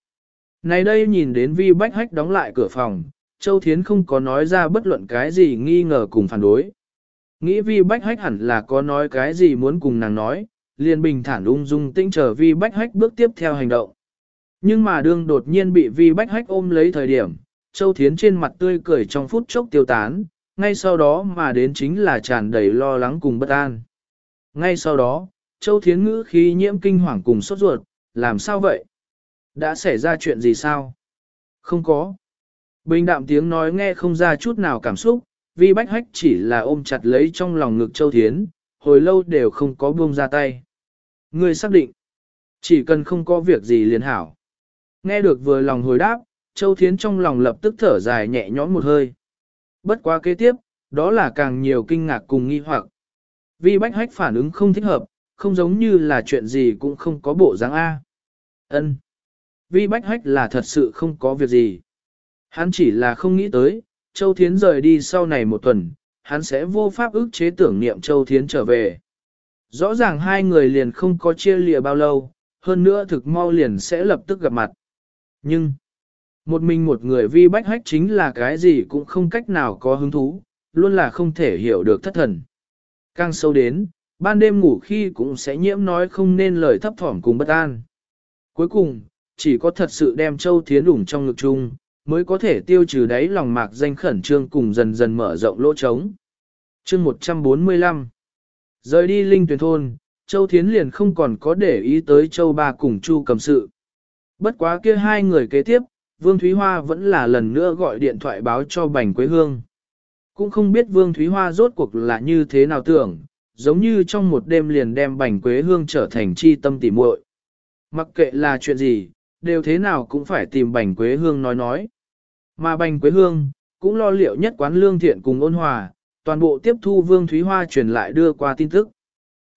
Này đây nhìn đến Vi Bách Hách đóng lại cửa phòng, Châu Thiến không có nói ra bất luận cái gì nghi ngờ cùng phản đối. Nghĩ Vi Bách Hách hẳn là có nói cái gì muốn cùng nàng nói, liền bình thản ung dung tĩnh chờ Vi Bách Hách bước tiếp theo hành động. Nhưng mà đương đột nhiên bị Vi Bách Hách ôm lấy thời điểm, Châu Thiến trên mặt tươi cười trong phút chốc tiêu tán, ngay sau đó mà đến chính là tràn đầy lo lắng cùng bất an. Ngay sau đó, Châu Thiến ngữ khí nhiễm kinh hoàng cùng sốt ruột, làm sao vậy? Đã xảy ra chuyện gì sao? Không có. Bình đạm tiếng nói nghe không ra chút nào cảm xúc, Vi Bách Hách chỉ là ôm chặt lấy trong lòng ngực Châu Thiến, hồi lâu đều không có buông ra tay. Người xác định, chỉ cần không có việc gì liền hảo. Nghe được vừa lòng hồi đáp, Châu Thiến trong lòng lập tức thở dài nhẹ nhõm một hơi. Bất quá kế tiếp, đó là càng nhiều kinh ngạc cùng nghi hoặc. Vi Bách Hách phản ứng không thích hợp, không giống như là chuyện gì cũng không có bộ dáng A. Ân. Vi Bách Hách là thật sự không có việc gì. Hắn chỉ là không nghĩ tới, Châu Thiến rời đi sau này một tuần, hắn sẽ vô pháp ức chế tưởng niệm Châu Thiến trở về. Rõ ràng hai người liền không có chia lìa bao lâu, hơn nữa thực mau liền sẽ lập tức gặp mặt. Nhưng, một mình một người vi bách hách chính là cái gì cũng không cách nào có hứng thú, luôn là không thể hiểu được thất thần. Càng sâu đến, ban đêm ngủ khi cũng sẽ nhiễm nói không nên lời thấp thỏm cùng bất an. Cuối cùng, chỉ có thật sự đem Châu Thiến ủng trong ngực chung, mới có thể tiêu trừ đáy lòng mạc danh khẩn trương cùng dần dần mở rộng lỗ trống. Chương 145 Rời đi Linh Tuyền Thôn, Châu Thiến liền không còn có để ý tới Châu Ba cùng Chu cầm sự. Bất quá kia hai người kế tiếp, Vương Thúy Hoa vẫn là lần nữa gọi điện thoại báo cho Bành Quế Hương. Cũng không biết Vương Thúy Hoa rốt cuộc là như thế nào tưởng, giống như trong một đêm liền đem Bành Quế Hương trở thành chi tâm tỉ muội. Mặc kệ là chuyện gì, đều thế nào cũng phải tìm Bành Quế Hương nói nói. Mà Bành Quế Hương, cũng lo liệu nhất quán lương thiện cùng ôn hòa, toàn bộ tiếp thu Vương Thúy Hoa truyền lại đưa qua tin tức.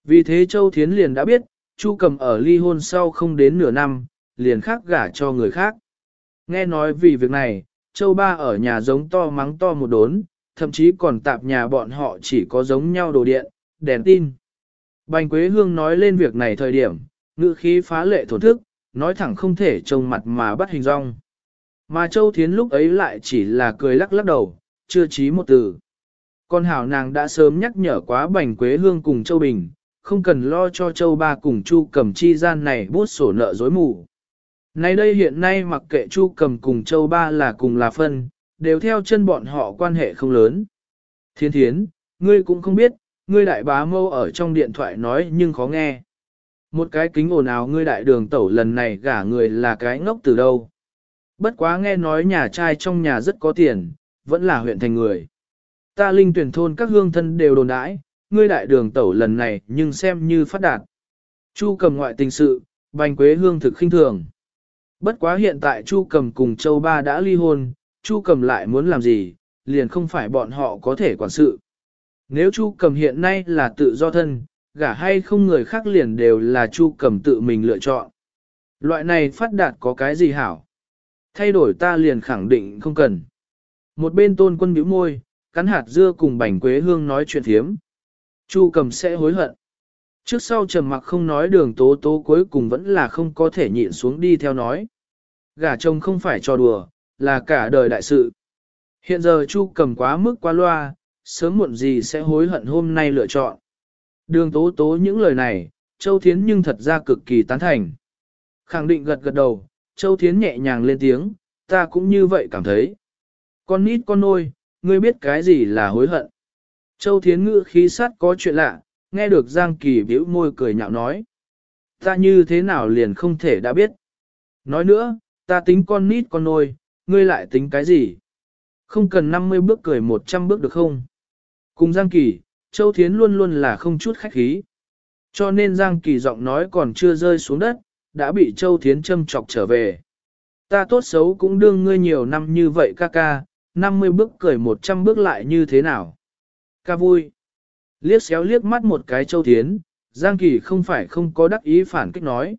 Vì thế Châu Thiến liền đã biết, Chu Cầm ở ly hôn sau không đến nửa năm, liền khác gả cho người khác. Nghe nói vì việc này, Châu Ba ở nhà giống to mắng to một đốn, thậm chí còn tạp nhà bọn họ chỉ có giống nhau đồ điện, đèn tin. Bành Quế Hương nói lên việc này thời điểm, ngữ khí phá lệ thổn thức, nói thẳng không thể trông mặt mà bắt hình rong. Mà Châu Thiến lúc ấy lại chỉ là cười lắc lắc đầu, chưa chí một từ. Con hảo nàng đã sớm nhắc nhở quá Bành Quế Hương cùng Châu Bình, không cần lo cho Châu Ba cùng Chu Cầm chi gian này bút sổ nợ dối mù. Nay đây hiện nay mặc kệ Chu Cầm cùng Châu Ba là cùng là phân, đều theo chân bọn họ quan hệ không lớn. Thiên thiến, ngươi cũng không biết, ngươi đại bá mâu ở trong điện thoại nói nhưng khó nghe. Một cái kính ồn ào ngươi đại đường tẩu lần này gả người là cái ngốc từ đâu. Bất quá nghe nói nhà trai trong nhà rất có tiền, vẫn là huyện thành người. Ta linh tuyển thôn các hương thân đều đồn đãi, ngươi đại đường tẩu lần này nhưng xem như phát đạt. Chu cầm ngoại tình sự, bành quế hương thực khinh thường. Bất quá hiện tại Chu cầm cùng châu ba đã ly hôn, Chu cầm lại muốn làm gì, liền không phải bọn họ có thể quản sự. Nếu Chu cầm hiện nay là tự do thân, gả hay không người khác liền đều là Chu cầm tự mình lựa chọn. Loại này phát đạt có cái gì hảo? Thay đổi ta liền khẳng định không cần. Một bên tôn quân bĩu môi, cắn hạt dưa cùng bảnh quế hương nói chuyện thiếm. Chu cầm sẽ hối hận. Trước sau trầm mặc không nói đường tố tố cuối cùng vẫn là không có thể nhịn xuống đi theo nói. Gả chồng không phải cho đùa, là cả đời đại sự. Hiện giờ Chu cầm quá mức quá loa, sớm muộn gì sẽ hối hận hôm nay lựa chọn. Đường tố tố những lời này, Châu Thiến nhưng thật ra cực kỳ tán thành. Khẳng định gật gật đầu, Châu Thiến nhẹ nhàng lên tiếng, ta cũng như vậy cảm thấy. Con nít con nôi, ngươi biết cái gì là hối hận. Châu Thiến ngữ khí sát có chuyện lạ, nghe được Giang Kỳ bĩu môi cười nhạo nói. Ta như thế nào liền không thể đã biết. Nói nữa, ta tính con nít con nôi, ngươi lại tính cái gì? Không cần 50 bước cười 100 bước được không? Cùng Giang Kỳ, Châu Thiến luôn luôn là không chút khách khí. Cho nên Giang Kỳ giọng nói còn chưa rơi xuống đất, đã bị Châu Thiến châm chọc trở về. Ta tốt xấu cũng đương ngươi nhiều năm như vậy ca ca, 50 bước cười 100 bước lại như thế nào? Ca vui. Liếc xéo liếc mắt một cái Châu Thiến, Giang Kỳ không phải không có đắc ý phản kích nói.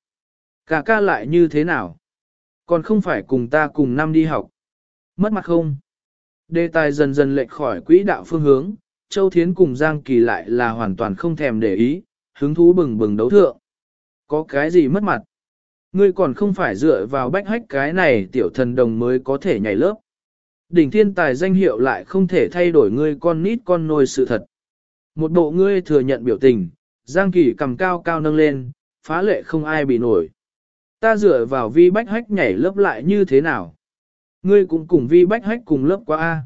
Ca ca lại như thế nào? Còn không phải cùng ta cùng năm đi học. Mất mặt không? Đề tài dần dần lệch khỏi quỹ đạo phương hướng, Châu Thiến cùng Giang Kỳ lại là hoàn toàn không thèm để ý, hứng thú bừng bừng đấu thượng. Có cái gì mất mặt? Ngươi còn không phải dựa vào bách hách cái này tiểu thần đồng mới có thể nhảy lớp. Đỉnh thiên tài danh hiệu lại không thể thay đổi ngươi con nít con nôi sự thật. Một bộ ngươi thừa nhận biểu tình, Giang Kỳ cầm cao cao nâng lên, phá lệ không ai bị nổi. Ta dựa vào vi bách hách nhảy lớp lại như thế nào? Ngươi cũng cùng vi bách hách cùng lớp qua A.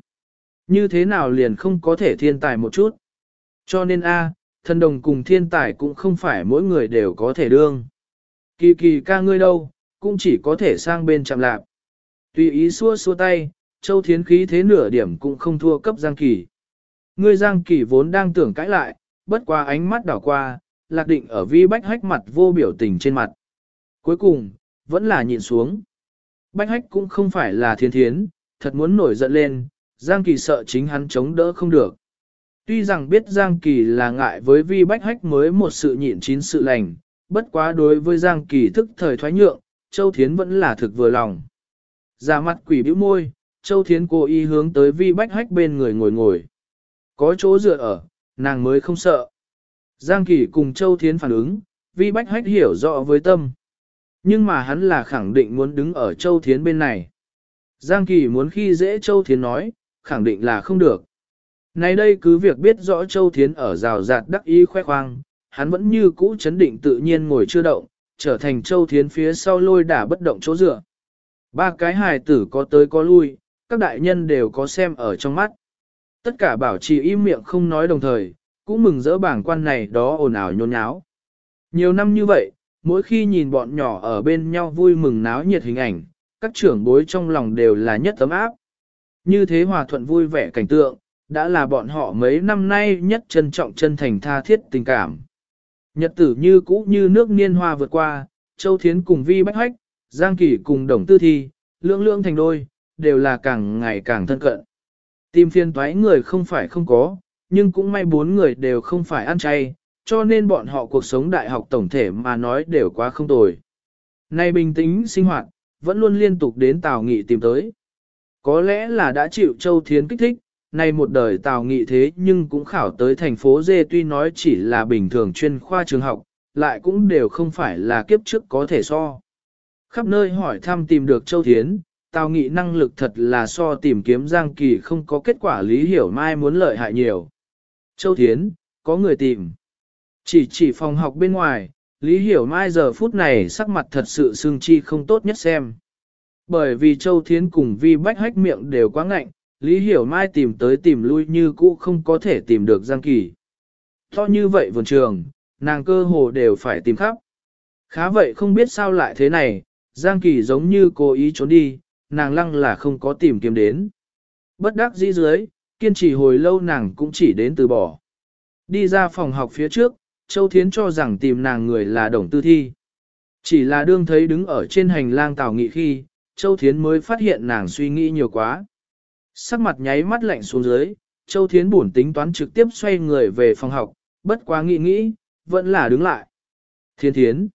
Như thế nào liền không có thể thiên tài một chút? Cho nên A, thần đồng cùng thiên tài cũng không phải mỗi người đều có thể đương. Kỳ kỳ ca ngươi đâu, cũng chỉ có thể sang bên chạm lạp. Tùy ý xua xua tay, châu thiến khí thế nửa điểm cũng không thua cấp Giang Kỳ. Ngươi Giang Kỳ vốn đang tưởng cãi lại, bất qua ánh mắt đảo qua, lạc định ở vi bách hách mặt vô biểu tình trên mặt. Cuối cùng, vẫn là nhìn xuống. Bách hách cũng không phải là thiên thiến, thật muốn nổi giận lên, Giang Kỳ sợ chính hắn chống đỡ không được. Tuy rằng biết Giang Kỳ là ngại với vi bách hách mới một sự nhịn chín sự lành, bất quá đối với Giang Kỳ thức thời thoái nhượng, Châu Thiến vẫn là thực vừa lòng. Ra mặt quỷ bĩu môi, Châu Thiến cố ý hướng tới vi bách hách bên người ngồi ngồi. Có chỗ dựa ở, nàng mới không sợ. Giang Kỳ cùng Châu Thiến phản ứng, vi bách hách hiểu rõ với tâm. Nhưng mà hắn là khẳng định muốn đứng ở Châu Thiến bên này. Giang Kỳ muốn khi dễ Châu Thiến nói, khẳng định là không được. Này đây cứ việc biết rõ Châu Thiến ở rào rạt đắc ý khoe khoang, hắn vẫn như cũ chấn định tự nhiên ngồi chưa động, trở thành Châu Thiến phía sau lôi đả bất động chỗ dựa. Ba cái hài tử có tới có lui, các đại nhân đều có xem ở trong mắt. Tất cả bảo trì im miệng không nói đồng thời, cũng mừng rỡ bảng quan này đó ồn ào nhôn nháo. Nhiều năm như vậy, mỗi khi nhìn bọn nhỏ ở bên nhau vui mừng náo nhiệt hình ảnh, các trưởng bối trong lòng đều là nhất tấm áp. Như thế hòa thuận vui vẻ cảnh tượng, đã là bọn họ mấy năm nay nhất trân trọng chân thành tha thiết tình cảm. Nhật tử như cũ như nước niên hoa vượt qua, Châu Thiến cùng Vi Bách Hách, Giang Kỷ cùng Đồng Tư Thi, lưỡng lưỡng thành đôi, đều là càng ngày càng thân cận. Tìm phiên toái người không phải không có, nhưng cũng may bốn người đều không phải ăn chay, cho nên bọn họ cuộc sống đại học tổng thể mà nói đều quá không tồi. Nay bình tĩnh sinh hoạt, vẫn luôn liên tục đến Tào Nghị tìm tới. Có lẽ là đã chịu Châu Thiến kích thích, nay một đời Tào Nghị thế nhưng cũng khảo tới thành phố Dê tuy nói chỉ là bình thường chuyên khoa trường học, lại cũng đều không phải là kiếp trước có thể so. Khắp nơi hỏi thăm tìm được Châu Thiến, Tào Nghị năng lực thật là so tìm kiếm Giang Kỳ không có kết quả lý hiểu mai muốn lợi hại nhiều. Châu Thiến, có người tìm. Chỉ chỉ phòng học bên ngoài, Lý Hiểu Mai giờ phút này sắc mặt thật sự sương chi không tốt nhất xem. Bởi vì Châu Thiến cùng Vi Bách hách miệng đều quá ngạnh, Lý Hiểu Mai tìm tới tìm lui như cũ không có thể tìm được Giang Kỳ. To như vậy vườn trường, nàng cơ hồ đều phải tìm khắp. Khá vậy không biết sao lại thế này, Giang Kỳ giống như cố ý trốn đi, nàng lăng là không có tìm kiếm đến. Bất đắc dĩ dưới, kiên trì hồi lâu nàng cũng chỉ đến từ bỏ. Đi ra phòng học phía trước, Châu Thiến cho rằng tìm nàng người là Đồng Tư Thi. Chỉ là đương thấy đứng ở trên hành lang tào nghị khi, Châu Thiến mới phát hiện nàng suy nghĩ nhiều quá. Sắc mặt nháy mắt lạnh xuống dưới, Châu Thiến buồn tính toán trực tiếp xoay người về phòng học, bất quá nghĩ nghĩ, vẫn là đứng lại. Thiên Thiến.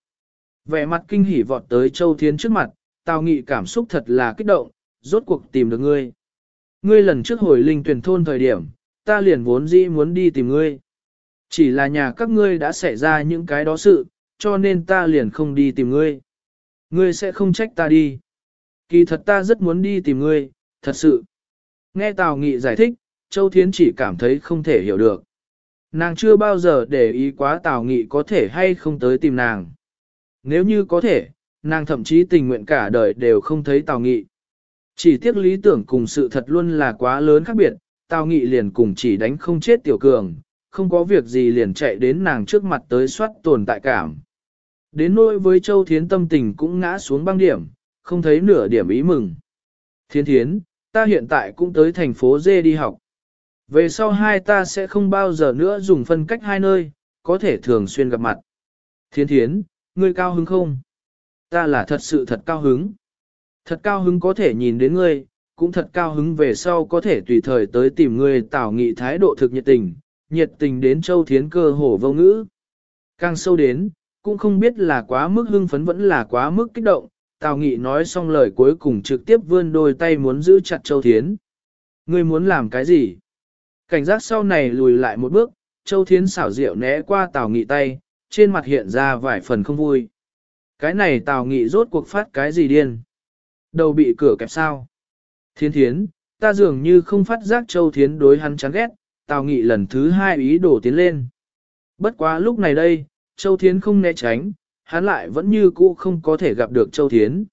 Vẻ mặt kinh hỉ vọt tới Châu Thiến trước mặt, Tào Nghị cảm xúc thật là kích động, rốt cuộc tìm được ngươi. Ngươi lần trước hồi linh tuyển thôn thời điểm, ta liền vốn dĩ muốn đi tìm ngươi. Chỉ là nhà các ngươi đã xảy ra những cái đó sự, cho nên ta liền không đi tìm ngươi. Ngươi sẽ không trách ta đi. Kỳ thật ta rất muốn đi tìm ngươi, thật sự. Nghe Tào Nghị giải thích, Châu Thiến chỉ cảm thấy không thể hiểu được. Nàng chưa bao giờ để ý quá Tào Nghị có thể hay không tới tìm nàng. Nếu như có thể, nàng thậm chí tình nguyện cả đời đều không thấy Tào Nghị. Chỉ tiếc lý tưởng cùng sự thật luôn là quá lớn khác biệt, Tào Nghị liền cùng chỉ đánh không chết tiểu cường, không có việc gì liền chạy đến nàng trước mặt tới soát tồn tại cảm. Đến nỗi với Châu Thiến tâm tình cũng ngã xuống băng điểm, không thấy nửa điểm ý mừng. Thiên Thiến, ta hiện tại cũng tới thành phố Dê đi học. Về sau hai ta sẽ không bao giờ nữa dùng phân cách hai nơi, có thể thường xuyên gặp mặt. Thiên Thiến, ngươi cao hứng không? Ta là thật sự thật cao hứng. Thật cao hứng có thể nhìn đến ngươi, cũng thật cao hứng về sau có thể tùy thời tới tìm ngươi tảo nghị thái độ thực nhiệt tình, nhiệt tình đến châu thiến cơ hồ vô ngữ. Càng sâu đến, cũng không biết là quá mức hưng phấn vẫn là quá mức kích động, Tào Nghị nói xong lời cuối cùng trực tiếp vươn đôi tay muốn giữ chặt Châu Thiến. Ngươi muốn làm cái gì? Cảnh giác sau này lùi lại một bước, Châu Thiến xảo diệu né qua Tào Nghị tay, trên mặt hiện ra vài phần không vui. Cái này Tào Nghị rốt cuộc phát cái gì điên? Đầu bị cửa kẹp sao? Thiên Thiến, ta dường như không phát giác Châu Thiến đối hắn chán ghét, Tào Nghị lần thứ hai ý đổ tiến lên. Bất quá lúc này đây, Châu Thiến không né tránh, hắn lại vẫn như cũ không có thể gặp được Châu Thiến.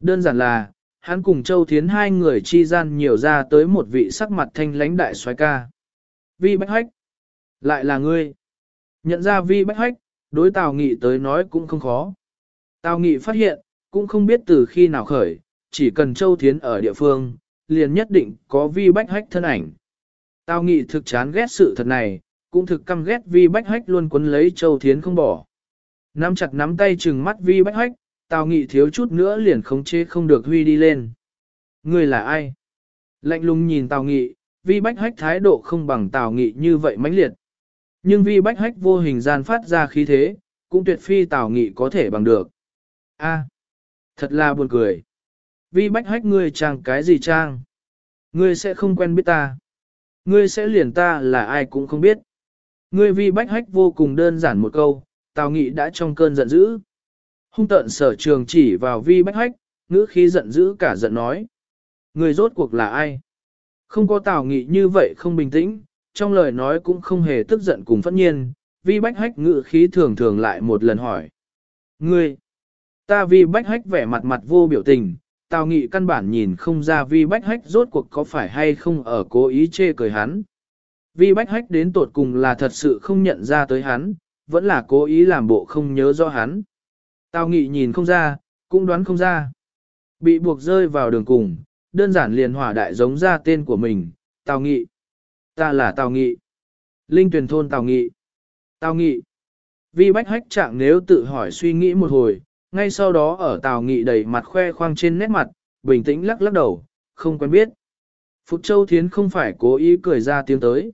Đơn giản là, hắn cùng Châu Thiến hai người chi gian nhiều ra tới một vị sắc mặt thanh lãnh đại xoái ca. Vi Bách Hách, lại là ngươi. Nhận ra Vi Bách Hách, đối Tào Nghị tới nói cũng không khó. Tào Nghị phát hiện, cũng không biết từ khi nào khởi, chỉ cần Châu Thiến ở địa phương, liền nhất định có Vi Bách Hách thân ảnh. Tào Nghị thực chán ghét sự thật này, cũng thực căm ghét Vi Bách Hách luôn quấn lấy Châu Thiến không bỏ. Nắm chặt nắm tay chừng mắt Vi Bách Hách, Tào Nghị thiếu chút nữa liền khống chế không được huy đi lên. Ngươi là ai? Lạnh lùng nhìn Tào Nghị, Vi Bách Hách thái độ không bằng Tào Nghị như vậy mãnh liệt. Nhưng Vi Bách Hách vô hình gian phát ra khí thế, cũng tuyệt phi Tào Nghị có thể bằng được. A, thật là buồn cười. Vi Bách Hách ngươi trang cái gì trang? Ngươi sẽ không quen biết ta. Ngươi sẽ liền ta là ai cũng không biết. Ngươi Vi Bách Hách vô cùng đơn giản một câu, Tào Nghị đã trong cơn giận dữ. Hung tận sở trường chỉ vào Vi Bách Hách, ngữ khí giận dữ cả giận nói. Người rốt cuộc là ai? Không có Tào Nghị như vậy không bình tĩnh, trong lời nói cũng không hề tức giận cùng phẫn nhiên, Vi Bách Hách ngữ khí thường thường lại một lần hỏi. Ngươi! Ta Vi Bách Hách vẻ mặt mặt vô biểu tình, Tào Nghị căn bản nhìn không ra Vi Bách Hách rốt cuộc có phải hay không ở cố ý chê cười hắn. Vi Bách Hách đến tột cùng là thật sự không nhận ra tới hắn, vẫn là cố ý làm bộ không nhớ rõ hắn. Tào Nghị nhìn không ra, cũng đoán không ra. Bị buộc rơi vào đường cùng, đơn giản liền hỏa đại giống ra tên của mình, Tào Nghị. Ta là Tào Nghị. Linh tuyển thôn Tào Nghị. Tào Nghị. Vi Bách Hách trạng nếu tự hỏi suy nghĩ một hồi, ngay sau đó ở Tào Nghị đầy mặt khoe khoang trên nét mặt, bình tĩnh lắc lắc đầu, không quen biết. Phục Châu Thiến không phải cố ý cười ra tiếng tới.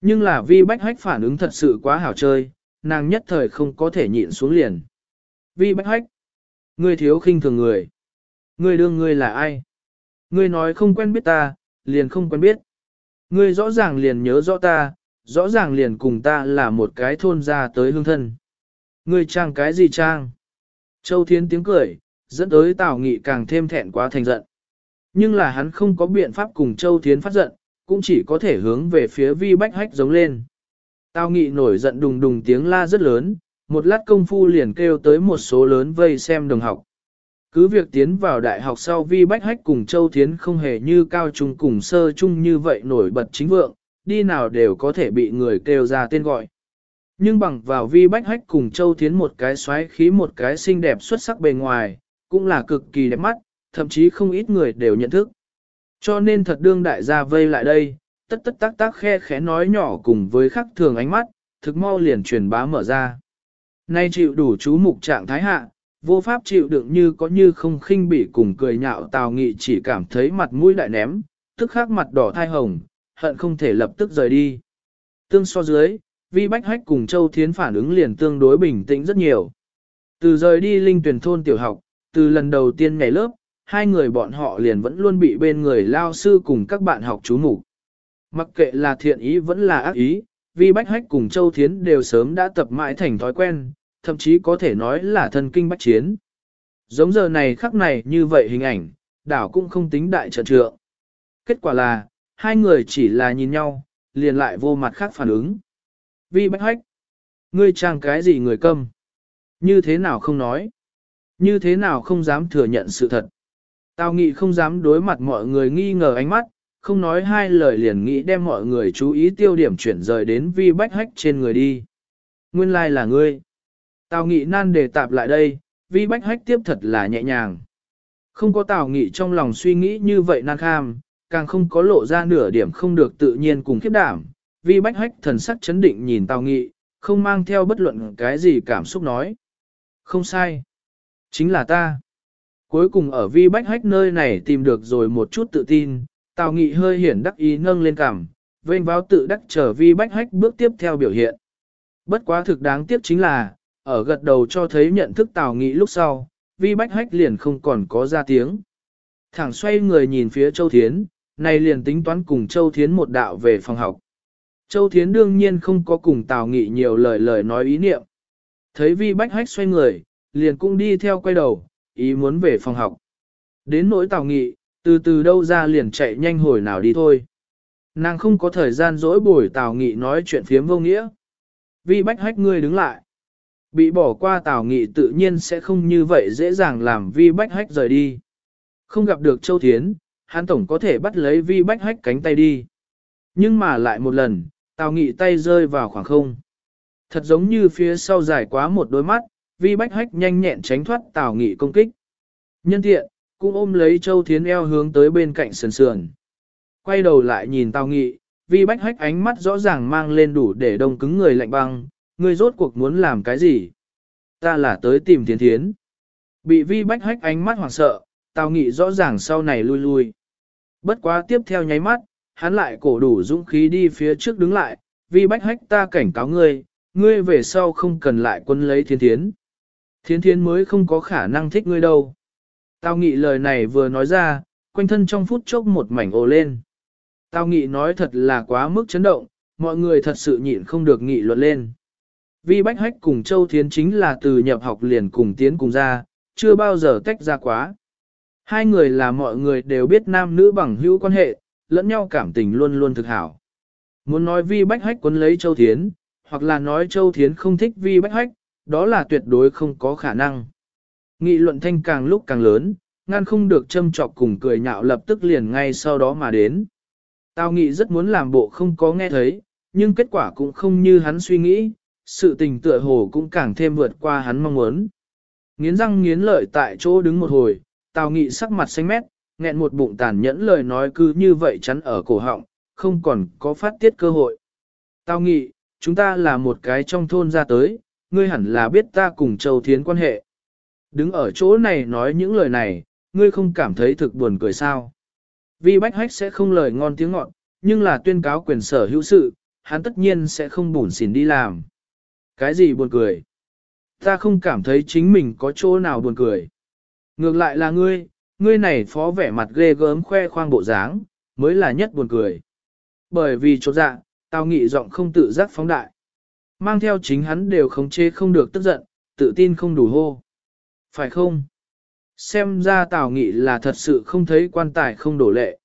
Nhưng là Vi Bách Hách phản ứng thật sự quá hảo chơi, nàng nhất thời không có thể nhịn xuống liền. Vi bách hách, ngươi thiếu khinh thường người. Ngươi đương ngươi là ai? Ngươi nói không quen biết ta, liền không quen biết. Ngươi rõ ràng liền nhớ rõ ta, rõ ràng liền cùng ta là một cái thôn ra tới hương thân. Ngươi trang cái gì trang? Châu Thiến tiếng cười, dẫn tới Tào Nghị càng thêm thẹn quá thành giận. Nhưng là hắn không có biện pháp cùng Châu Thiến phát giận, cũng chỉ có thể hướng về phía vi bách hách giống lên tao Nghị nổi giận đùng đùng tiếng la rất lớn, một lát công phu liền kêu tới một số lớn vây xem đồng học. Cứ việc tiến vào đại học sau vi bách hách cùng Châu Thiến không hề như cao trung cùng sơ trung như vậy nổi bật chính vượng, đi nào đều có thể bị người kêu ra tên gọi. Nhưng bằng vào vi bách hách cùng Châu Thiến một cái xoáy khí một cái xinh đẹp xuất sắc bề ngoài, cũng là cực kỳ đẹp mắt, thậm chí không ít người đều nhận thức. Cho nên thật đương đại gia vây lại đây, tất tất tác tác khe khẽ nói nhỏ cùng với khắc thường ánh mắt, thực mau liền truyền bá mở ra. Nay chịu đủ chú mục trạng thái hạ, vô pháp chịu đựng như có như không khinh bị cùng cười nhạo tào nghị chỉ cảm thấy mặt mũi đại ném, tức khắc mặt đỏ thai hồng, hận không thể lập tức rời đi. Tương so dưới, vi bách hách cùng Châu Thiến phản ứng liền tương đối bình tĩnh rất nhiều. Từ rời đi linh tuyển thôn tiểu học, từ lần đầu tiên ngày lớp, hai người bọn họ liền vẫn luôn bị bên người lao sư cùng các bạn học chú mục Mặc kệ là thiện ý vẫn là ác ý, vi bách hách cùng Châu Thiến đều sớm đã tập mãi thành thói quen, thậm chí có thể nói là thân kinh bách chiến. Giống giờ này khắc này như vậy hình ảnh, đảo cũng không tính đại trận trượng. Kết quả là, hai người chỉ là nhìn nhau, liền lại vô mặt khác phản ứng. Vi bách hách, ngươi trang cái gì người câm? Như thế nào không nói? Như thế nào không dám thừa nhận sự thật? Tào nghị không dám đối mặt mọi người nghi ngờ ánh mắt, không nói hai lời liền nghĩ đem mọi người chú ý tiêu điểm chuyển rời đến vi bách hách trên người đi. Nguyên lai like là ngươi. Tào nghị nan đề tạp lại đây, vi bách hách tiếp thật là nhẹ nhàng. Không có tào nghị trong lòng suy nghĩ như vậy nan kham, càng không có lộ ra nửa điểm không được tự nhiên cùng khiếp đảm. Vi bách hách thần sắc chấn định nhìn tào nghị, không mang theo bất luận cái gì cảm xúc nói. Không sai. Chính là ta. Cuối cùng ở vi bách hách nơi này tìm được rồi một chút tự tin, tào nghị hơi hiển đắc ý nâng lên cằm, vênh báo tự đắc trở vi bách hách bước tiếp theo biểu hiện. Bất quá thực đáng tiếc chính là, ở gật đầu cho thấy nhận thức Tào Nghị lúc sau, vi bách hách liền không còn có ra tiếng. Thẳng xoay người nhìn phía Châu Thiến, này liền tính toán cùng Châu Thiến một đạo về phòng học. Châu Thiến đương nhiên không có cùng Tào Nghị nhiều lời lời nói ý niệm. Thấy vi bách hách xoay người, liền cũng đi theo quay đầu, ý muốn về phòng học. Đến nỗi Tào Nghị, từ từ đâu ra liền chạy nhanh hồi nào đi thôi. Nàng không có thời gian dỗi bồi Tào Nghị nói chuyện phiếm vô nghĩa. Vi bách hách ngươi đứng lại. Bị bỏ qua Tào Nghị tự nhiên sẽ không như vậy dễ dàng làm vi bách hách rời đi. Không gặp được Châu Thiến, hắn tổng có thể bắt lấy vi bách hách cánh tay đi. Nhưng mà lại một lần, Tào Nghị tay rơi vào khoảng không. Thật giống như phía sau dài quá một đôi mắt, vi bách hách nhanh nhẹn tránh thoát Tào Nghị công kích. Nhân tiện, cũng ôm lấy Châu Thiến eo hướng tới bên cạnh sườn sườn. Quay đầu lại nhìn Tào Nghị, vi bách hách ánh mắt rõ ràng mang lên đủ để đông cứng người lạnh băng, ngươi rốt cuộc muốn làm cái gì? Ta là tới tìm thiến thiến. Bị vi bách hách ánh mắt hoảng sợ, Tào Nghị rõ ràng sau này lui lui. Bất quá tiếp theo nháy mắt, hắn lại cổ đủ dũng khí đi phía trước đứng lại, vi bách hách ta cảnh cáo ngươi, ngươi về sau không cần lại quân lấy thiên thiến. Thiên thiến mới không có khả năng thích ngươi đâu. Tao nghĩ lời này vừa nói ra, quanh thân trong phút chốc một mảnh ồ lên. Tao nghĩ nói thật là quá mức chấn động, mọi người thật sự nhịn không được nghị luận lên. Vi Bách Hách cùng Châu Thiến chính là từ nhập học liền cùng tiến cùng ra, chưa bao giờ tách ra quá. Hai người là mọi người đều biết nam nữ bằng hữu quan hệ, lẫn nhau cảm tình luôn luôn thực hảo. Muốn nói Vi Bách Hách quấn lấy Châu Thiến, hoặc là nói Châu Thiến không thích Vi Bách Hách, đó là tuyệt đối không có khả năng. Nghị luận thanh càng lúc càng lớn, ngăn không được châm chọc cùng cười nhạo lập tức liền ngay sau đó mà đến. Tao Nghị rất muốn làm bộ không có nghe thấy, nhưng kết quả cũng không như hắn suy nghĩ, sự tình tựa hồ cũng càng thêm vượt qua hắn mong muốn. Nghiến răng nghiến lợi tại chỗ đứng một hồi, Tào Nghị sắc mặt xanh mét, nghẹn một bụng tàn nhẫn lời nói cứ như vậy chắn ở cổ họng, không còn có phát tiết cơ hội. Tào Nghị, chúng ta là một cái trong thôn ra tới, ngươi hẳn là biết ta cùng Châu Thiến quan hệ. Đứng ở chỗ này nói những lời này, ngươi không cảm thấy thực buồn cười sao. Vì Bách Hách sẽ không lời ngon tiếng ngọt, nhưng là tuyên cáo quyền sở hữu sự, hắn tất nhiên sẽ không bùn xỉn đi làm. Cái gì buồn cười? Ta không cảm thấy chính mình có chỗ nào buồn cười. Ngược lại là ngươi, ngươi này phó vẻ mặt ghê gớm khoe khoang bộ dáng, mới là nhất buồn cười. Bởi vì chỗ dạ, tao nghị giọng không tự giác phóng đại. Mang theo chính hắn đều khống chế không được tức giận, tự tin không đủ hô. Phải không? Xem ra tào nghị là thật sự không thấy quan tài không đổ lệ.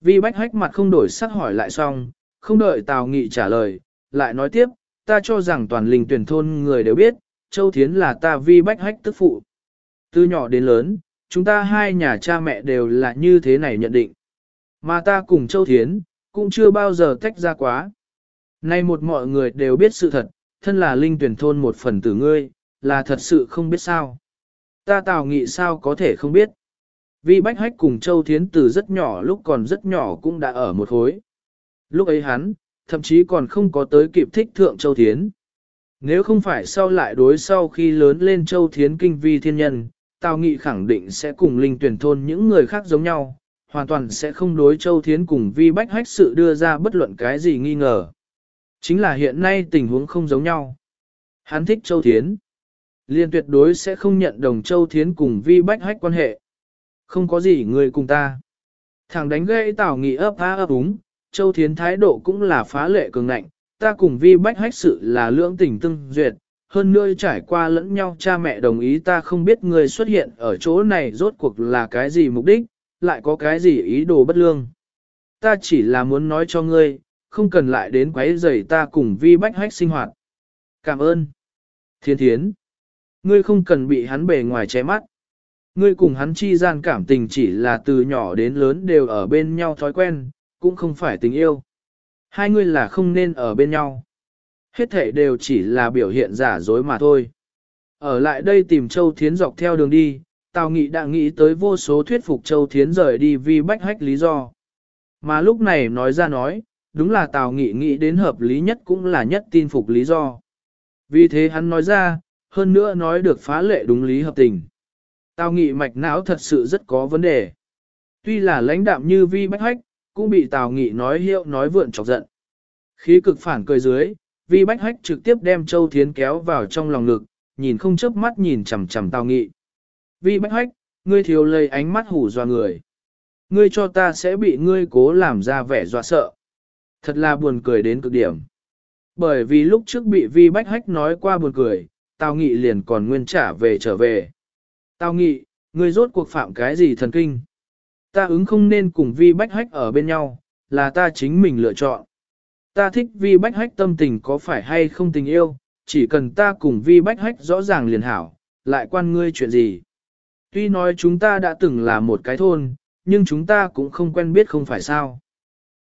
Vi bách hách mặt không đổi sắc hỏi lại xong, không đợi tào nghị trả lời, lại nói tiếp, ta cho rằng toàn linh tuyển thôn người đều biết, Châu Thiến là ta vi bách hách tức phụ. Từ nhỏ đến lớn, chúng ta hai nhà cha mẹ đều là như thế này nhận định. Mà ta cùng Châu Thiến, cũng chưa bao giờ tách ra quá. Nay một mọi người đều biết sự thật, thân là linh tuyển thôn một phần tử ngươi, là thật sự không biết sao. Ta tào nghị sao có thể không biết. Vi Bách Hách cùng Châu Thiến từ rất nhỏ lúc còn rất nhỏ cũng đã ở một khối. Lúc ấy hắn, thậm chí còn không có tới kịp thích thượng Châu Thiến. Nếu không phải sau lại đối sau khi lớn lên Châu Thiến kinh vi thiên nhân, Tào Nghị khẳng định sẽ cùng linh tuyển thôn những người khác giống nhau, hoàn toàn sẽ không đối Châu Thiến cùng vi bách hách sự đưa ra bất luận cái gì nghi ngờ. Chính là hiện nay tình huống không giống nhau. Hắn thích Châu Thiến. Liên tuyệt đối sẽ không nhận đồng Châu Thiến cùng vi bách hách quan hệ. Không có gì người cùng ta. Thằng đánh gây Tào Nghị ấp á ấp úng, Châu Thiến thái độ cũng là phá lệ cường ngạnh, ta cùng vi bách hách sự là lưỡng tình tương duyệt, hơn nữa trải qua lẫn nhau cha mẹ đồng ý ta không biết người xuất hiện ở chỗ này rốt cuộc là cái gì mục đích, lại có cái gì ý đồ bất lương. Ta chỉ là muốn nói cho ngươi, không cần lại đến quấy rầy ta cùng vi bách hách sinh hoạt. Cảm ơn. Thiên thiến. Ngươi không cần bị hắn bề ngoài che mắt. Ngươi cùng hắn chi gian cảm tình chỉ là từ nhỏ đến lớn đều ở bên nhau thói quen, cũng không phải tình yêu. Hai người là không nên ở bên nhau. Hết thể đều chỉ là biểu hiện giả dối mà thôi. Ở lại đây tìm Châu Thiến dọc theo đường đi, Tào Nghị đã nghĩ tới vô số thuyết phục Châu Thiến rời đi vì bách hách lý do. Mà lúc này nói ra nói, đúng là Tào Nghị nghĩ đến hợp lý nhất cũng là nhất tin phục lý do. Vì thế hắn nói ra, hơn nữa nói được phá lệ đúng lý hợp tình. Tào Nghị mạch não thật sự rất có vấn đề. Tuy là lãnh đạm như vi bách hách, cũng bị Tào Nghị nói hiệu nói vượn chọc giận. Khí cực phản cười dưới, vi bách hách trực tiếp đem Châu Thiến kéo vào trong lòng ngực, nhìn không chớp mắt nhìn chằm chằm Tào Nghị. Vi bách hách, ngươi thiếu lây ánh mắt hủ dọa người. Ngươi cho ta sẽ bị ngươi cố làm ra vẻ dọa sợ. Thật là buồn cười đến cực điểm. Bởi vì lúc trước bị vi bách hách nói qua buồn cười, Tào Nghị liền còn nguyên trả về trở về. Tào Nghị, ngươi rốt cuộc phạm cái gì thần kinh? Ta ứng không nên cùng vi bách hách ở bên nhau, là ta chính mình lựa chọn. Ta thích vi bách hách tâm tình có phải hay không tình yêu, chỉ cần ta cùng vi bách hách rõ ràng liền hảo, lại quan ngươi chuyện gì. Tuy nói chúng ta đã từng là một cái thôn, nhưng chúng ta cũng không quen biết không phải sao.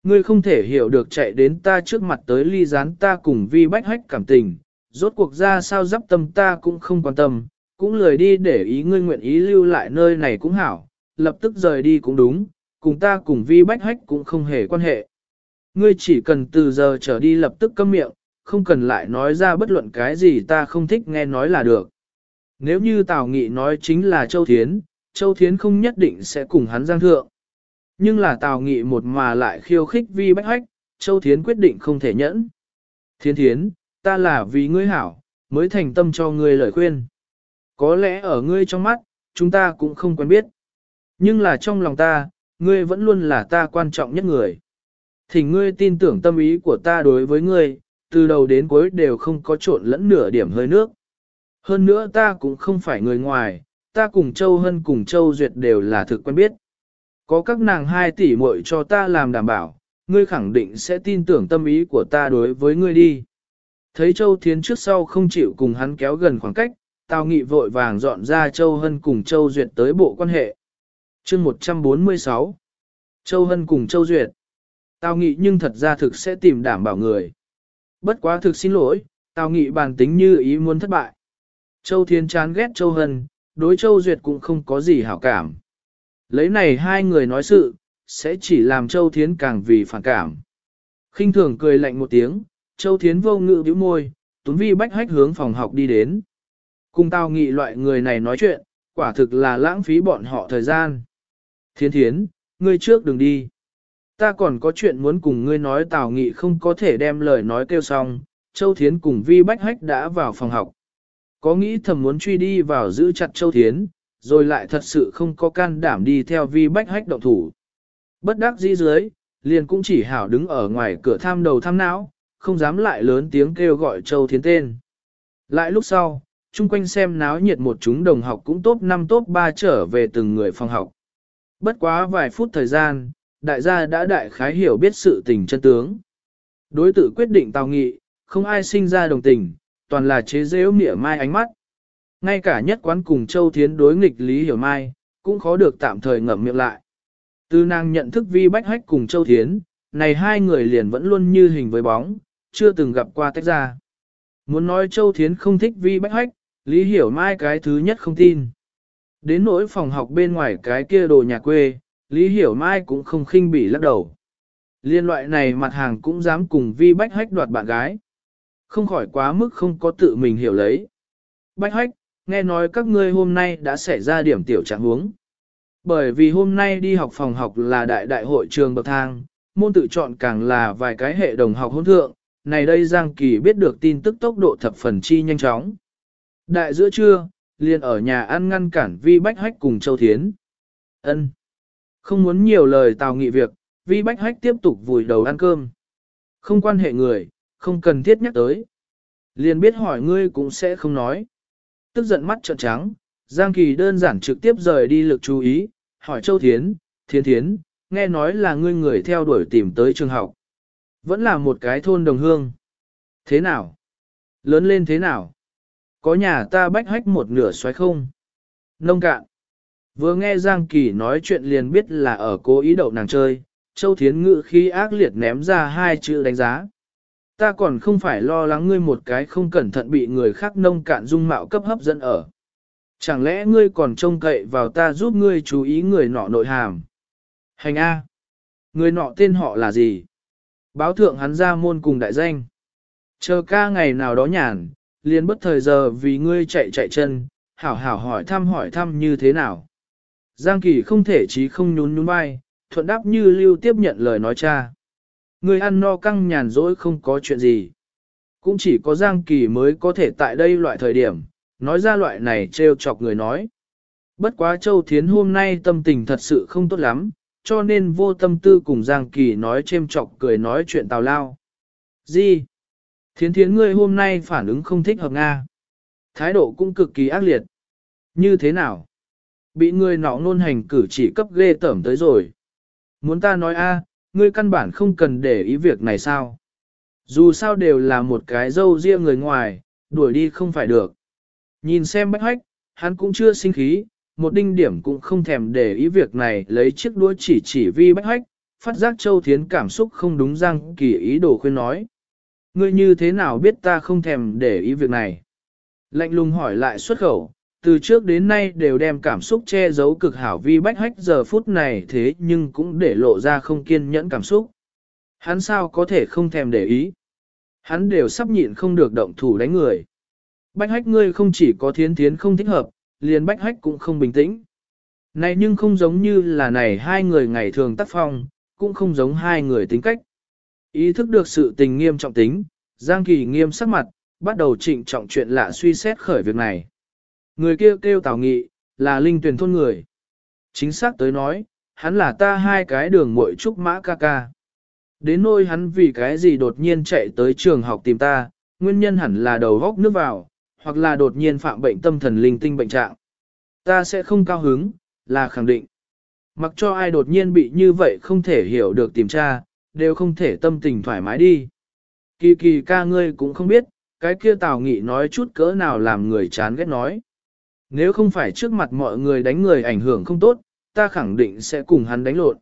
Ngươi không thể hiểu được chạy đến ta trước mặt tới ly gián ta cùng vi bách hách cảm tình, rốt cuộc ra sao dắp tâm ta cũng không quan tâm, cũng lười đi để ý ngươi nguyện ý lưu lại nơi này cũng hảo, lập tức rời đi cũng đúng, cùng ta cùng vi bách hách cũng không hề quan hệ. Ngươi chỉ cần từ giờ trở đi lập tức câm miệng, không cần lại nói ra bất luận cái gì ta không thích nghe nói là được. Nếu như Tào Nghị nói chính là Châu Thiến, Châu Thiến không nhất định sẽ cùng hắn giang thượng. Nhưng là Tào Nghị một mà lại khiêu khích vi bách hách, Châu Thiến quyết định không thể nhẫn. Thiến Thiến, ta là vì ngươi hảo, mới thành tâm cho ngươi lời khuyên. Có lẽ ở ngươi trong mắt, chúng ta cũng không quen biết. Nhưng là trong lòng ta, ngươi vẫn luôn là ta quan trọng nhất người. Thỉnh ngươi tin tưởng tâm ý của ta đối với ngươi, từ đầu đến cuối đều không có trộn lẫn nửa điểm hơi nước. Hơn nữa ta cũng không phải người ngoài, ta cùng Châu Hân cùng Châu Duyệt đều là thực quen biết. Có các nàng hai tỷ muội cho ta làm đảm bảo, ngươi khẳng định sẽ tin tưởng tâm ý của ta đối với ngươi đi. Thấy Châu Thiến trước sau không chịu cùng hắn kéo gần khoảng cách, Tào Nghị vội vàng dọn ra Châu Hân cùng Châu Duyệt tới bộ quan hệ. chương 146 Châu Hân cùng Châu Duyệt Tào Nghị nhưng thật ra thực sẽ tìm đảm bảo người. Bất quá thực xin lỗi, Tào Nghị bàn tính như ý muốn thất bại. Châu Thiên chán ghét Châu Hân, đối Châu Duyệt cũng không có gì hảo cảm. Lấy này hai người nói sự, sẽ chỉ làm Châu Thiến càng vì phản cảm. khinh thường cười lạnh một tiếng, Châu Thiến vô ngự bĩu môi, Tuấn Vi bách hách hướng phòng học đi đến. Cùng tao nghị loại người này nói chuyện, quả thực là lãng phí bọn họ thời gian. Thiên thiến, ngươi trước đừng đi. Ta còn có chuyện muốn cùng ngươi nói Tào Nghị không có thể đem lời nói kêu xong, Châu Thiến cùng Vi Bách Hách đã vào phòng học. Có nghĩ thầm muốn truy đi vào giữ chặt Châu Thiến, rồi lại thật sự không có can đảm đi theo vi bách hách động thủ. Bất đắc dĩ dưới, liền cũng chỉ hảo đứng ở ngoài cửa tham đầu tham não, không dám lại lớn tiếng kêu gọi Châu Thiến tên. Lại lúc sau, chung quanh xem náo nhiệt một chúng đồng học cũng tốt 5 tốt 3 trở về từng người phòng học. Bất quá vài phút thời gian, đại gia đã đại khái hiểu biết sự tình chân tướng. Đối tử quyết định tào nghị, không ai sinh ra đồng tình, toàn là chế giễu mỉa mai ánh mắt. Ngay cả nhất quán cùng Châu Thiến đối nghịch Lý Hiểu Mai, cũng khó được tạm thời ngậm miệng lại. Từ nàng nhận thức vi bách hách cùng Châu Thiến, này hai người liền vẫn luôn như hình với bóng, chưa từng gặp qua tách ra. Muốn nói Châu Thiến không thích vi bách hách, Lý Hiểu Mai cái thứ nhất không tin. Đến nỗi phòng học bên ngoài cái kia đồ nhà quê, Lý Hiểu Mai cũng không khinh bỉ lắc đầu. Liên loại này mặt hàng cũng dám cùng vi bách hách đoạt bạn gái. Không khỏi quá mức không có tự mình hiểu lấy. Bách hách, nghe nói các ngươi hôm nay đã xảy ra điểm tiểu trạng huống. Bởi vì hôm nay đi học phòng học là đại đại hội trường bậc thang, môn tự chọn càng là vài cái hệ đồng học hôn thượng, này đây Giang Kỳ biết được tin tức tốc độ thập phần chi nhanh chóng. Đại giữa trưa, liền ở nhà ăn ngăn cản Vi Bách Hách cùng Châu Thiến. Ân, Không muốn nhiều lời tào nghị việc, Vi Bách Hách tiếp tục vùi đầu ăn cơm. Không quan hệ người, không cần thiết nhắc tới. Liền biết hỏi ngươi cũng sẽ không nói. Tức giận mắt trợn trắng, Giang Kỳ đơn giản trực tiếp rời đi lực chú ý, hỏi Châu Thiến, Thiên Thiến, nghe nói là ngươi người theo đuổi tìm tới trường học. Vẫn là một cái thôn đồng hương. Thế nào? Lớn lên thế nào? Có nhà ta bách hách một nửa xoáy không? Nông cạn. Vừa nghe Giang Kỳ nói chuyện liền biết là ở cố ý đậu nàng chơi, Châu Thiến ngự khi ác liệt ném ra hai chữ đánh giá. Ta còn không phải lo lắng ngươi một cái không cẩn thận bị người khác nông cạn dung mạo cấp hấp dẫn ở. Chẳng lẽ ngươi còn trông cậy vào ta giúp ngươi chú ý người nọ nội hàm? Hành A. Người nọ tên họ là gì? Báo thượng hắn ra môn cùng đại danh. Chờ ca ngày nào đó nhàn, liền bất thời giờ vì ngươi chạy chạy chân, hảo hảo hỏi thăm hỏi thăm như thế nào. Giang Kỳ không thể chí không nhún nhún vai, thuận đáp như lưu tiếp nhận lời nói cha. Ngươi ăn no căng nhàn rỗi không có chuyện gì. Cũng chỉ có Giang Kỳ mới có thể tại đây loại thời điểm, nói ra loại này trêu chọc người nói. Bất quá Châu Thiến hôm nay tâm tình thật sự không tốt lắm, cho nên vô tâm tư cùng Giang Kỳ nói chêm chọc cười nói chuyện tào lao. Gì? Thiến thiến ngươi hôm nay phản ứng không thích hợp Nga. Thái độ cũng cực kỳ ác liệt. Như thế nào? Bị ngươi nọ nôn hành cử chỉ cấp ghê tởm tới rồi. Muốn ta nói a, ngươi căn bản không cần để ý việc này sao? Dù sao đều là một cái dâu riêng người ngoài, đuổi đi không phải được. Nhìn xem bách hách, hắn cũng chưa sinh khí, một đinh điểm cũng không thèm để ý việc này lấy chiếc đũa chỉ chỉ vi bách hách, phát giác Châu Thiến cảm xúc không đúng răng kỳ ý đồ khuyên nói. Ngươi như thế nào biết ta không thèm để ý việc này? Lạnh lùng hỏi lại xuất khẩu, từ trước đến nay đều đem cảm xúc che giấu cực hảo vi bách hách giờ phút này thế nhưng cũng để lộ ra không kiên nhẫn cảm xúc. Hắn sao có thể không thèm để ý? Hắn đều sắp nhịn không được động thủ đánh người. Bách hách ngươi không chỉ có thiến thiến không thích hợp, liền bách hách cũng không bình tĩnh. Này nhưng không giống như là này hai người ngày thường tác phong, cũng không giống hai người tính cách. Ý thức được sự tình nghiêm trọng tính, Giang Kỳ nghiêm sắc mặt, bắt đầu trịnh trọng chuyện lạ suy xét khởi việc này. Người kia kêu, kêu Tào Nghị, là linh tuyển thôn người. Chính xác tới nói, hắn là ta hai cái đường muội trúc mã ca ca. Đến nôi hắn vì cái gì đột nhiên chạy tới trường học tìm ta, nguyên nhân hẳn là đầu góc nước vào, hoặc là đột nhiên phạm bệnh tâm thần linh tinh bệnh trạng. Ta sẽ không cao hứng, là khẳng định. Mặc cho ai đột nhiên bị như vậy không thể hiểu được tìm tra, đều không thể tâm tình thoải mái đi. Kỳ kỳ ca ngươi cũng không biết, cái kia tào nghị nói chút cỡ nào làm người chán ghét nói. Nếu không phải trước mặt mọi người đánh người ảnh hưởng không tốt, ta khẳng định sẽ cùng hắn đánh lộn.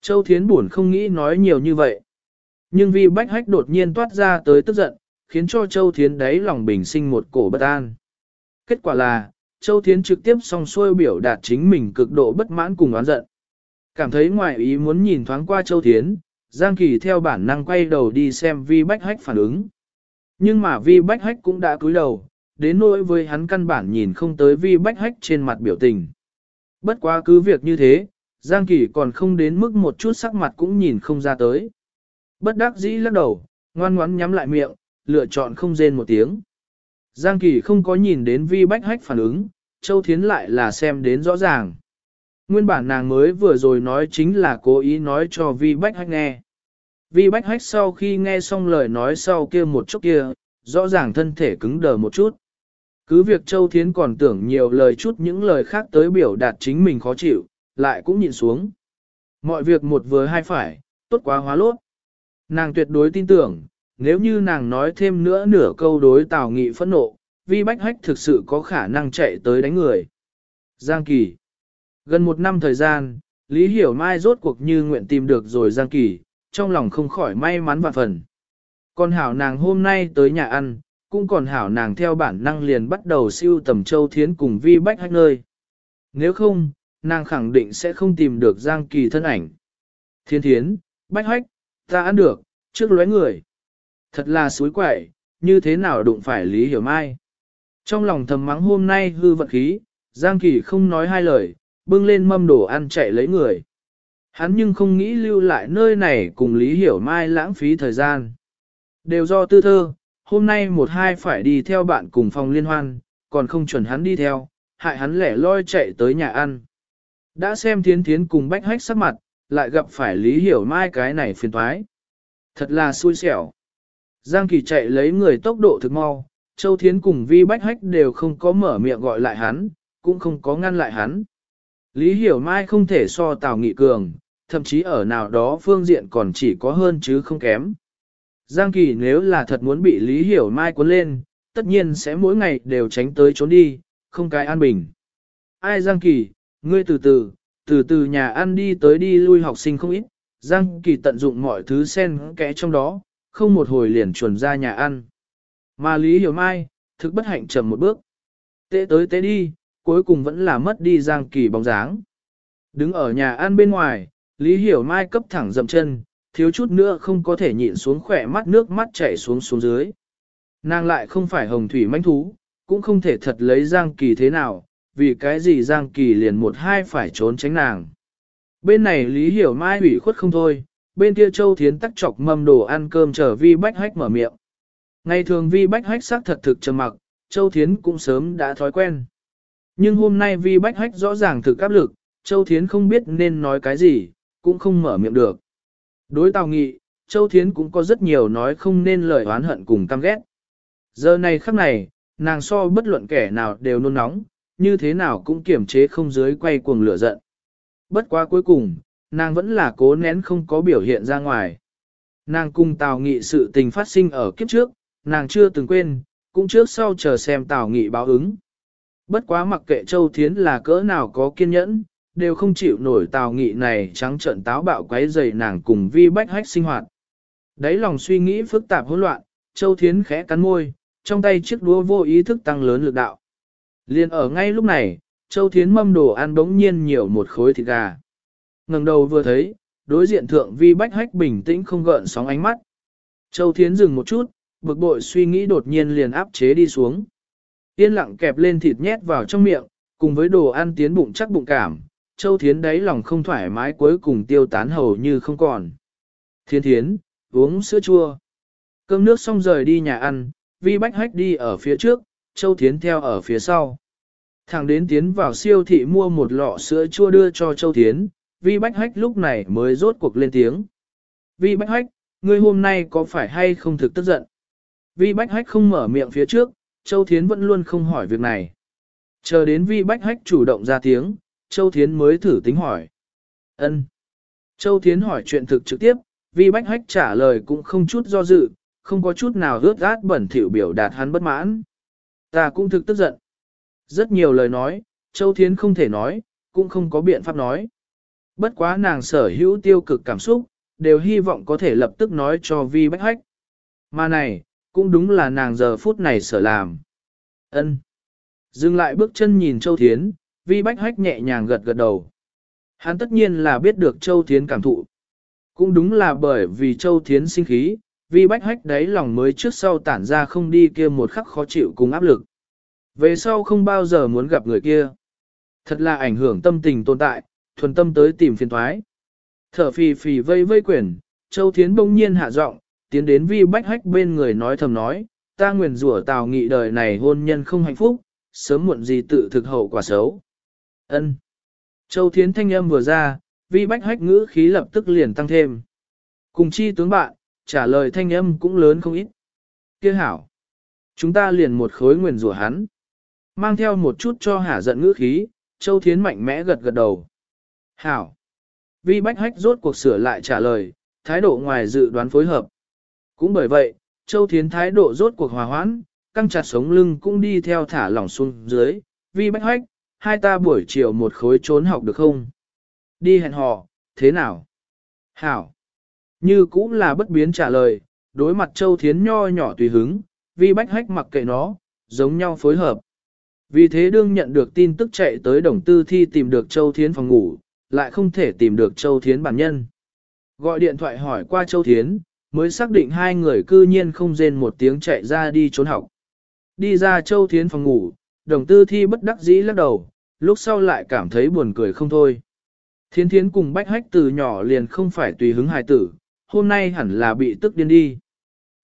Châu Thiến buồn không nghĩ nói nhiều như vậy. Nhưng vì bách hách đột nhiên toát ra tới tức giận, khiến cho Châu Thiến đấy lòng bình sinh một cổ bất an. Kết quả là, Châu Thiến trực tiếp song xuôi biểu đạt chính mình cực độ bất mãn cùng oán giận. Cảm thấy ngoài ý muốn nhìn thoáng qua Châu Thiến, Giang Kỳ theo bản năng quay đầu đi xem Vi Bách Hách phản ứng. Nhưng mà Vi Bách Hách cũng đã cúi đầu, đến nỗi với hắn căn bản nhìn không tới Vi Bách Hách trên mặt biểu tình. Bất quá cứ việc như thế, Giang Kỳ còn không đến mức một chút sắc mặt cũng nhìn không ra tới. Bất đắc dĩ lắc đầu, ngoan ngoãn nhắm lại miệng, lựa chọn không rên một tiếng. Giang Kỳ không có nhìn đến Vi Bách Hách phản ứng, Châu Thiến lại là xem đến rõ ràng. Nguyên bản nàng mới vừa rồi nói chính là cố ý nói cho Vi Bách Hách nghe. Vi Bách Hách sau khi nghe xong lời nói sau kia một chút kia, rõ ràng thân thể cứng đờ một chút. Cứ việc Châu Thiến còn tưởng nhiều lời chút những lời khác tới biểu đạt chính mình khó chịu, lại cũng nhìn xuống. Mọi việc một vừa hai phải, tốt quá hóa lốt. Nàng tuyệt đối tin tưởng, nếu như nàng nói thêm nữa nửa câu đối Tào Nghị phẫn nộ, Vi Bách Hách thực sự có khả năng chạy tới đánh người. Giang Kỳ Gần một năm thời gian, Lý Hiểu Mai rốt cuộc như nguyện tìm được rồi Giang Kỳ, trong lòng không khỏi may mắn và phần. Còn hảo nàng hôm nay tới nhà ăn, cũng còn hảo nàng theo bản năng liền bắt đầu siêu tầm châu thiến cùng vi bách hách nơi. Nếu không, nàng khẳng định sẽ không tìm được Giang Kỳ thân ảnh. Thiên thiến, bách hách, ta ăn được, trước lóe người. Thật là suối quậy, như thế nào đụng phải Lý Hiểu Mai. Trong lòng thầm mắng hôm nay hư vận khí, Giang Kỳ không nói hai lời, bưng lên mâm đồ ăn chạy lấy người. Hắn nhưng không nghĩ lưu lại nơi này cùng Lý Hiểu Mai lãng phí thời gian. Đều do tư thơ, hôm nay một hai phải đi theo bạn cùng phòng liên hoan, còn không chuẩn hắn đi theo, hại hắn lẻ loi chạy tới nhà ăn. Đã xem thiến thiến cùng bách hách sắc mặt, lại gặp phải Lý Hiểu Mai cái này phiền thoái. Thật là xui xẻo. Giang Kỳ chạy lấy người tốc độ thực mau, Châu Thiến cùng Vi Bách Hách đều không có mở miệng gọi lại hắn, cũng không có ngăn lại hắn. Lý Hiểu Mai không thể so Tào Nghị Cường, thậm chí ở nào đó phương diện còn chỉ có hơn chứ không kém. Giang Kỳ nếu là thật muốn bị Lý Hiểu Mai cuốn lên, tất nhiên sẽ mỗi ngày đều tránh tới trốn đi, không cái an bình. Ai Giang Kỳ, ngươi từ từ, từ từ nhà ăn đi tới đi lui học sinh không ít, Giang Kỳ tận dụng mọi thứ xen kẽ trong đó, không một hồi liền chuẩn ra nhà ăn. Mà Lý Hiểu Mai, thực bất hạnh trầm một bước. Tế tới tế đi, cuối cùng vẫn là mất đi Giang Kỳ bóng dáng. Đứng ở nhà ăn bên ngoài, Lý Hiểu Mai cấp thẳng dậm chân, thiếu chút nữa không có thể nhịn xuống khỏe mắt nước mắt chảy xuống xuống dưới. Nàng lại không phải hồng thủy manh thú, cũng không thể thật lấy Giang Kỳ thế nào, vì cái gì Giang Kỳ liền một hai phải trốn tránh nàng. Bên này Lý Hiểu Mai ủy khuất không thôi, bên kia Châu Thiến tắc chọc mâm đồ ăn cơm chờ Vi Bách Hách mở miệng. Ngày thường Vi Bách Hách xác thật thực trầm mặc, Châu Thiến cũng sớm đã thói quen. Nhưng hôm nay Vi Bách Hách rõ ràng thực áp lực, Châu Thiến không biết nên nói cái gì, cũng không mở miệng được. Đối Tào Nghị, Châu Thiến cũng có rất nhiều nói không nên lời oán hận cùng căm ghét. Giờ này khắc này, nàng so bất luận kẻ nào đều nôn nóng, như thế nào cũng kiểm chế không dưới quay cuồng lửa giận. Bất quá cuối cùng, nàng vẫn là cố nén không có biểu hiện ra ngoài. Nàng cùng Tào Nghị sự tình phát sinh ở kiếp trước, nàng chưa từng quên, cũng trước sau chờ xem Tào Nghị báo ứng. Bất quá mặc kệ Châu Thiến là cỡ nào có kiên nhẫn, đều không chịu nổi tào nghị này trắng trợn táo bạo quấy rầy nàng cùng vi bách hách sinh hoạt. Đấy lòng suy nghĩ phức tạp hỗn loạn, Châu Thiến khẽ cắn môi, trong tay chiếc đũa vô ý thức tăng lớn lực đạo. Liên ở ngay lúc này, Châu Thiến mâm đồ ăn bỗng nhiên nhiều một khối thịt gà ngẩng đầu vừa thấy, đối diện thượng vi bách hách bình tĩnh không gợn sóng ánh mắt. Châu Thiến dừng một chút, bực bội suy nghĩ đột nhiên liền áp chế đi xuống. Yên lặng kẹp lên thịt nhét vào trong miệng, cùng với đồ ăn tiến bụng chắc bụng cảm, Châu Thiến đáy lòng không thoải mái cuối cùng tiêu tán hầu như không còn. Thiên Thiến, uống sữa chua. Cơm nước xong rời đi nhà ăn, Vi Bách Hách đi ở phía trước, Châu Thiến theo ở phía sau. Thằng đến tiến vào siêu thị mua một lọ sữa chua đưa cho Châu Thiến, Vi Bách Hách lúc này mới rốt cuộc lên tiếng. Vi Bách Hách, ngươi hôm nay có phải hay không thực tức giận? Vi Bách Hách không mở miệng phía trước, Châu Thiến vẫn luôn không hỏi việc này. Chờ đến Vi Bách Hách chủ động ra tiếng, Châu Thiến mới thử tính hỏi. Ân. Châu Thiến hỏi chuyện thực trực tiếp, Vi Bách Hách trả lời cũng không chút do dự, không có chút nào rớt rát bẩn thỉu biểu đạt hắn bất mãn. Ta cũng thực tức giận. Rất nhiều lời nói, Châu Thiến không thể nói, cũng không có biện pháp nói. Bất quá nàng sở hữu tiêu cực cảm xúc, đều hy vọng có thể lập tức nói cho Vi Bách Hách. Mà này, cũng đúng là nàng giờ phút này sở làm. Ân. Dừng lại bước chân nhìn Châu Thiến, Vi Bách Hách nhẹ nhàng gật gật đầu. Hắn tất nhiên là biết được Châu Thiến cảm thụ. Cũng đúng là bởi vì Châu Thiến sinh khí, Vi Bách Hách đấy lòng mới trước sau tản ra không đi kia một khắc khó chịu cùng áp lực. Về sau không bao giờ muốn gặp người kia. Thật là ảnh hưởng tâm tình tồn tại, thuần tâm tới tìm phiền thoái. Thở phì phì vây vây quyển, Châu Thiến bỗng nhiên hạ giọng, tiến đến Vi Bách Hách bên người nói thầm nói, ta nguyền rủa Tào Nghị đời này hôn nhân không hạnh phúc, sớm muộn gì tự thực hậu quả xấu. Ân. Châu Thiến thanh âm vừa ra, vi bách hách ngữ khí lập tức liền tăng thêm. Cùng chi tướng bạn, trả lời thanh âm cũng lớn không ít. Kia hảo. Chúng ta liền một khối nguyền rủa hắn. Mang theo một chút cho hả giận ngữ khí, Châu Thiến mạnh mẽ gật gật đầu. Hảo. Vi bách hách rốt cuộc sửa lại trả lời, thái độ ngoài dự đoán phối hợp. Cũng bởi vậy, Châu Thiến thái độ rốt cuộc hòa hoãn, căng chặt sống lưng cũng đi theo thả lỏng xuống dưới. Vi bách hách, hai ta buổi chiều một khối trốn học được không? Đi hẹn hò, thế nào? Hảo. Như cũng là bất biến trả lời, đối mặt Châu Thiến nho nhỏ tùy hứng, vi bách hách mặc kệ nó, giống nhau phối hợp. Vì thế đương nhận được tin tức chạy tới đồng tư thi tìm được Châu Thiến phòng ngủ, lại không thể tìm được Châu Thiến bản nhân. Gọi điện thoại hỏi qua Châu Thiến, mới xác định hai người cư nhiên không rên một tiếng chạy ra đi trốn học. Đi ra Châu Thiến phòng ngủ, đồng tư thi bất đắc dĩ lắc đầu, lúc sau lại cảm thấy buồn cười không thôi. Thiến thiến cùng bách hách từ nhỏ liền không phải tùy hứng hài tử, hôm nay hẳn là bị tức điên đi.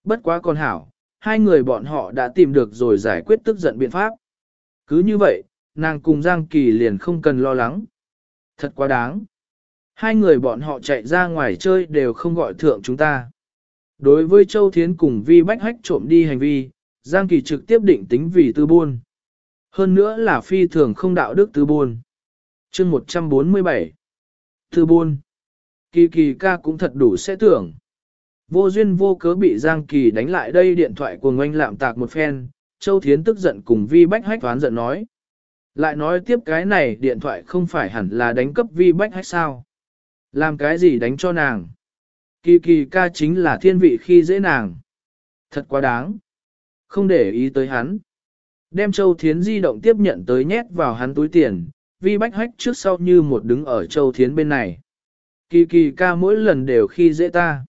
Bất quá con hảo, hai người bọn họ đã tìm được rồi giải quyết tức giận biện pháp. Cứ như vậy, nàng cùng Giang Kỳ liền không cần lo lắng. Thật quá đáng. Hai người bọn họ chạy ra ngoài chơi đều không gọi thượng chúng ta. Đối với Châu Thiến cùng Vi Bách Hách trộm đi hành vi, Giang Kỳ trực tiếp định tính vì tư buôn. Hơn nữa là phi thường không đạo đức tư buôn. chương 147 Tư buôn Kỳ kỳ ca cũng thật đủ sẽ tưởng. Vô duyên vô cớ bị Giang Kỳ đánh lại đây điện thoại của ngoanh lạm tạc một phen, Châu Thiến tức giận cùng Vi Bách Hách toán giận nói. Lại nói tiếp cái này điện thoại không phải hẳn là đánh cấp Vi Bách Hách sao? Làm cái gì đánh cho nàng? Kỳ kỳ ca chính là thiên vị khi dễ nàng. Thật quá đáng. Không để ý tới hắn. Đem Châu Thiến di động tiếp nhận tới nhét vào hắn túi tiền, Vi Bách Hách trước sau như một đứng ở Châu Thiến bên này. Kỳ kỳ ca mỗi lần đều khi dễ ta.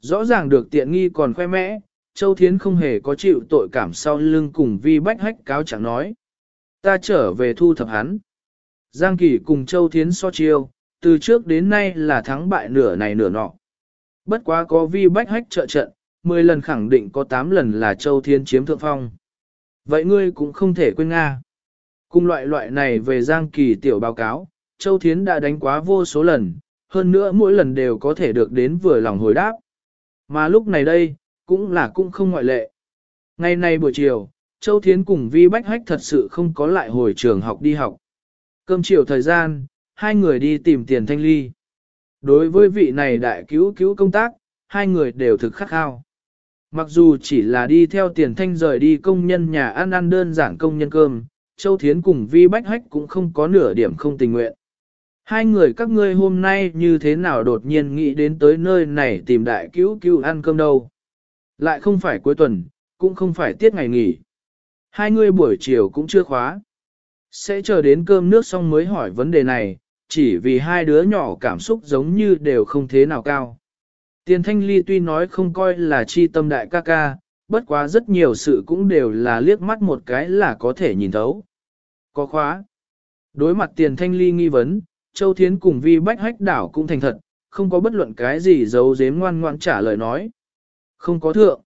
Rõ ràng được tiện nghi còn khoe mẽ, Châu Thiến không hề có chịu tội cảm sau lưng cùng vi bách hách cáo chẳng nói. Ta trở về thu thập hắn. Giang Kỳ cùng Châu Thiến so chiêu, từ trước đến nay là thắng bại nửa này nửa nọ. Bất quá có vi bách hách trợ trận, 10 lần khẳng định có 8 lần là Châu Thiến chiếm thượng phong. Vậy ngươi cũng không thể quên Nga. Cùng loại loại này về Giang Kỳ tiểu báo cáo, Châu Thiến đã đánh quá vô số lần, hơn nữa mỗi lần đều có thể được đến vừa lòng hồi đáp. Mà lúc này đây, cũng là cũng không ngoại lệ. Ngày nay buổi chiều, Châu Thiến cùng Vi Bách Hách thật sự không có lại hồi trường học đi học. Cơm chiều thời gian, hai người đi tìm tiền thanh ly. Đối với vị này đại cứu cứu công tác, hai người đều thực khắc khao. Mặc dù chỉ là đi theo tiền thanh rời đi công nhân nhà ăn ăn đơn giản công nhân cơm, Châu Thiến cùng Vi Bách Hách cũng không có nửa điểm không tình nguyện. Hai người các ngươi hôm nay như thế nào đột nhiên nghĩ đến tới nơi này tìm đại cứu cứu ăn cơm đâu. Lại không phải cuối tuần, cũng không phải tiết ngày nghỉ. Hai người buổi chiều cũng chưa khóa. Sẽ chờ đến cơm nước xong mới hỏi vấn đề này, chỉ vì hai đứa nhỏ cảm xúc giống như đều không thế nào cao. Tiền thanh ly tuy nói không coi là chi tâm đại ca ca, bất quá rất nhiều sự cũng đều là liếc mắt một cái là có thể nhìn thấu. Có khóa. Đối mặt tiền thanh ly nghi vấn, Châu Thiến cùng vi bách hách đảo cũng thành thật, không có bất luận cái gì giấu giếm ngoan ngoan trả lời nói. Không có thượng.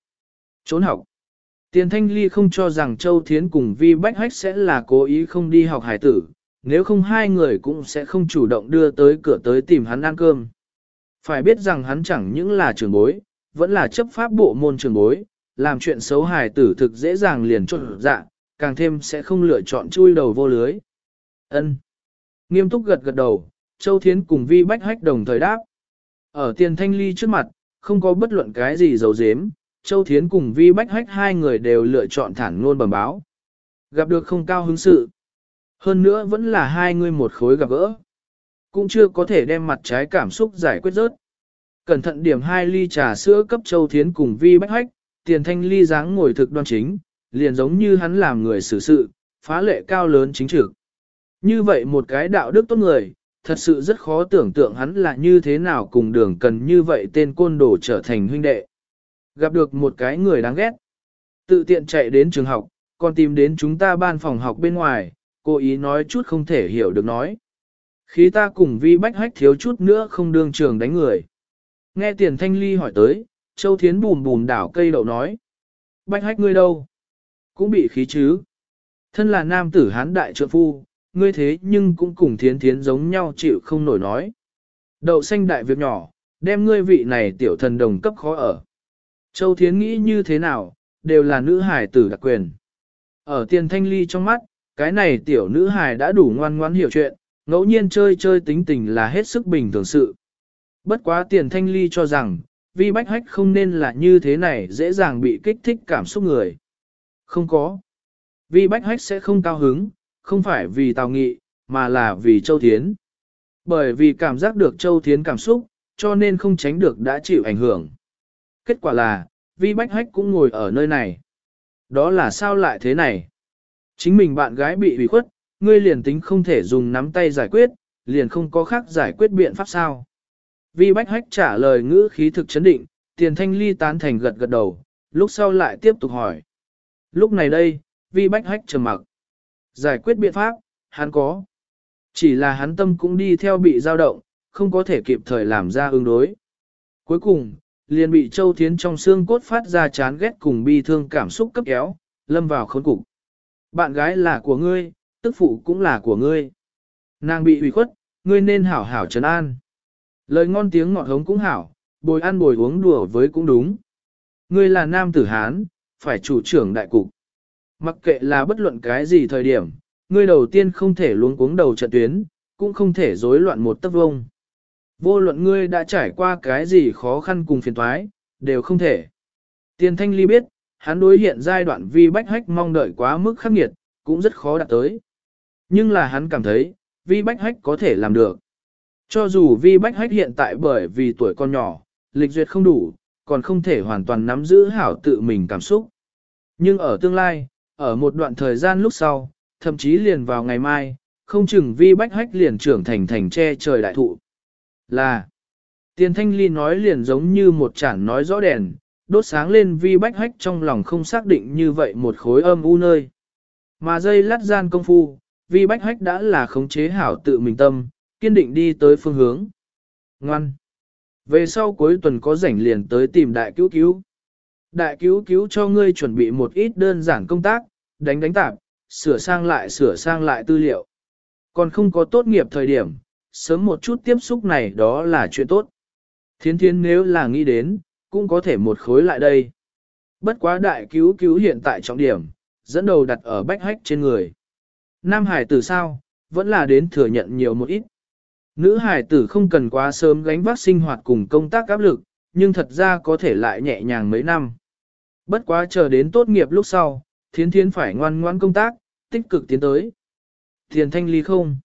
Trốn học. Tiền thanh ly không cho rằng Châu Thiến cùng vi bách hách sẽ là cố ý không đi học hải tử, nếu không hai người cũng sẽ không chủ động đưa tới cửa tới tìm hắn ăn cơm. Phải biết rằng hắn chẳng những là trưởng bối, vẫn là chấp pháp bộ môn trưởng bối, làm chuyện xấu hài tử thực dễ dàng liền trộn dạ, càng thêm sẽ không lựa chọn chui đầu vô lưới. Ân. Nghiêm túc gật gật đầu, Châu Thiến cùng Vi Bách Hách đồng thời đáp. Ở tiền thanh ly trước mặt, không có bất luận cái gì giấu giếm, Châu Thiến cùng Vi Bách Hách hai người đều lựa chọn thẳng luôn bẩm báo. Gặp được không cao hứng sự. Hơn nữa vẫn là hai người một khối gặp gỡ. Cũng chưa có thể đem mặt trái cảm xúc giải quyết rớt. Cẩn thận điểm hai ly trà sữa cấp Châu Thiến cùng Vi Bách Hách, tiền thanh ly dáng ngồi thực đoan chính, liền giống như hắn làm người xử sự, phá lệ cao lớn chính trực. Như vậy một cái đạo đức tốt người, thật sự rất khó tưởng tượng hắn là như thế nào cùng đường cần như vậy tên côn đồ trở thành huynh đệ. Gặp được một cái người đáng ghét. Tự tiện chạy đến trường học, còn tìm đến chúng ta ban phòng học bên ngoài, cố ý nói chút không thể hiểu được nói. Khi ta cùng vi bách hách thiếu chút nữa không đương trường đánh người. Nghe tiền thanh ly hỏi tới, Châu Thiến bùm bùm đảo cây đậu nói. Bách hách ngươi đâu? Cũng bị khí chứ. Thân là nam tử hán đại trượng phu, ngươi thế nhưng cũng cùng thiến thiến giống nhau chịu không nổi nói. Đậu xanh đại việc nhỏ, đem ngươi vị này tiểu thần đồng cấp khó ở. Châu Thiến nghĩ như thế nào, đều là nữ hài tử đặc quyền. Ở tiền thanh ly trong mắt, cái này tiểu nữ hài đã đủ ngoan ngoãn hiểu chuyện, ngẫu nhiên chơi chơi tính tình là hết sức bình thường sự. Bất quá tiền thanh ly cho rằng, vi bách hách không nên là như thế này dễ dàng bị kích thích cảm xúc người. Không có. Vi bách hách sẽ không cao hứng, không phải vì tào nghị, mà là vì châu thiến. Bởi vì cảm giác được châu thiến cảm xúc, cho nên không tránh được đã chịu ảnh hưởng. Kết quả là, vi bách hách cũng ngồi ở nơi này. Đó là sao lại thế này? Chính mình bạn gái bị hủy khuất, ngươi liền tính không thể dùng nắm tay giải quyết, liền không có khác giải quyết biện pháp sao. Vi bách hách trả lời ngữ khí thực chấn định, tiền thanh ly tán thành gật gật đầu, lúc sau lại tiếp tục hỏi. Lúc này đây, vi bách hách trầm mặc. Giải quyết biện pháp, hắn có. Chỉ là hắn tâm cũng đi theo bị dao động, không có thể kịp thời làm ra ứng đối. Cuối cùng, liền bị Châu Thiến trong xương cốt phát ra chán ghét cùng bi thương cảm xúc cấp kéo, lâm vào khốn cục. Bạn gái là của ngươi, tức phụ cũng là của ngươi. Nàng bị ủy khuất, ngươi nên hảo hảo trấn an. Lời ngon tiếng ngọt hống cũng hảo, bồi ăn bồi uống đùa với cũng đúng. Ngươi là nam tử Hán, phải chủ trưởng đại cục. Mặc kệ là bất luận cái gì thời điểm, ngươi đầu tiên không thể luống cuống đầu trận tuyến, cũng không thể rối loạn một tấc vông. Vô luận ngươi đã trải qua cái gì khó khăn cùng phiền toái, đều không thể. Tiền thanh ly biết, hắn đối hiện giai đoạn vi bách hách mong đợi quá mức khắc nghiệt, cũng rất khó đạt tới. Nhưng là hắn cảm thấy, vi bách hách có thể làm được. Cho dù vi bách hách hiện tại bởi vì tuổi con nhỏ, lịch duyệt không đủ, còn không thể hoàn toàn nắm giữ hảo tự mình cảm xúc. Nhưng ở tương lai, ở một đoạn thời gian lúc sau, thậm chí liền vào ngày mai, không chừng vi bách hách liền trưởng thành thành che trời đại thụ. Là, tiền thanh ly nói liền giống như một chản nói rõ đèn, đốt sáng lên vi bách hách trong lòng không xác định như vậy một khối âm u nơi. Mà dây lát gian công phu, vi bách hách đã là khống chế hảo tự mình tâm, kiên định đi tới phương hướng. Ngoan! Về sau cuối tuần có rảnh liền tới tìm đại cứu cứu. Đại cứu cứu cho ngươi chuẩn bị một ít đơn giản công tác, đánh đánh tạp, sửa sang lại sửa sang lại tư liệu. Còn không có tốt nghiệp thời điểm, sớm một chút tiếp xúc này đó là chuyện tốt. Thiến thiến nếu là nghĩ đến, cũng có thể một khối lại đây. Bất quá đại cứu cứu hiện tại trọng điểm, dẫn đầu đặt ở bách hách trên người. Nam hải tử sao, vẫn là đến thừa nhận nhiều một ít. Nữ hải tử không cần quá sớm gánh vác sinh hoạt cùng công tác áp lực, nhưng thật ra có thể lại nhẹ nhàng mấy năm. Bất quá chờ đến tốt nghiệp lúc sau, thiến thiến phải ngoan ngoan công tác, tích cực tiến tới. Thiền thanh ly không.